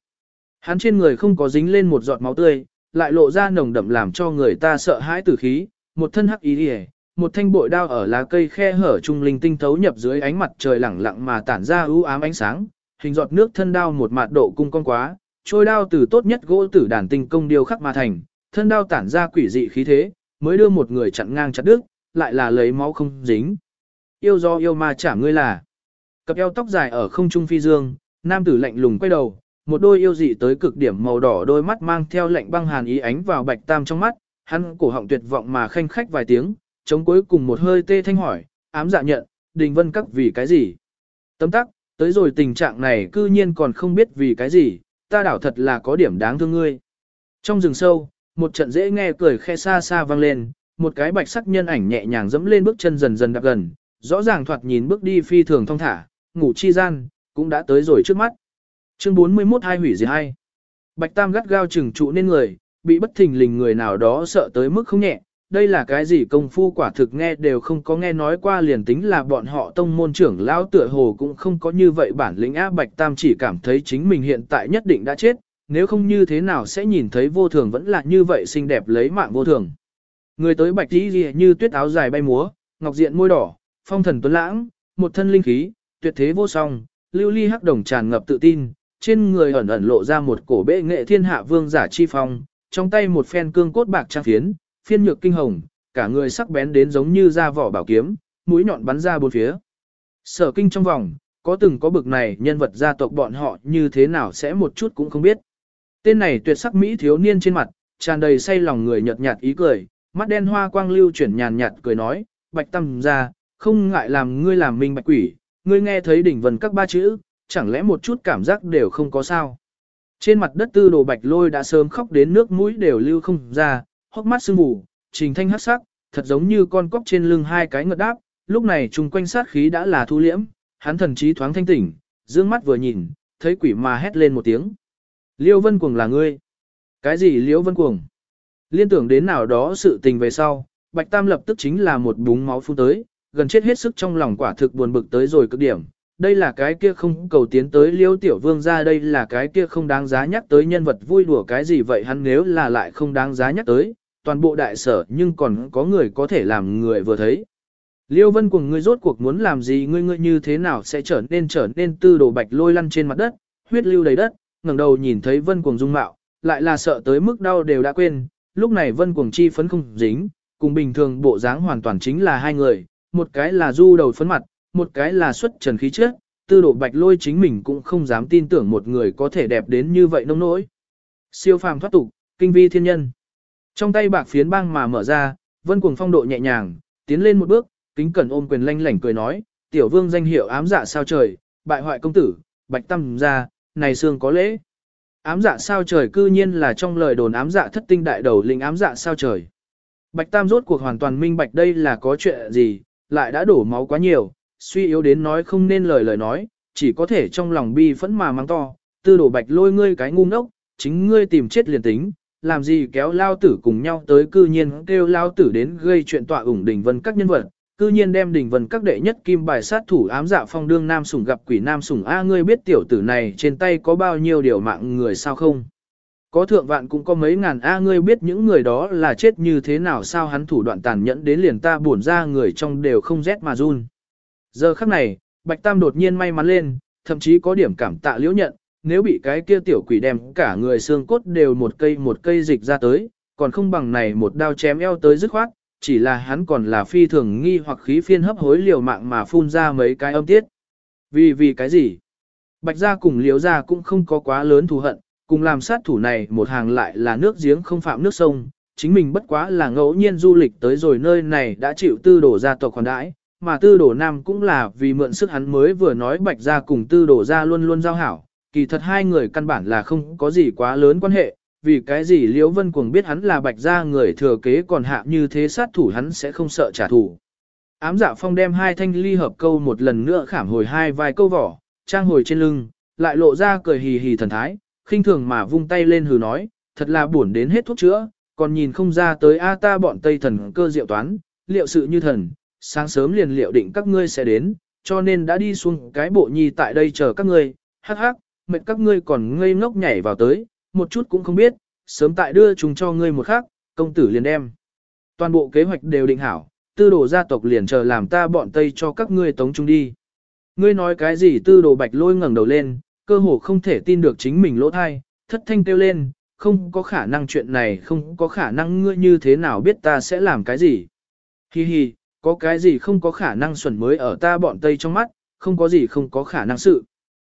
Hắn trên người không có dính lên một giọt máu tươi, lại lộ ra nồng đậm làm cho người ta sợ hãi tử khí, một thân hắc ý đi một thanh bội đao ở lá cây khe hở trung linh tinh thấu nhập dưới ánh mặt trời lẳng lặng mà tản ra ưu ám ánh sáng, hình giọt nước thân đao một mạt độ cung con quá, trôi đao từ tốt nhất gỗ tử đàn tinh công điêu khắc mà thành, thân đao tản ra quỷ dị khí thế, mới đưa một người chặn ngang chặt đứt, lại là lấy máu không dính. Yêu do yêu ma chả ngươi là. Cặp eo tóc dài ở không trung phi dương, nam tử lạnh lùng quay đầu, một đôi yêu dị tới cực điểm màu đỏ đôi mắt mang theo lạnh băng hàn ý ánh vào bạch tam trong mắt, hắn cổ họng tuyệt vọng mà khanh khách vài tiếng, chống cuối cùng một hơi tê thanh hỏi, ám dạ nhận, đình vân các vì cái gì? Tấm tắc, tới rồi tình trạng này cư nhiên còn không biết vì cái gì, ta đảo thật là có điểm đáng thương ngươi. Trong rừng sâu, một trận dễ nghe cười khe xa xa vang lên, một cái bạch sắc nhân ảnh nhẹ nhàng dẫm lên bước chân dần dần đạp gần, rõ ràng thoạt nhìn bước đi phi thường thong thả, ngủ chi gian, cũng đã tới rồi trước mắt. Chương 41 hai hủy gì hay? Bạch Tam gắt gao chừng trụ nên người, bị bất thình lình người nào đó sợ tới mức không nhẹ, đây là cái gì công phu quả thực nghe đều không có nghe nói qua liền tính là bọn họ tông môn trưởng lão tựa hồ cũng không có như vậy bản lĩnh á Bạch Tam chỉ cảm thấy chính mình hiện tại nhất định đã chết, nếu không như thế nào sẽ nhìn thấy vô thường vẫn là như vậy xinh đẹp lấy mạng vô thường. Người tới Bạch Tí gì như tuyết áo dài bay múa, ngọc diện môi đỏ, phong thần tuấn lãng, một thân linh khí, tuyệt thế vô song, lưu ly hắc đồng tràn ngập tự tin, trên người ẩn ẩn lộ ra một cổ bệ nghệ thiên hạ vương giả chi phong, trong tay một phen cương cốt bạc trang phiến, phiên nhược kinh hồng, cả người sắc bén đến giống như da vỏ bảo kiếm, mũi nhọn bắn ra bốn phía. Sở kinh trong vòng, có từng có bực này nhân vật gia tộc bọn họ như thế nào sẽ một chút cũng không biết. Tên này tuyệt sắc Mỹ thiếu niên trên mặt, tràn đầy say lòng người nhợt nhạt ý cười, mắt đen hoa quang lưu chuyển nhàn nhạt cười nói, bạch tâm ra, không ngại làm ngươi làm minh bạch quỷ, ngươi nghe thấy đỉnh vần các ba chữ, chẳng lẽ một chút cảm giác đều không có sao. Trên mặt đất tư đồ bạch lôi đã sớm khóc đến nước mũi đều lưu không ra, hốc mắt sưng mù, trình thanh hắc sắc, thật giống như con cóc trên lưng hai cái ngật đáp, lúc này chung quanh sát khí đã là thu liễm, hắn thần trí thoáng thanh tỉnh, dương mắt vừa nhìn, thấy quỷ mà hét lên một tiếng. Liêu Vân Cuồng là ngươi. Cái gì Liêu Vân Cuồng? Liên tưởng đến nào đó sự tình về sau, Bạch Tam lập tức chính là một búng máu phun tới, gần chết hết sức trong lòng quả thực buồn bực tới rồi cực điểm. Đây là cái kia không cầu tiến tới Liêu Tiểu Vương ra đây là cái kia không đáng giá nhắc tới nhân vật vui đùa cái gì vậy hắn nếu là lại không đáng giá nhắc tới, toàn bộ đại sở nhưng còn có người có thể làm người vừa thấy. Liêu Vân cùng ngươi rốt cuộc muốn làm gì ngươi ngươi như thế nào sẽ trở nên trở nên tư đồ bạch lôi lăn trên mặt đất, huyết lưu đầy đất, ngẩng đầu nhìn thấy Vân Cuồng dung mạo, lại là sợ tới mức đau đều đã quên, lúc này Vân Cuồng chi phấn không dính, cùng bình thường bộ dáng hoàn toàn chính là hai người, một cái là du đầu phấn mặt, một cái là xuất trần khí trước tư đồ bạch lôi chính mình cũng không dám tin tưởng một người có thể đẹp đến như vậy nông nỗi. Siêu phàm thoát tục, kinh vi thiên nhân. Trong tay bạc phiến băng mà mở ra, Vân Cuồng phong độ nhẹ nhàng, tiến lên một bước, kính cẩn ôm quyền lanh lảnh cười nói, tiểu vương danh hiệu ám dạ sao trời, bại hoại công tử, bạch tâm ra, này xương có lễ. Ám dạ sao trời cư nhiên là trong lời đồn ám dạ thất tinh đại đầu linh ám dạ sao trời. Bạch tam rốt cuộc hoàn toàn minh bạch đây là có chuyện gì, lại đã đổ máu quá nhiều, suy yếu đến nói không nên lời lời nói, chỉ có thể trong lòng bi phẫn mà mang to, tư đổ bạch lôi ngươi cái ngu ngốc, chính ngươi tìm chết liền tính, làm gì kéo lao tử cùng nhau tới cư nhiên kêu lao tử đến gây chuyện tọa ủng đỉnh vân các nhân vật, cư nhiên đem đỉnh vân các đệ nhất kim bài sát thủ ám dạ phong đương nam sủng gặp quỷ nam sủng a ngươi biết tiểu tử này trên tay có bao nhiêu điều mạng người sao không? Có thượng vạn cũng có mấy ngàn a ngươi biết những người đó là chết như thế nào sao hắn thủ đoạn tàn nhẫn đến liền ta buồn ra người trong đều không rét mà run. Giờ khắc này, Bạch Tam đột nhiên may mắn lên, thậm chí có điểm cảm tạ liễu nhận, nếu bị cái kia tiểu quỷ đem cả người xương cốt đều một cây một cây dịch ra tới, còn không bằng này một đao chém eo tới dứt khoát, chỉ là hắn còn là phi thường nghi hoặc khí phiên hấp hối liều mạng mà phun ra mấy cái âm tiết. Vì vì cái gì? Bạch gia cùng liếu gia cũng không có quá lớn thù hận, cùng làm sát thủ này một hàng lại là nước giếng không phạm nước sông, chính mình bất quá là ngẫu nhiên du lịch tới rồi nơi này đã chịu tư đổ gia tộc khoản đãi, mà tư đổ nam cũng là vì mượn sức hắn mới vừa nói bạch gia cùng tư đổ gia luôn luôn giao hảo, kỳ thật hai người căn bản là không có gì quá lớn quan hệ, vì cái gì Liễu Vân Cuồng biết hắn là bạch gia người thừa kế còn hạ như thế sát thủ hắn sẽ không sợ trả thù. Ám dạ phong đem hai thanh ly hợp câu một lần nữa khảm hồi hai vài câu vỏ, trang hồi trên lưng, lại lộ ra cười hì hì thần thái, khinh thường mà vung tay lên hừ nói, thật là buồn đến hết thuốc chữa, còn nhìn không ra tới a ta bọn tây thần cơ diệu toán, liệu sự như thần, sáng sớm liền liệu định các ngươi sẽ đến, cho nên đã đi xuống cái bộ nhi tại đây chờ các ngươi, hắc hắc, mệt các ngươi còn ngây ngốc nhảy vào tới, một chút cũng không biết, sớm tại đưa chúng cho ngươi một khác, công tử liền đem. Toàn bộ kế hoạch đều định hảo, tư đồ gia tộc liền chờ làm ta bọn Tây cho các ngươi tống chung đi. Ngươi nói cái gì tư đồ bạch lôi ngẩng đầu lên, cơ hồ không thể tin được chính mình lỗ thai, thất thanh kêu lên, không có khả năng chuyện này không có khả năng ngươi như thế nào biết ta sẽ làm cái gì. Hi hi, có cái gì không có khả năng xuẩn mới ở ta bọn Tây trong mắt, không có gì không có khả năng sự.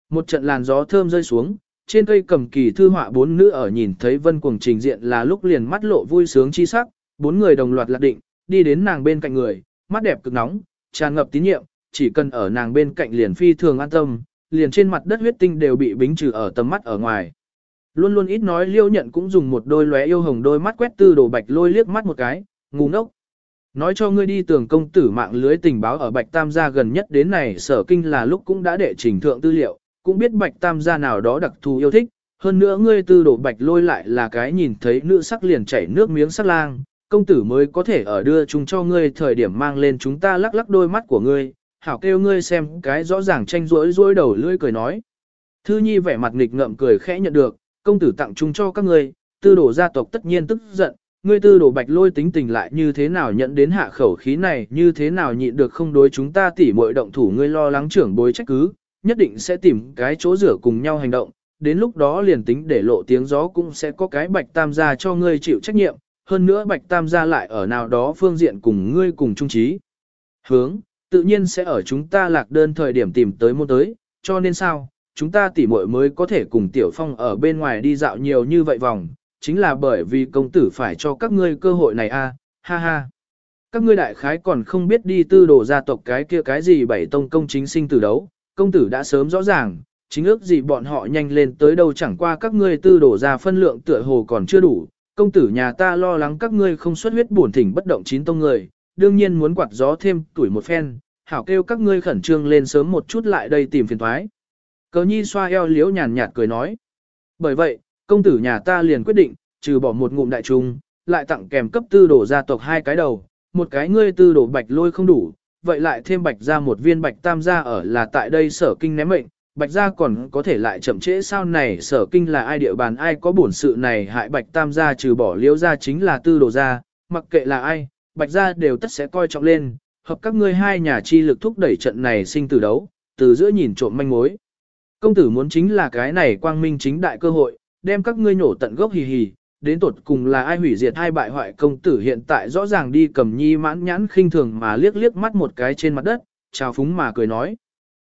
Một trận làn gió thơm rơi xuống, trên cây cầm kỳ thư họa bốn nữ ở nhìn thấy vân cuồng trình diện là lúc liền mắt lộ vui sướng chi sắc, bốn người đồng loạt lạc định, đi đến nàng bên cạnh người, mắt đẹp cực nóng, tràn ngập tín nhiệm, chỉ cần ở nàng bên cạnh liền phi thường an tâm, liền trên mặt đất huyết tinh đều bị bính trừ ở tầm mắt ở ngoài. Luôn luôn ít nói liêu nhận cũng dùng một đôi lóe yêu hồng đôi mắt quét tư đồ bạch lôi liếc mắt một cái, ngu ngốc. Nói cho ngươi đi tường công tử mạng lưới tình báo ở bạch tam gia gần nhất đến này sở kinh là lúc cũng đã đệ trình thượng tư liệu, cũng biết bạch tam gia nào đó đặc thù yêu thích, hơn nữa ngươi tư đổ bạch lôi lại là cái nhìn thấy nữ sắc liền chảy nước miếng sắc lang, công tử mới có thể ở đưa chúng cho ngươi thời điểm mang lên chúng ta lắc lắc đôi mắt của ngươi, hảo kêu ngươi xem cái rõ ràng tranh rỗi rỗi đầu lưỡi cười nói. Thư nhi vẻ mặt nghịch ngợm cười khẽ nhận được, công tử tặng chúng cho các ngươi, tư đổ gia tộc tất nhiên tức giận, ngươi tư đổ bạch lôi tính tình lại như thế nào nhận đến hạ khẩu khí này như thế nào nhịn được không đối chúng ta tỉ muội động thủ ngươi lo lắng trưởng bối trách cứ, nhất định sẽ tìm cái chỗ rửa cùng nhau hành động, đến lúc đó liền tính để lộ tiếng gió cũng sẽ có cái bạch tam gia cho ngươi chịu trách nhiệm, hơn nữa Bạch Tam gia lại ở nào đó phương diện cùng ngươi cùng chung trí. Hướng, tự nhiên sẽ ở chúng ta lạc đơn thời điểm tìm tới môn tới, cho nên sao, chúng ta tỉ muội mới có thể cùng Tiểu Phong ở bên ngoài đi dạo nhiều như vậy vòng, chính là bởi vì công tử phải cho các ngươi cơ hội này a, ha ha. Các ngươi đại khái còn không biết đi tư đồ gia tộc cái kia cái gì bảy tông công chính sinh tử đấu, công tử đã sớm rõ ràng, chính ước gì bọn họ nhanh lên tới đâu chẳng qua các ngươi tư đổ ra phân lượng tựa hồ còn chưa đủ, công tử nhà ta lo lắng các ngươi không xuất huyết buồn thỉnh bất động chín tông người, đương nhiên muốn quạt gió thêm tuổi một phen, hảo kêu các ngươi khẩn trương lên sớm một chút lại đây tìm phiền thoái. Cờ nhi xoa eo liễu nhàn nhạt cười nói. Bởi vậy, công tử nhà ta liền quyết định, trừ bỏ một ngụm đại trung, lại tặng kèm cấp tư đổ gia tộc hai cái đầu, một cái ngươi tư đổ bạch lôi không đủ, vậy lại thêm bạch ra một viên bạch tam gia ở là tại đây sở kinh ném mệnh, bạch gia còn có thể lại chậm trễ sao này sở kinh là ai địa bàn ai có bổn sự này hại bạch tam gia trừ bỏ liễu gia chính là tư đồ gia, mặc kệ là ai, bạch gia đều tất sẽ coi trọng lên, hợp các ngươi hai nhà chi lực thúc đẩy trận này sinh tử đấu, từ giữa nhìn trộm manh mối. Công tử muốn chính là cái này quang minh chính đại cơ hội, đem các ngươi nổ tận gốc hì hì, đến tột cùng là ai hủy diệt hai bại hoại công tử hiện tại rõ ràng đi cầm nhi mãn nhãn khinh thường mà liếc liếc mắt một cái trên mặt đất, chào phúng mà cười nói.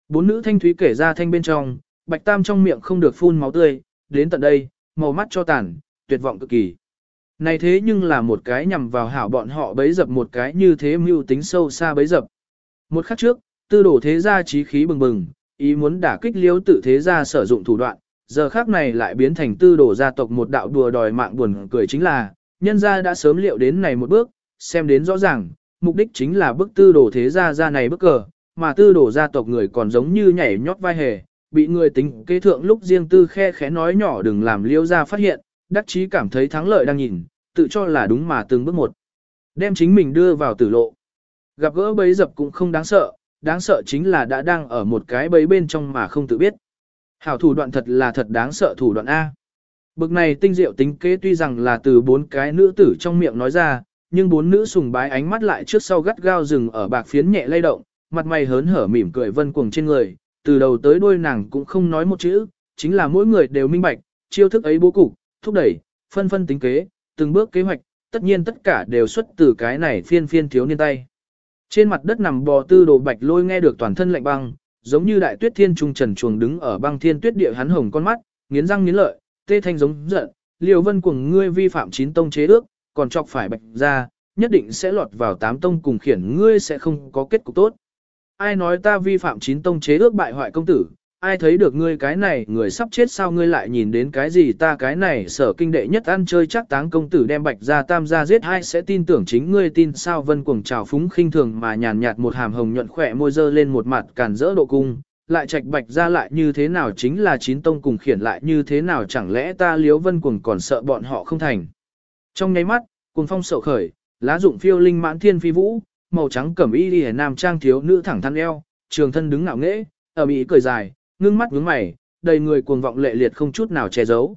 Bốn nữ thanh thúy kể ra thanh bên trong, bạch tam trong miệng không được phun máu tươi, đến tận đây, màu mắt cho tàn, tuyệt vọng cực kỳ. Này thế nhưng là một cái nhằm vào hảo bọn họ bấy dập một cái như thế mưu tính sâu xa bấy dập. Một khắc trước, tư đổ thế gia trí khí bừng bừng, ý muốn đả kích liêu tự thế gia sử dụng thủ đoạn, giờ khác này lại biến thành tư đổ gia tộc một đạo đùa đòi mạng buồn cười chính là, nhân gia đã sớm liệu đến này một bước, xem đến rõ ràng, mục đích chính là bức tư đổ thế gia gia này bức cờ, mà tư đổ gia tộc người còn giống như nhảy nhót vai hề, bị người tính kế thượng lúc riêng tư khe khẽ nói nhỏ đừng làm liêu ra phát hiện, đắc chí cảm thấy thắng lợi đang nhìn, tự cho là đúng mà từng bước một. Đem chính mình đưa vào tử lộ. Gặp gỡ bấy dập cũng không đáng sợ, đáng sợ chính là đã đang ở một cái bấy bên trong mà không tự biết. Hảo thủ đoạn thật là thật đáng sợ thủ đoạn A. Bực này tinh diệu tính kế tuy rằng là từ bốn cái nữ tử trong miệng nói ra, nhưng bốn nữ sùng bái ánh mắt lại trước sau gắt gao rừng ở bạc phiến nhẹ lay động, mặt mày hớn hở mỉm cười vân cuồng trên người, từ đầu tới đuôi nàng cũng không nói một chữ, chính là mỗi người đều minh bạch, chiêu thức ấy bố cục, thúc đẩy, phân phân tính kế, từng bước kế hoạch, tất nhiên tất cả đều xuất từ cái này phiên phiên thiếu niên tay. Trên mặt đất nằm bò tư đồ bạch lôi nghe được toàn thân lạnh băng, giống như đại tuyết thiên trung trần chuồng đứng ở băng thiên tuyết địa hắn hồng con mắt, nghiến răng nghiến lợi, tê thanh giống giận, liều vân cuồng ngươi vi phạm chín tông chế ước, còn chọc phải bạch ra, nhất định sẽ lọt vào tám tông cùng khiển ngươi sẽ không có kết cục tốt. Ai nói ta vi phạm chín tông chế ước bại hoại công tử, ai thấy được ngươi cái này người sắp chết sao ngươi lại nhìn đến cái gì ta cái này sở kinh đệ nhất ăn chơi chắc táng công tử đem bạch ra tam gia giết ai sẽ tin tưởng chính ngươi tin sao vân cuồng trào phúng khinh thường mà nhàn nhạt một hàm hồng nhuận khỏe môi dơ lên một mặt cản rỡ độ cung, lại trạch bạch ra lại như thế nào chính là chín tông cùng khiển lại như thế nào chẳng lẽ ta liếu vân cuồng còn sợ bọn họ không thành. Trong nháy mắt, cuồng phong sậu khởi, lá dụng phiêu linh mãn thiên phi vũ, màu trắng cẩm y đi nam trang thiếu nữ thẳng thắn eo, trường thân đứng ngạo nghễ, ở mỹ cười dài, ngưng mắt nhướng mày, đầy người cuồng vọng lệ liệt không chút nào che giấu.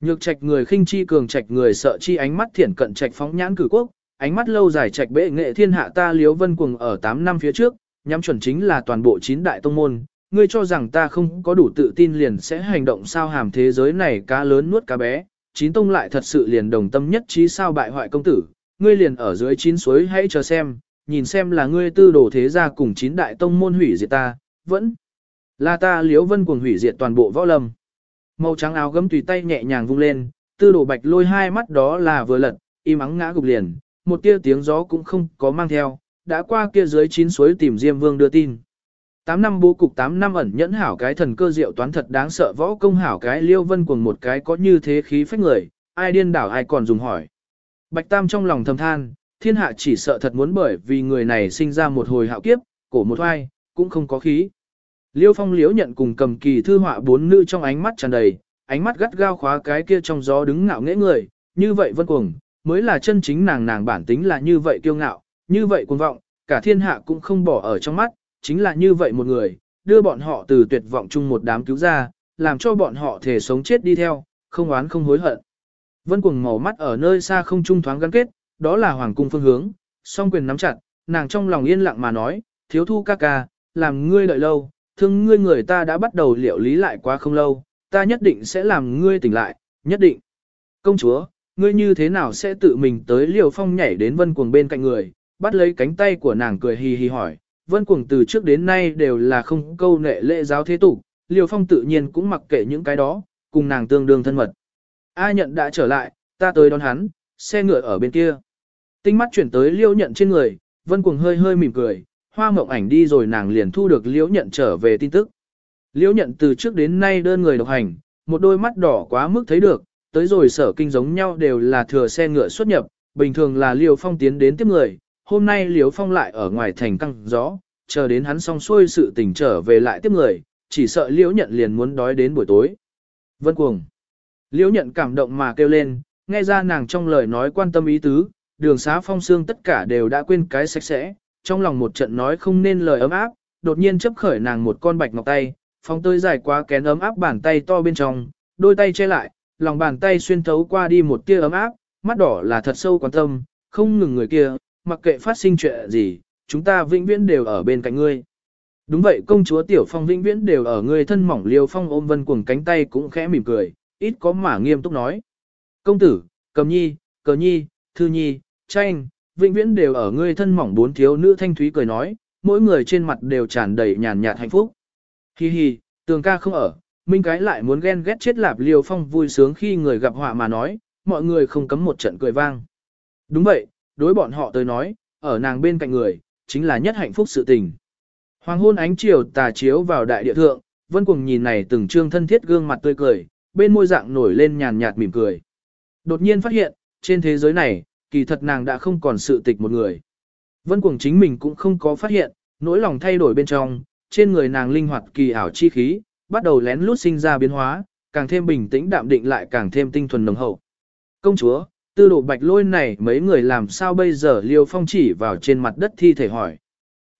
Nhược trạch người khinh chi cường trạch người sợ chi ánh mắt thiển cận trạch phóng nhãn cử quốc, ánh mắt lâu dài trạch bệ nghệ thiên hạ ta liếu vân cuồng ở 8 năm phía trước, nhắm chuẩn chính là toàn bộ chín đại tông môn. Ngươi cho rằng ta không có đủ tự tin liền sẽ hành động sao hàm thế giới này cá lớn nuốt cá bé, chín tông lại thật sự liền đồng tâm nhất trí sao bại hoại công tử, ngươi liền ở dưới chín suối hãy chờ xem, nhìn xem là ngươi tư đồ thế gia cùng chín đại tông môn hủy diệt ta, vẫn là ta liếu vân cuồng hủy diệt toàn bộ võ lâm. Màu trắng áo gấm tùy tay nhẹ nhàng vung lên, tư đồ bạch lôi hai mắt đó là vừa lật, im ắng ngã gục liền, một tia tiếng gió cũng không có mang theo, đã qua kia dưới chín suối tìm Diêm Vương đưa tin. Tám năm bố cục tám năm ẩn nhẫn hảo cái thần cơ diệu toán thật đáng sợ võ công hảo cái liêu vân cuồng một cái có như thế khí phách người, ai điên đảo ai còn dùng hỏi. Bạch Tam trong lòng thầm than, thiên hạ chỉ sợ thật muốn bởi vì người này sinh ra một hồi hạo kiếp, cổ một oai, cũng không có khí. Liêu phong liễu nhận cùng cầm kỳ thư họa bốn nữ trong ánh mắt tràn đầy, ánh mắt gắt gao khóa cái kia trong gió đứng ngạo nghễ người, như vậy vân cuồng, mới là chân chính nàng nàng bản tính là như vậy kiêu ngạo, như vậy cuồng vọng, cả thiên hạ cũng không bỏ ở trong mắt, chính là như vậy một người, đưa bọn họ từ tuyệt vọng chung một đám cứu ra, làm cho bọn họ thể sống chết đi theo, không oán không hối hận. Vân cuồng màu mắt ở nơi xa không trung thoáng gắn kết, đó là hoàng cung phương hướng, song quyền nắm chặt, nàng trong lòng yên lặng mà nói, thiếu thu ca ca, làm ngươi đợi lâu, thương ngươi người ta đã bắt đầu liệu lý lại quá không lâu, ta nhất định sẽ làm ngươi tỉnh lại, nhất định. Công chúa, ngươi như thế nào sẽ tự mình tới liều phong nhảy đến vân cuồng bên cạnh người, bắt lấy cánh tay của nàng cười hì hì hỏi, vân cuồng từ trước đến nay đều là không câu nệ lễ giáo thế tục, liều phong tự nhiên cũng mặc kệ những cái đó, cùng nàng tương đương thân mật. A nhận đã trở lại, ta tới đón hắn, xe ngựa ở bên kia. Tinh mắt chuyển tới liêu nhận trên người, vân cuồng hơi hơi mỉm cười, hoa mộng ảnh đi rồi nàng liền thu được liễu nhận trở về tin tức. Liễu nhận từ trước đến nay đơn người độc hành, một đôi mắt đỏ quá mức thấy được, tới rồi sở kinh giống nhau đều là thừa xe ngựa xuất nhập, bình thường là liều phong tiến đến tiếp người, hôm nay liều phong lại ở ngoài thành căng gió, chờ đến hắn xong xuôi sự tình trở về lại tiếp người, chỉ sợ liễu nhận liền muốn đói đến buổi tối. Vân cuồng. Liễu nhận cảm động mà kêu lên, nghe ra nàng trong lời nói quan tâm ý tứ, đường xá phong xương tất cả đều đã quên cái sạch sẽ, trong lòng một trận nói không nên lời ấm áp, đột nhiên chấp khởi nàng một con bạch ngọc tay, phong tơi dài quá kén ấm áp bàn tay to bên trong, đôi tay che lại, lòng bàn tay xuyên thấu qua đi một tia ấm áp, mắt đỏ là thật sâu quan tâm, không ngừng người kia, mặc kệ phát sinh chuyện gì, chúng ta vĩnh viễn đều ở bên cạnh ngươi. Đúng vậy công chúa Tiểu Phong vĩnh viễn đều ở ngươi thân mỏng liêu phong ôm vân cuồng cánh tay cũng khẽ mỉm cười, ít có mà nghiêm túc nói. Công tử, cầm nhi, cờ nhi, thư nhi, tranh, vĩnh viễn đều ở ngươi thân mỏng bốn thiếu nữ thanh thúy cười nói, mỗi người trên mặt đều tràn đầy nhàn nhạt hạnh phúc. Hi hi, tường ca không ở, minh cái lại muốn ghen ghét chết lạp liều phong vui sướng khi người gặp họa mà nói, mọi người không cấm một trận cười vang. Đúng vậy, đối bọn họ tới nói, ở nàng bên cạnh người, chính là nhất hạnh phúc sự tình. Hoàng hôn ánh chiều tà chiếu vào đại địa thượng, vân cùng nhìn này từng trương thân thiết gương mặt tươi cười, bên môi dạng nổi lên nhàn nhạt mỉm cười. Đột nhiên phát hiện, trên thế giới này, kỳ thật nàng đã không còn sự tịch một người. Vân cuồng chính mình cũng không có phát hiện, nỗi lòng thay đổi bên trong, trên người nàng linh hoạt kỳ ảo chi khí, bắt đầu lén lút sinh ra biến hóa, càng thêm bình tĩnh đạm định lại càng thêm tinh thuần nồng hậu. Công chúa, tư độ bạch lôi này mấy người làm sao bây giờ liêu phong chỉ vào trên mặt đất thi thể hỏi.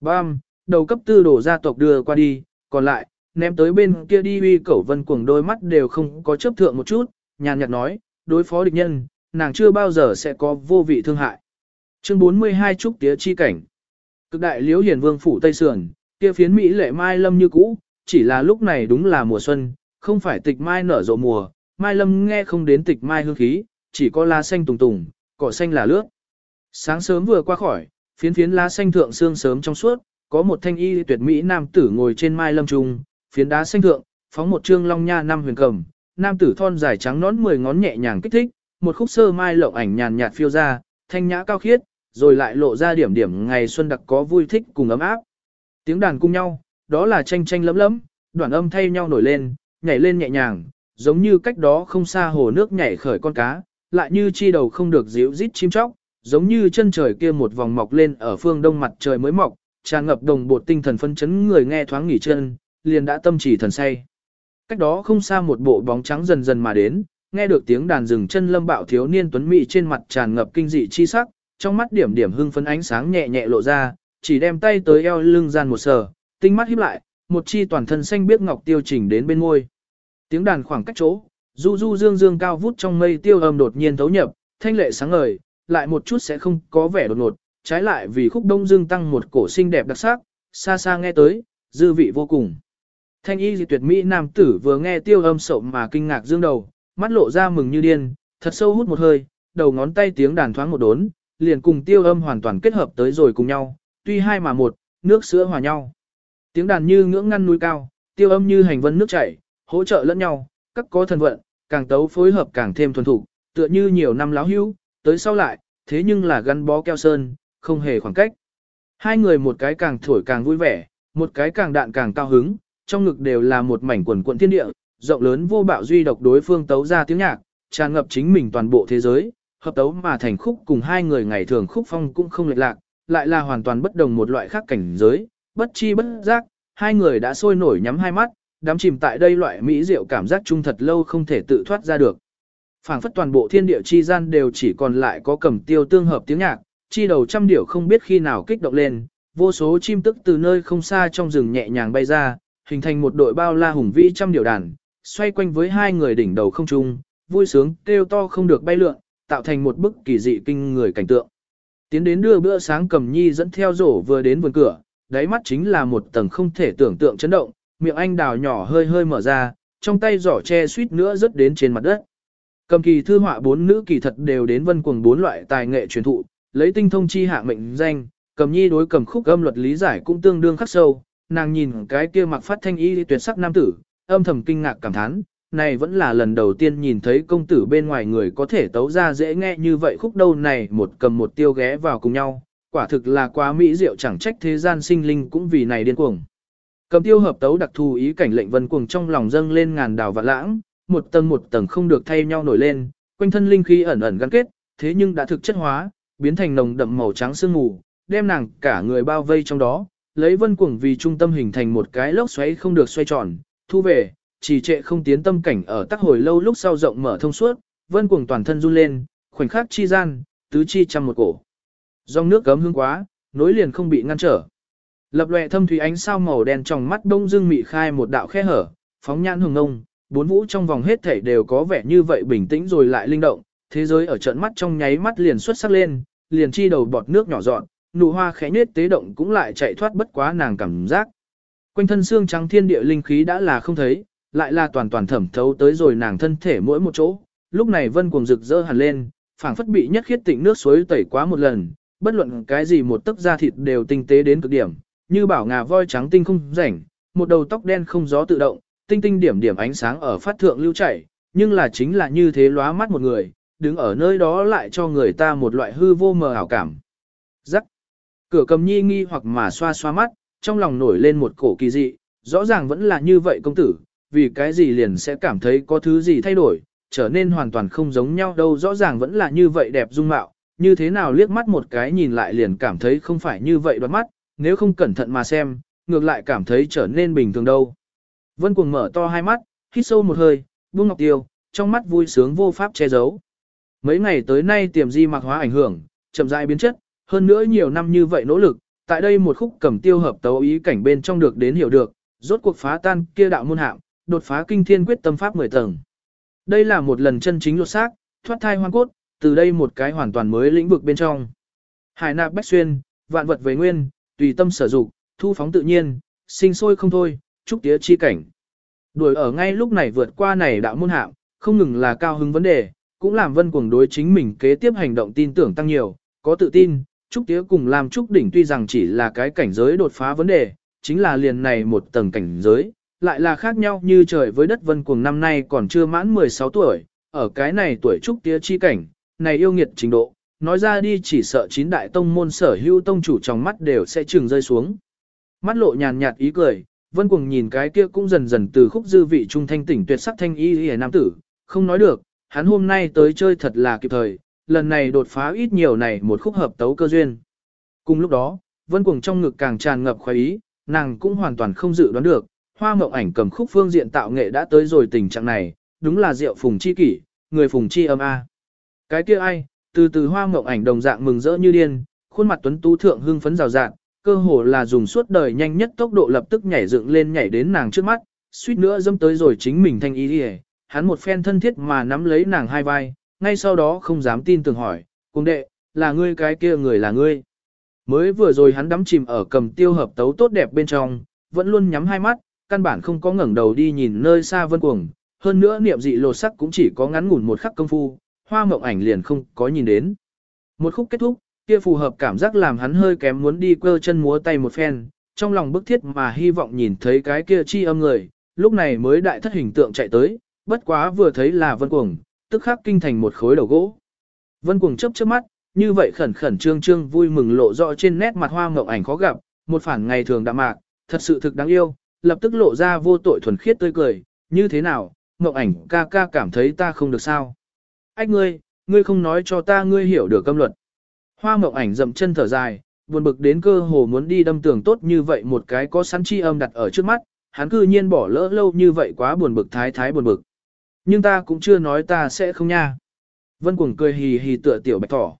Bam, đầu cấp tư đồ gia tộc đưa qua đi, còn lại, ném tới bên kia đi uy cẩu vân cuồng đôi mắt đều không có chấp thượng một chút, nhàn nhạt nói, đối phó địch nhân, nàng chưa bao giờ sẽ có vô vị thương hại. Chương 42 Trúc Tía Chi Cảnh Cực đại liễu hiền vương phủ Tây Sườn, kia phiến Mỹ lệ mai lâm như cũ, chỉ là lúc này đúng là mùa xuân, không phải tịch mai nở rộ mùa, mai lâm nghe không đến tịch mai hương khí, chỉ có lá xanh tùng tùng, cỏ xanh là lướt. Sáng sớm vừa qua khỏi, phiến phiến lá xanh thượng sương sớm trong suốt, có một thanh y tuyệt mỹ nam tử ngồi trên mai lâm trung, phiến đá xanh thượng, phóng một trương long nha năm huyền cầm, nam tử thon dài trắng nón mười ngón nhẹ nhàng kích thích, một khúc sơ mai lộng ảnh nhàn nhạt phiêu ra, thanh nhã cao khiết, rồi lại lộ ra điểm điểm ngày xuân đặc có vui thích cùng ấm áp. Tiếng đàn cùng nhau, đó là tranh tranh lấm lấm, đoạn âm thay nhau nổi lên, nhảy lên nhẹ nhàng, giống như cách đó không xa hồ nước nhảy khởi con cá, lại như chi đầu không được díu rít chim chóc, giống như chân trời kia một vòng mọc lên ở phương đông mặt trời mới mọc, tràn ngập đồng bột tinh thần phân chấn người nghe thoáng nghỉ chân, liền đã tâm chỉ thần say. Cách đó không xa một bộ bóng trắng dần dần mà đến, nghe được tiếng đàn rừng chân lâm bạo thiếu niên tuấn mỹ trên mặt tràn ngập kinh dị chi sắc, trong mắt điểm điểm hưng phấn ánh sáng nhẹ nhẹ lộ ra, chỉ đem tay tới eo lưng gian một sờ, tinh mắt híp lại, một chi toàn thân xanh biếc ngọc tiêu chỉnh đến bên môi. Tiếng đàn khoảng cách chỗ, du du dương dương cao vút trong mây tiêu âm đột nhiên thấu nhập, thanh lệ sáng ngời, lại một chút sẽ không có vẻ đột ngột, trái lại vì khúc đông dương tăng một cổ xinh đẹp đặc sắc, xa xa nghe tới, dư vị vô cùng. Thanh y dị tuyệt mỹ nam tử vừa nghe tiêu âm sậu mà kinh ngạc dương đầu, mắt lộ ra mừng như điên, thật sâu hút một hơi, đầu ngón tay tiếng đàn thoáng một đốn, liền cùng tiêu âm hoàn toàn kết hợp tới rồi cùng nhau, tuy hai mà một, nước sữa hòa nhau. Tiếng đàn như ngưỡng ngăn núi cao, tiêu âm như hành vân nước chảy, hỗ trợ lẫn nhau, các có thần vận, càng tấu phối hợp càng thêm thuần thủ, tựa như nhiều năm láo hữu, tới sau lại, thế nhưng là gắn bó keo sơn, không hề khoảng cách. Hai người một cái càng thổi càng vui vẻ, một cái càng đạn càng cao hứng, trong ngực đều là một mảnh quần quận thiên địa, rộng lớn vô bạo duy độc đối phương tấu ra tiếng nhạc, tràn ngập chính mình toàn bộ thế giới, hợp tấu mà thành khúc cùng hai người ngày thường khúc phong cũng không lệch lạc, lại là hoàn toàn bất đồng một loại khác cảnh giới, bất chi bất giác, hai người đã sôi nổi nhắm hai mắt, đắm chìm tại đây loại mỹ diệu cảm giác chung thật lâu không thể tự thoát ra được. Phảng phất toàn bộ thiên địa chi gian đều chỉ còn lại có cầm tiêu tương hợp tiếng nhạc, chi đầu trăm điểu không biết khi nào kích động lên, vô số chim tức từ nơi không xa trong rừng nhẹ nhàng bay ra, hình thành một đội bao la hùng vĩ trăm điểu đàn, xoay quanh với hai người đỉnh đầu không trung, vui sướng kêu to không được bay lượn, tạo thành một bức kỳ dị kinh người cảnh tượng. Tiến đến đưa bữa sáng cầm nhi dẫn theo rổ vừa đến vườn cửa, đáy mắt chính là một tầng không thể tưởng tượng chấn động, miệng anh đào nhỏ hơi hơi mở ra, trong tay giỏ che suýt nữa rớt đến trên mặt đất. Cầm kỳ thư họa bốn nữ kỳ thật đều đến vân cuồng bốn loại tài nghệ truyền thụ, lấy tinh thông chi hạ mệnh danh, cầm nhi đối cầm khúc âm luật lý giải cũng tương đương khắc sâu, nàng nhìn cái kia mặc phát thanh y tuyệt sắc nam tử, âm thầm kinh ngạc cảm thán, này vẫn là lần đầu tiên nhìn thấy công tử bên ngoài người có thể tấu ra dễ nghe như vậy khúc đâu này một cầm một tiêu ghé vào cùng nhau, quả thực là quá mỹ diệu chẳng trách thế gian sinh linh cũng vì này điên cuồng. Cầm tiêu hợp tấu đặc thù ý cảnh lệnh vân cuồng trong lòng dâng lên ngàn đào vạn lãng, một tầng một tầng không được thay nhau nổi lên, quanh thân linh khí ẩn ẩn gắn kết, thế nhưng đã thực chất hóa, biến thành nồng đậm màu trắng sương mù, đem nàng cả người bao vây trong đó, lấy vân cuồng vì trung tâm hình thành một cái lốc xoáy không được xoay tròn, thu về, chỉ trệ không tiến tâm cảnh ở tắc hồi lâu lúc sau rộng mở thông suốt, vân cuồng toàn thân run lên, khoảnh khắc chi gian, tứ chi trăm một cổ. Dòng nước cấm hương quá, nối liền không bị ngăn trở. Lập lòe thâm thủy ánh sao màu đen trong mắt đông dương mị khai một đạo khe hở, phóng nhãn hồng ngông, bốn vũ trong vòng hết thảy đều có vẻ như vậy bình tĩnh rồi lại linh động, thế giới ở trận mắt trong nháy mắt liền xuất sắc lên, liền chi đầu bọt nước nhỏ dọn, nụ hoa khẽ nết tế động cũng lại chạy thoát bất quá nàng cảm giác. Quanh thân xương trắng thiên địa linh khí đã là không thấy, lại là toàn toàn thẩm thấu tới rồi nàng thân thể mỗi một chỗ, lúc này vân cuồng rực rỡ hẳn lên, phảng phất bị nhất khiết tịnh nước suối tẩy quá một lần, bất luận cái gì một tấc da thịt đều tinh tế đến cực điểm, như bảo ngà voi trắng tinh không rảnh, một đầu tóc đen không gió tự động, tinh tinh điểm điểm ánh sáng ở phát thượng lưu chảy, nhưng là chính là như thế lóa mắt một người, đứng ở nơi đó lại cho người ta một loại hư vô mờ ảo cảm. Rắc. Cửa cầm nhi nghi hoặc mà xoa xoa mắt, trong lòng nổi lên một cổ kỳ dị, rõ ràng vẫn là như vậy công tử, vì cái gì liền sẽ cảm thấy có thứ gì thay đổi, trở nên hoàn toàn không giống nhau đâu rõ ràng vẫn là như vậy đẹp dung mạo, như thế nào liếc mắt một cái nhìn lại liền cảm thấy không phải như vậy đoán mắt, nếu không cẩn thận mà xem, ngược lại cảm thấy trở nên bình thường đâu. Vân cuồng mở to hai mắt, hít sâu một hơi, buông ngọc tiêu, trong mắt vui sướng vô pháp che giấu. Mấy ngày tới nay tiềm di mạc hóa ảnh hưởng, chậm rãi biến chất, hơn nữa nhiều năm như vậy nỗ lực, tại đây một khúc cầm tiêu hợp tấu ý cảnh bên trong được đến hiểu được, rốt cuộc phá tan kia đạo môn hạng, đột phá kinh thiên quyết tâm pháp 10 tầng. Đây là một lần chân chính lột xác, thoát thai hoang cốt, từ đây một cái hoàn toàn mới lĩnh vực bên trong. Hải nạp bách xuyên, vạn vật về nguyên, tùy tâm sở dụng, thu phóng tự nhiên, sinh sôi không thôi, chúc tía chi cảnh. Đuổi ở ngay lúc này vượt qua này đạo môn hạng, không ngừng là cao hứng vấn đề, cũng làm vân cuồng đối chính mình kế tiếp hành động tin tưởng tăng nhiều, có tự tin, Trúc Tía cùng làm Trúc Đỉnh tuy rằng chỉ là cái cảnh giới đột phá vấn đề, chính là liền này một tầng cảnh giới, lại là khác nhau như trời với đất vân cuồng năm nay còn chưa mãn 16 tuổi, ở cái này tuổi Trúc Tía chi cảnh, này yêu nghiệt trình độ, nói ra đi chỉ sợ chín đại tông môn sở hữu tông chủ trong mắt đều sẽ trừng rơi xuống. Mắt lộ nhàn nhạt ý cười, vân cuồng nhìn cái kia cũng dần dần từ khúc dư vị trung thanh tỉnh tuyệt sắc thanh y y nam tử, không nói được, hắn hôm nay tới chơi thật là kịp thời, lần này đột phá ít nhiều này một khúc hợp tấu cơ duyên. Cùng lúc đó, vân cuồng trong ngực càng tràn ngập khoái ý, nàng cũng hoàn toàn không dự đoán được, hoa mộng ảnh cầm khúc phương diện tạo nghệ đã tới rồi tình trạng này, đúng là rượu phùng chi kỷ, người phùng chi âm A. Cái kia ai, từ từ hoa mộng ảnh đồng dạng mừng rỡ như điên, khuôn mặt tuấn tú thượng hưng phấn rào rạng, cơ hồ là dùng suốt đời nhanh nhất tốc độ lập tức nhảy dựng lên nhảy đến nàng trước mắt, suýt nữa dâm tới rồi chính mình thanh ý đi hắn một phen thân thiết mà nắm lấy nàng hai vai, ngay sau đó không dám tin tưởng hỏi, cung đệ, là ngươi cái kia người là ngươi. Mới vừa rồi hắn đắm chìm ở cầm tiêu hợp tấu tốt đẹp bên trong, vẫn luôn nhắm hai mắt, căn bản không có ngẩng đầu đi nhìn nơi xa vân cuồng, hơn nữa niệm dị lột sắc cũng chỉ có ngắn ngủn một khắc công phu, hoa mộng ảnh liền không có nhìn đến. Một khúc kết thúc, kia phù hợp cảm giác làm hắn hơi kém muốn đi quơ chân múa tay một phen, trong lòng bức thiết mà hy vọng nhìn thấy cái kia chi âm người, lúc này mới đại thất hình tượng chạy tới, bất quá vừa thấy là vân cuồng, tức khắc kinh thành một khối đầu gỗ. Vân cuồng chớp chớp mắt, như vậy khẩn khẩn trương trương vui mừng lộ rõ trên nét mặt hoa ngọc ảnh khó gặp, một phản ngày thường đạm mạc, thật sự thực đáng yêu, lập tức lộ ra vô tội thuần khiết tươi cười, như thế nào, ngọc ảnh ca ca cảm thấy ta không được sao. Ách ngươi, ngươi không nói cho ta ngươi hiểu được câm luật. Hoa ngọc ảnh dậm chân thở dài, buồn bực đến cơ hồ muốn đi đâm tường tốt như vậy một cái có sẵn chi âm đặt ở trước mắt, hắn cư nhiên bỏ lỡ lâu như vậy quá buồn bực thái thái buồn bực. Nhưng ta cũng chưa nói ta sẽ không nha. Vân cuồng cười hì hì tựa tiểu bạch thỏ.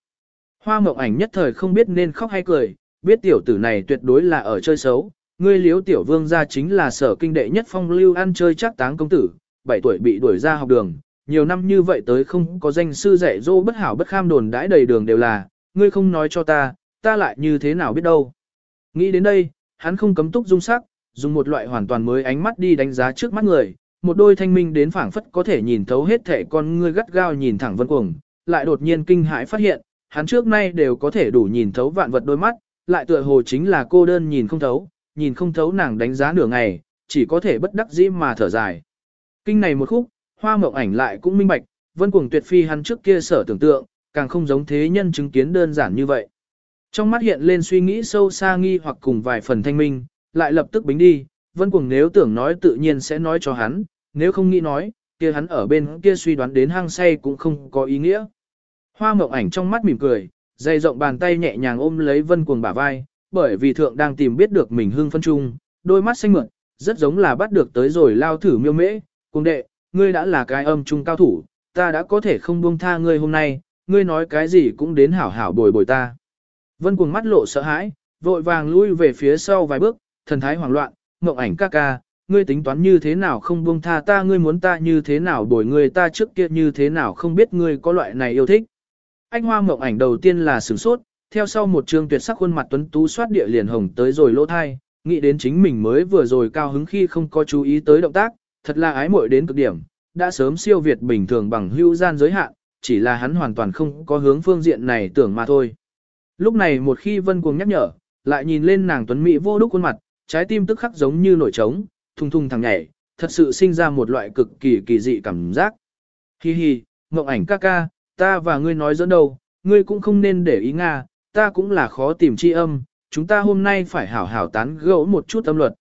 Hoa mộng ảnh nhất thời không biết nên khóc hay cười, biết tiểu tử này tuyệt đối là ở chơi xấu. Ngươi liếu tiểu vương gia chính là sở kinh đệ nhất phong lưu ăn chơi chắc táng công tử, 7 tuổi bị đuổi ra học đường, nhiều năm như vậy tới không có danh sư dạy dỗ bất hảo bất kham đồn đãi đầy đường đều là, ngươi không nói cho ta, ta lại như thế nào biết đâu. Nghĩ đến đây, hắn không cấm túc dung sắc, dùng một loại hoàn toàn mới ánh mắt đi đánh giá trước mắt người, một đôi thanh minh đến phảng phất có thể nhìn thấu hết thể con ngươi gắt gao nhìn thẳng vân cuồng, lại đột nhiên kinh hãi phát hiện, hắn trước nay đều có thể đủ nhìn thấu vạn vật đôi mắt, lại tựa hồ chính là cô đơn nhìn không thấu, nhìn không thấu nàng đánh giá nửa ngày, chỉ có thể bất đắc dĩ mà thở dài. Kinh này một khúc, hoa mộng ảnh lại cũng minh bạch, vân cuồng tuyệt phi hắn trước kia sở tưởng tượng, càng không giống thế nhân chứng kiến đơn giản như vậy. Trong mắt hiện lên suy nghĩ sâu xa nghi hoặc cùng vài phần thanh minh, lại lập tức bính đi, vân cuồng nếu tưởng nói tự nhiên sẽ nói cho hắn, nếu không nghĩ nói, kia hắn ở bên kia suy đoán đến hang say cũng không có ý nghĩa. Hoa mộng ảnh trong mắt mỉm cười, dày rộng bàn tay nhẹ nhàng ôm lấy vân cuồng bả vai, bởi vì thượng đang tìm biết được mình hương phân trung, đôi mắt xanh mượn, rất giống là bắt được tới rồi lao thử miêu mễ, cùng đệ, ngươi đã là cái âm trung cao thủ, ta đã có thể không buông tha ngươi hôm nay, ngươi nói cái gì cũng đến hảo hảo bồi bồi ta. Vân cuồng mắt lộ sợ hãi, vội vàng lui về phía sau vài bước, thần thái hoảng loạn, mộng ảnh ca ca, ngươi tính toán như thế nào không buông tha ta ngươi muốn ta như thế nào bồi ngươi ta trước kia như thế nào không biết ngươi có loại này yêu thích. Anh hoa mộng ảnh đầu tiên là sửng sốt, theo sau một trương tuyệt sắc khuôn mặt tuấn tú xoát địa liền hồng tới rồi lỗ thai, nghĩ đến chính mình mới vừa rồi cao hứng khi không có chú ý tới động tác, thật là ái muội đến cực điểm, đã sớm siêu việt bình thường bằng hữu gian giới hạn, chỉ là hắn hoàn toàn không có hướng phương diện này tưởng mà thôi. Lúc này một khi Vân Cuồng nhắc nhở, lại nhìn lên nàng tuấn mỹ vô đúc khuôn mặt, trái tim tức khắc giống như nổi trống, thùng thùng thằng nhảy, thật sự sinh ra một loại cực kỳ kỳ dị cảm giác. Hi hi, mộng ảnh ca ca, ta và ngươi nói dẫn đâu, ngươi cũng không nên để ý Nga, ta cũng là khó tìm chi âm, chúng ta hôm nay phải hảo hảo tán gẫu một chút âm luật.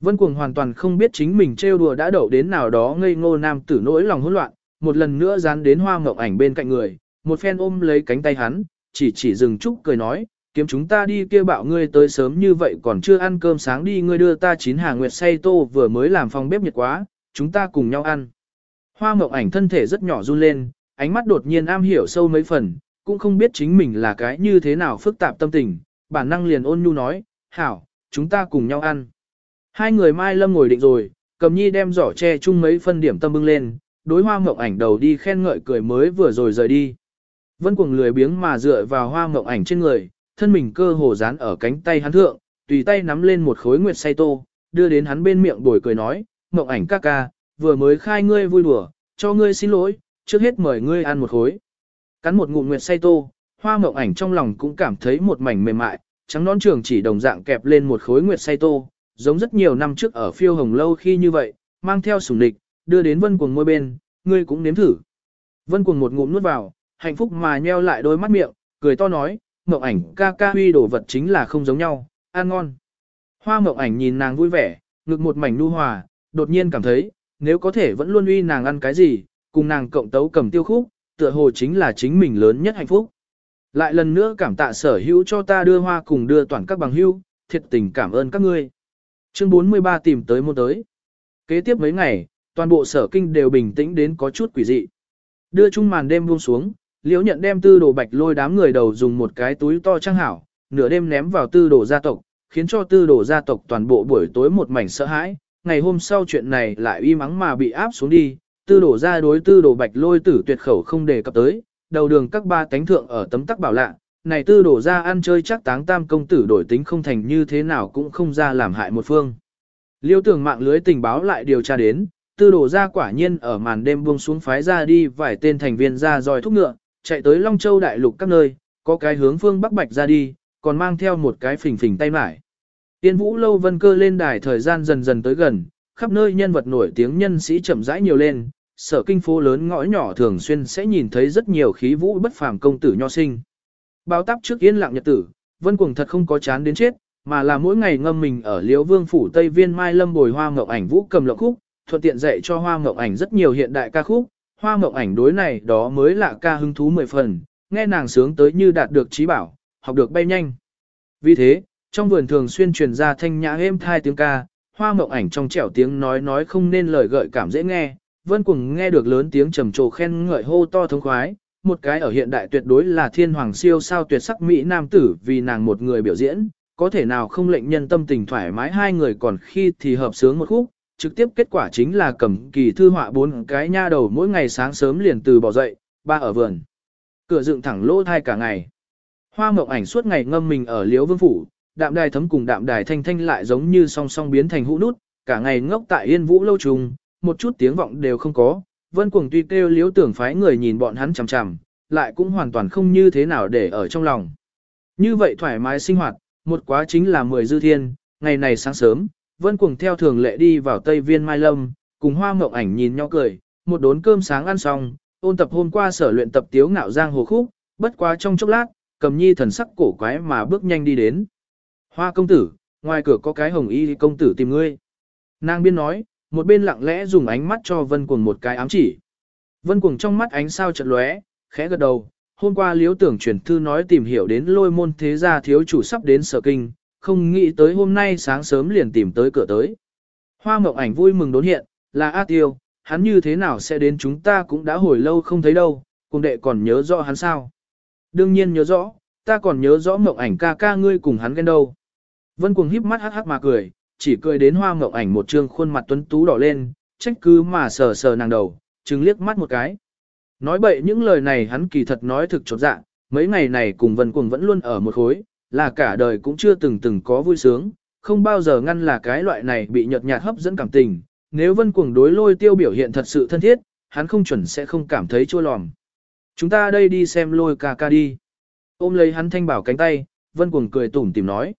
Vân Cuồng hoàn toàn không biết chính mình trêu đùa đã đậu đến nào đó ngây ngô nam tử nỗi lòng hỗn loạn, một lần nữa dán đến hoa mộng ảnh bên cạnh người, một phen ôm lấy cánh tay hắn, chỉ chỉ dừng trúc cười nói, kiếm chúng ta đi kia bạo ngươi tới sớm như vậy còn chưa ăn cơm sáng đi ngươi đưa ta chín hàng nguyệt say tô vừa mới làm phòng bếp nhiệt quá, chúng ta cùng nhau ăn. Hoa mộng ảnh thân thể rất nhỏ run lên, ánh mắt đột nhiên am hiểu sâu mấy phần, cũng không biết chính mình là cái như thế nào phức tạp tâm tình, bản năng liền ôn nhu nói, hảo, chúng ta cùng nhau ăn. Hai người mai lâm ngồi định rồi, cầm nhi đem giỏ che chung mấy phân điểm tâm bưng lên, đối hoa mộng ảnh đầu đi khen ngợi cười mới vừa rồi rời đi. Vân cuồng lười biếng mà dựa vào hoa mộng ảnh trên người, thân mình cơ hồ dán ở cánh tay hắn thượng, tùy tay nắm lên một khối nguyệt say tô, đưa đến hắn bên miệng bồi cười nói, mộng ảnh ca ca, vừa mới khai ngươi vui đùa, cho ngươi xin lỗi, trước hết mời ngươi ăn một khối. Cắn một ngụm nguyệt say tô, hoa mộng ảnh trong lòng cũng cảm thấy một mảnh mềm mại, trắng nón trường chỉ đồng dạng kẹp lên một khối nguyệt say tô, giống rất nhiều năm trước ở phiêu hồng lâu khi như vậy, mang theo sủng địch, đưa đến vân cuồng môi bên, ngươi cũng nếm thử. Vân cuồng một ngụm nuốt vào, hạnh phúc mà nheo lại đôi mắt miệng, cười to nói, mộng ảnh ca ca huy đồ vật chính là không giống nhau, ăn ngon. Hoa mộng ảnh nhìn nàng vui vẻ, ngực một mảnh nu hòa, đột nhiên cảm thấy, nếu có thể vẫn luôn uy nàng ăn cái gì, cùng nàng cộng tấu cầm tiêu khúc, tựa hồ chính là chính mình lớn nhất hạnh phúc. Lại lần nữa cảm tạ sở hữu cho ta đưa hoa cùng đưa toàn các bằng hữu, thiệt tình cảm ơn các ngươi. Chương 43 tìm tới môn tới. Kế tiếp mấy ngày, toàn bộ sở kinh đều bình tĩnh đến có chút quỷ dị. Đưa chung màn đêm buông xuống, liễu nhận đem tư đồ bạch lôi đám người đầu dùng một cái túi to trang hảo, nửa đêm ném vào tư đồ gia tộc, khiến cho tư đồ gia tộc toàn bộ buổi tối một mảnh sợ hãi. Ngày hôm sau chuyện này lại uy mắng mà bị áp xuống đi, tư đồ gia đối tư đồ bạch lôi tử tuyệt khẩu không đề cập tới, đầu đường các ba tánh thượng ở tấm tắc bảo lạ, này tư đồ gia ăn chơi chắc táng tam công tử đổi tính không thành như thế nào cũng không ra làm hại một phương. Liêu tưởng mạng lưới tình báo lại điều tra đến, tư đồ gia quả nhiên ở màn đêm buông xuống phái ra đi vài tên thành viên ra dòi thúc ngựa, chạy tới Long Châu đại lục các nơi, có cái hướng phương Bắc Bạch ra đi, còn mang theo một cái phình phình tay mải. Tiên vũ lâu vân cơ lên đài thời gian dần dần tới gần, khắp nơi nhân vật nổi tiếng nhân sĩ chậm rãi nhiều lên, sở kinh phố lớn ngõ nhỏ thường xuyên sẽ nhìn thấy rất nhiều khí vũ bất phàm công tử nho sinh. Báo táp trước yên lặng nhật tử, vân cuồng thật không có chán đến chết, mà là mỗi ngày ngâm mình ở liễu vương phủ Tây Viên Mai Lâm bồi hoa ngọc ảnh vũ cầm lộng khúc, thuận tiện dạy cho hoa ngọc ảnh rất nhiều hiện đại ca khúc, hoa mộng ảnh đối này đó mới lạ ca hứng thú mười phần, nghe nàng sướng tới như đạt được trí bảo, học được bay nhanh. Vì thế, trong vườn thường xuyên truyền ra thanh nhã êm thai tiếng ca, hoa mộng ảnh trong trẻo tiếng nói nói không nên lời gợi cảm dễ nghe, vân cùng nghe được lớn tiếng trầm trồ khen ngợi hô to thống khoái, một cái ở hiện đại tuyệt đối là thiên hoàng siêu sao tuyệt sắc mỹ nam tử vì nàng một người biểu diễn, có thể nào không lệnh nhân tâm tình thoải mái hai người còn khi thì hợp sướng một khúc, trực tiếp kết quả chính là cầm kỳ thư họa bốn cái nha đầu mỗi ngày sáng sớm liền từ bỏ dậy, ba ở vườn. Cửa dựng thẳng lỗ thai cả ngày. Hoa mộng ảnh suốt ngày ngâm mình ở liếu vương phủ, đạm đài thấm cùng đạm đài thanh thanh lại giống như song song biến thành hũ nút, cả ngày ngốc tại yên vũ lâu trùng, một chút tiếng vọng đều không có, vân cuồng tuy kêu liếu tưởng phái người nhìn bọn hắn chằm chằm, lại cũng hoàn toàn không như thế nào để ở trong lòng. Như vậy thoải mái sinh hoạt, một quá chính là 10 dư thiên, ngày này sáng sớm, vân cuồng theo thường lệ đi vào Tây Viên Mai Lâm, cùng hoa mộng ảnh nhìn nhau cười, một đốn cơm sáng ăn xong, ôn tập hôm qua sở luyện tập tiếu ngạo giang hồ khúc, bất quá trong chốc lát, cầm nhi thần sắc cổ quái mà bước nhanh đi đến. Hoa công tử, ngoài cửa có cái hồng y công tử tìm ngươi. Nàng biên nói, một bên lặng lẽ dùng ánh mắt cho vân cuồng một cái ám chỉ. Vân cuồng trong mắt ánh sao chợt lóe, khẽ gật đầu. Hôm qua liếu tưởng truyền thư nói tìm hiểu đến lôi môn thế gia thiếu chủ sắp đến sở kinh, không nghĩ tới hôm nay sáng sớm liền tìm tới cửa tới. Hoa mộng ảnh vui mừng đốn hiện, là A Tiêu, hắn như thế nào sẽ đến chúng ta cũng đã hồi lâu không thấy đâu, cùng đệ còn nhớ rõ hắn sao. Đương nhiên nhớ rõ, ta còn nhớ rõ mộng ảnh ca ca ngươi cùng hắn ghen đâu. Vân cuồng híp mắt hắc hắc mà cười, chỉ cười đến hoa mộng ảnh một trương khuôn mặt tuấn tú đỏ lên, trách cứ mà sờ sờ nàng đầu, chừng liếc mắt một cái. Nói bậy những lời này hắn kỳ thật nói thực chột dạ, mấy ngày này cùng vân cuồng vẫn luôn ở một khối, là cả đời cũng chưa từng từng có vui sướng, không bao giờ ngăn là cái loại này bị nhợt nhạt hấp dẫn cảm tình. Nếu vân cuồng đối lôi tiêu biểu hiện thật sự thân thiết, hắn không chuẩn sẽ không cảm thấy chua lòm. Chúng ta đây đi xem lôi ca ca đi. Ôm lấy hắn thanh bảo cánh tay, vân cuồng cười tủm tìm nói.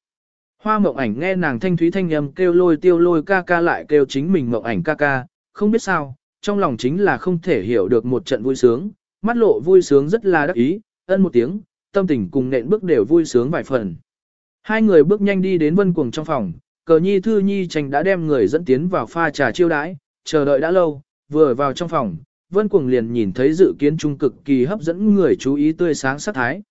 Hoa mộng ảnh nghe nàng thanh thúy thanh âm kêu lôi tiêu lôi ca ca lại kêu chính mình mộng ảnh ca ca, không biết sao, trong lòng chính là không thể hiểu được một trận vui sướng, mắt lộ vui sướng rất là đắc ý, ân một tiếng, tâm tình cùng nện bước đều vui sướng vài phần. Hai người bước nhanh đi đến vân cuồng trong phòng, cờ nhi thư nhi tranh đã đem người dẫn tiến vào pha trà chiêu đãi, chờ đợi đã lâu, vừa vào trong phòng, vân cuồng liền nhìn thấy dự kiến trung cực kỳ hấp dẫn người chú ý tươi sáng sắc thái.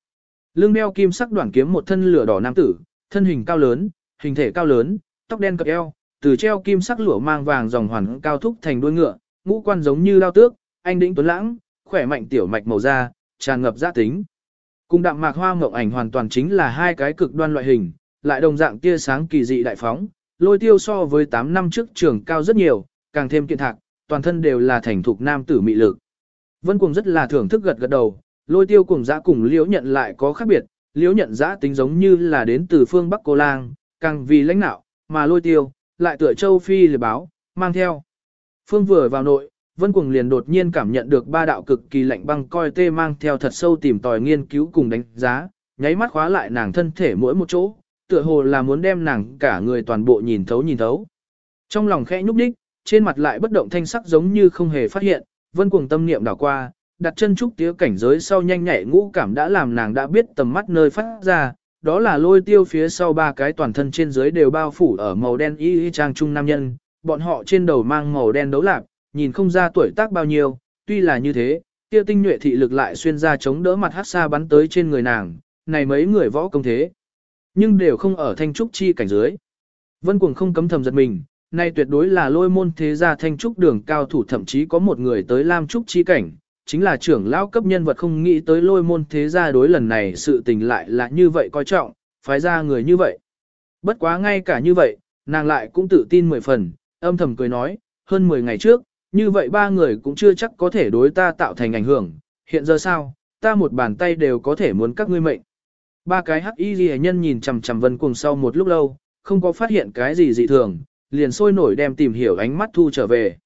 Lưng đeo kim sắc đoạn kiếm một thân lửa đỏ nam tử, thân hình cao lớn, hình thể cao lớn, tóc đen cập eo, từ treo kim sắc lửa mang vàng dòng hoàn cao thúc thành đuôi ngựa, ngũ quan giống như lao tước, anh đĩnh tuấn lãng, khỏe mạnh tiểu mạch màu da, tràn ngập dạ tính. Cùng đạm mạc hoa mộng ảnh hoàn toàn chính là hai cái cực đoan loại hình, lại đồng dạng tia sáng kỳ dị đại phóng, lôi tiêu so với 8 năm trước trường cao rất nhiều, càng thêm kiện thạc, toàn thân đều là thành thục nam tử mị lực. Vân cùng rất là thưởng thức gật gật đầu, lôi tiêu cùng giã cùng liễu nhận lại có khác biệt, liễu nhận giã tính giống như là đến từ phương Bắc Cô Lang, càng vì lãnh nạo, mà lôi tiêu, lại tựa châu Phi lề báo, mang theo. Phương vừa vào nội, Vân Cuồng liền đột nhiên cảm nhận được ba đạo cực kỳ lạnh băng coi tê mang theo thật sâu tìm tòi nghiên cứu cùng đánh giá, nháy mắt khóa lại nàng thân thể mỗi một chỗ, tựa hồ là muốn đem nàng cả người toàn bộ nhìn thấu nhìn thấu. Trong lòng khẽ nhúc đích, trên mặt lại bất động thanh sắc giống như không hề phát hiện, Vân Cuồng tâm niệm đảo qua, đặt chân trúc tía cảnh giới sau nhanh nhạy ngũ cảm đã làm nàng đã biết tầm mắt nơi phát ra, đó là lôi tiêu phía sau ba cái toàn thân trên dưới đều bao phủ ở màu đen y y trang trung nam nhân, bọn họ trên đầu mang màu đen đấu lạc, nhìn không ra tuổi tác bao nhiêu, tuy là như thế, kia tinh nhuệ thị lực lại xuyên ra chống đỡ mặt hát xa bắn tới trên người nàng, này mấy người võ công thế. Nhưng đều không ở thanh trúc chi cảnh dưới. Vân cuồng không cấm thầm giật mình, nay tuyệt đối là lôi môn thế gia thanh trúc đường cao thủ thậm chí có một người tới lam trúc chi cảnh, chính là trưởng lão cấp nhân vật không nghĩ tới lôi môn thế gia đối lần này sự tình lại là như vậy coi trọng, phái ra người như vậy. Bất quá ngay cả như vậy, nàng lại cũng tự tin mười phần, âm thầm cười nói, hơn 10 ngày trước, như vậy ba người cũng chưa chắc có thể đối ta tạo thành ảnh hưởng, hiện giờ sao, ta một bàn tay đều có thể muốn các ngươi mệnh. Ba cái hắc y ghi nhân nhìn chằm chằm vân cùng sau một lúc lâu, không có phát hiện cái gì dị thường, liền sôi nổi đem tìm hiểu ánh mắt thu trở về.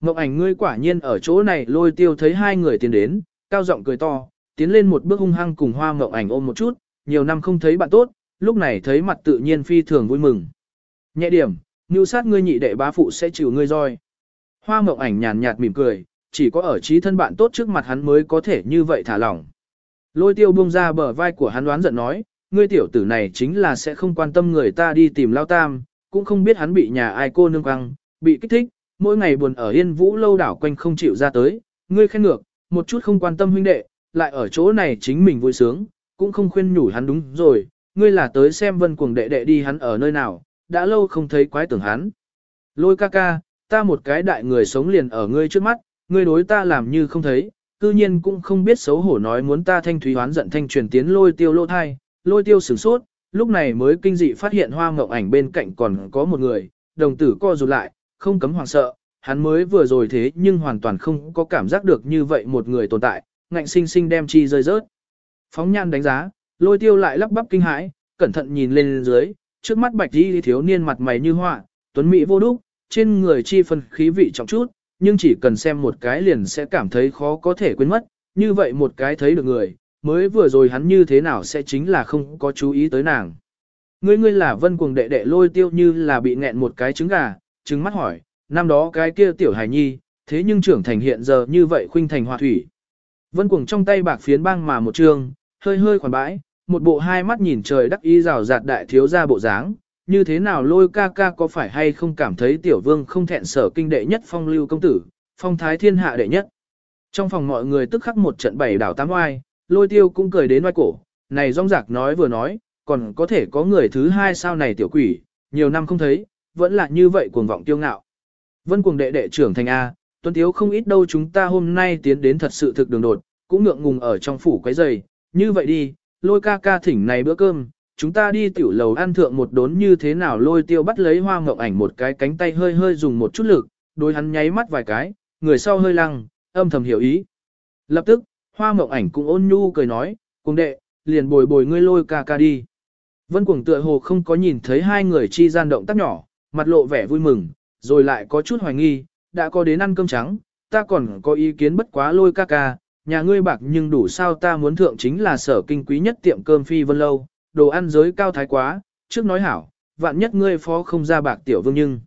Ngọc ảnh ngươi quả nhiên ở chỗ này lôi tiêu thấy hai người tiến đến, cao giọng cười to, tiến lên một bước hung hăng cùng hoa ngọc ảnh ôm một chút, nhiều năm không thấy bạn tốt, lúc này thấy mặt tự nhiên phi thường vui mừng. Nhẹ điểm, như sát ngươi nhị đệ bá phụ sẽ chịu ngươi roi. Hoa mộng ảnh nhàn nhạt mỉm cười, chỉ có ở trí thân bạn tốt trước mặt hắn mới có thể như vậy thả lỏng. Lôi tiêu buông ra bờ vai của hắn đoán giận nói, ngươi tiểu tử này chính là sẽ không quan tâm người ta đi tìm lao tam, cũng không biết hắn bị nhà ai cô nương quăng, bị kích thích, mỗi ngày buồn ở yên vũ lâu đảo quanh không chịu ra tới, ngươi khen ngược, một chút không quan tâm huynh đệ, lại ở chỗ này chính mình vui sướng, cũng không khuyên nhủ hắn đúng rồi, ngươi là tới xem vân cuồng đệ đệ đi hắn ở nơi nào, đã lâu không thấy quái tưởng hắn. Lôi ca ca, ta một cái đại người sống liền ở ngươi trước mắt, ngươi đối ta làm như không thấy, cư nhiên cũng không biết xấu hổ nói muốn ta thanh thúy hoán giận thanh truyền tiến lôi tiêu lô thai, lôi tiêu sửng sốt, lúc này mới kinh dị phát hiện hoa ngọc ảnh bên cạnh còn có một người, đồng tử co rụt lại, không cấm hoảng sợ, hắn mới vừa rồi thế nhưng hoàn toàn không có cảm giác được như vậy một người tồn tại, ngạnh sinh sinh đem chi rơi rớt. Phóng nhan đánh giá, lôi tiêu lại lắp bắp kinh hãi, cẩn thận nhìn lên dưới, trước mắt bạch đi thiếu niên mặt mày như họa, tuấn mỹ vô đúc, trên người chi phân khí vị trọng chút, nhưng chỉ cần xem một cái liền sẽ cảm thấy khó có thể quên mất, như vậy một cái thấy được người, mới vừa rồi hắn như thế nào sẽ chính là không có chú ý tới nàng. Ngươi ngươi là vân cuồng đệ đệ lôi tiêu như là bị nghẹn một cái trứng gà, trứng mắt hỏi, năm đó cái kia tiểu hài nhi, thế nhưng trưởng thành hiện giờ như vậy khuynh thành hòa thủy. Vân cuồng trong tay bạc phiến băng mà một trường, hơi hơi khoản bãi, một bộ hai mắt nhìn trời đắc ý rào rạt đại thiếu ra bộ dáng, như thế nào lôi ca ca có phải hay không cảm thấy tiểu vương không thẹn sở kinh đệ nhất phong lưu công tử, phong thái thiên hạ đệ nhất. Trong phòng mọi người tức khắc một trận bảy đảo tám oai, lôi tiêu cũng cười đến oai cổ, này rong rạc nói vừa nói, còn có thể có người thứ hai sao này tiểu quỷ, nhiều năm không thấy, vẫn là như vậy cuồng vọng tiêu ngạo. Vân cuồng đệ đệ trưởng thành A, tuân thiếu không ít đâu chúng ta hôm nay tiến đến thật sự thực đường đột, cũng ngượng ngùng ở trong phủ quấy giày, như vậy đi, lôi ca ca thỉnh này bữa cơm, chúng ta đi tiểu lầu ăn thượng một đốn như thế nào lôi tiêu bắt lấy hoa ngọc ảnh một cái cánh tay hơi hơi dùng một chút lực, đôi hắn nháy mắt vài cái, người sau hơi lăng, âm thầm hiểu ý. Lập tức, hoa ngọc ảnh cũng ôn nhu cười nói, cùng đệ, liền bồi bồi ngươi lôi ca ca đi. Vân cuồng tựa hồ không có nhìn thấy hai người chi gian động tác nhỏ, mặt lộ vẻ vui mừng, rồi lại có chút hoài nghi, đã có đến ăn cơm trắng, ta còn có ý kiến bất quá lôi ca ca, nhà ngươi bạc nhưng đủ sao ta muốn thượng chính là sở kinh quý nhất tiệm cơm phi vân lâu, đồ ăn giới cao thái quá, trước nói hảo, vạn nhất ngươi phó không ra bạc tiểu vương nhưng.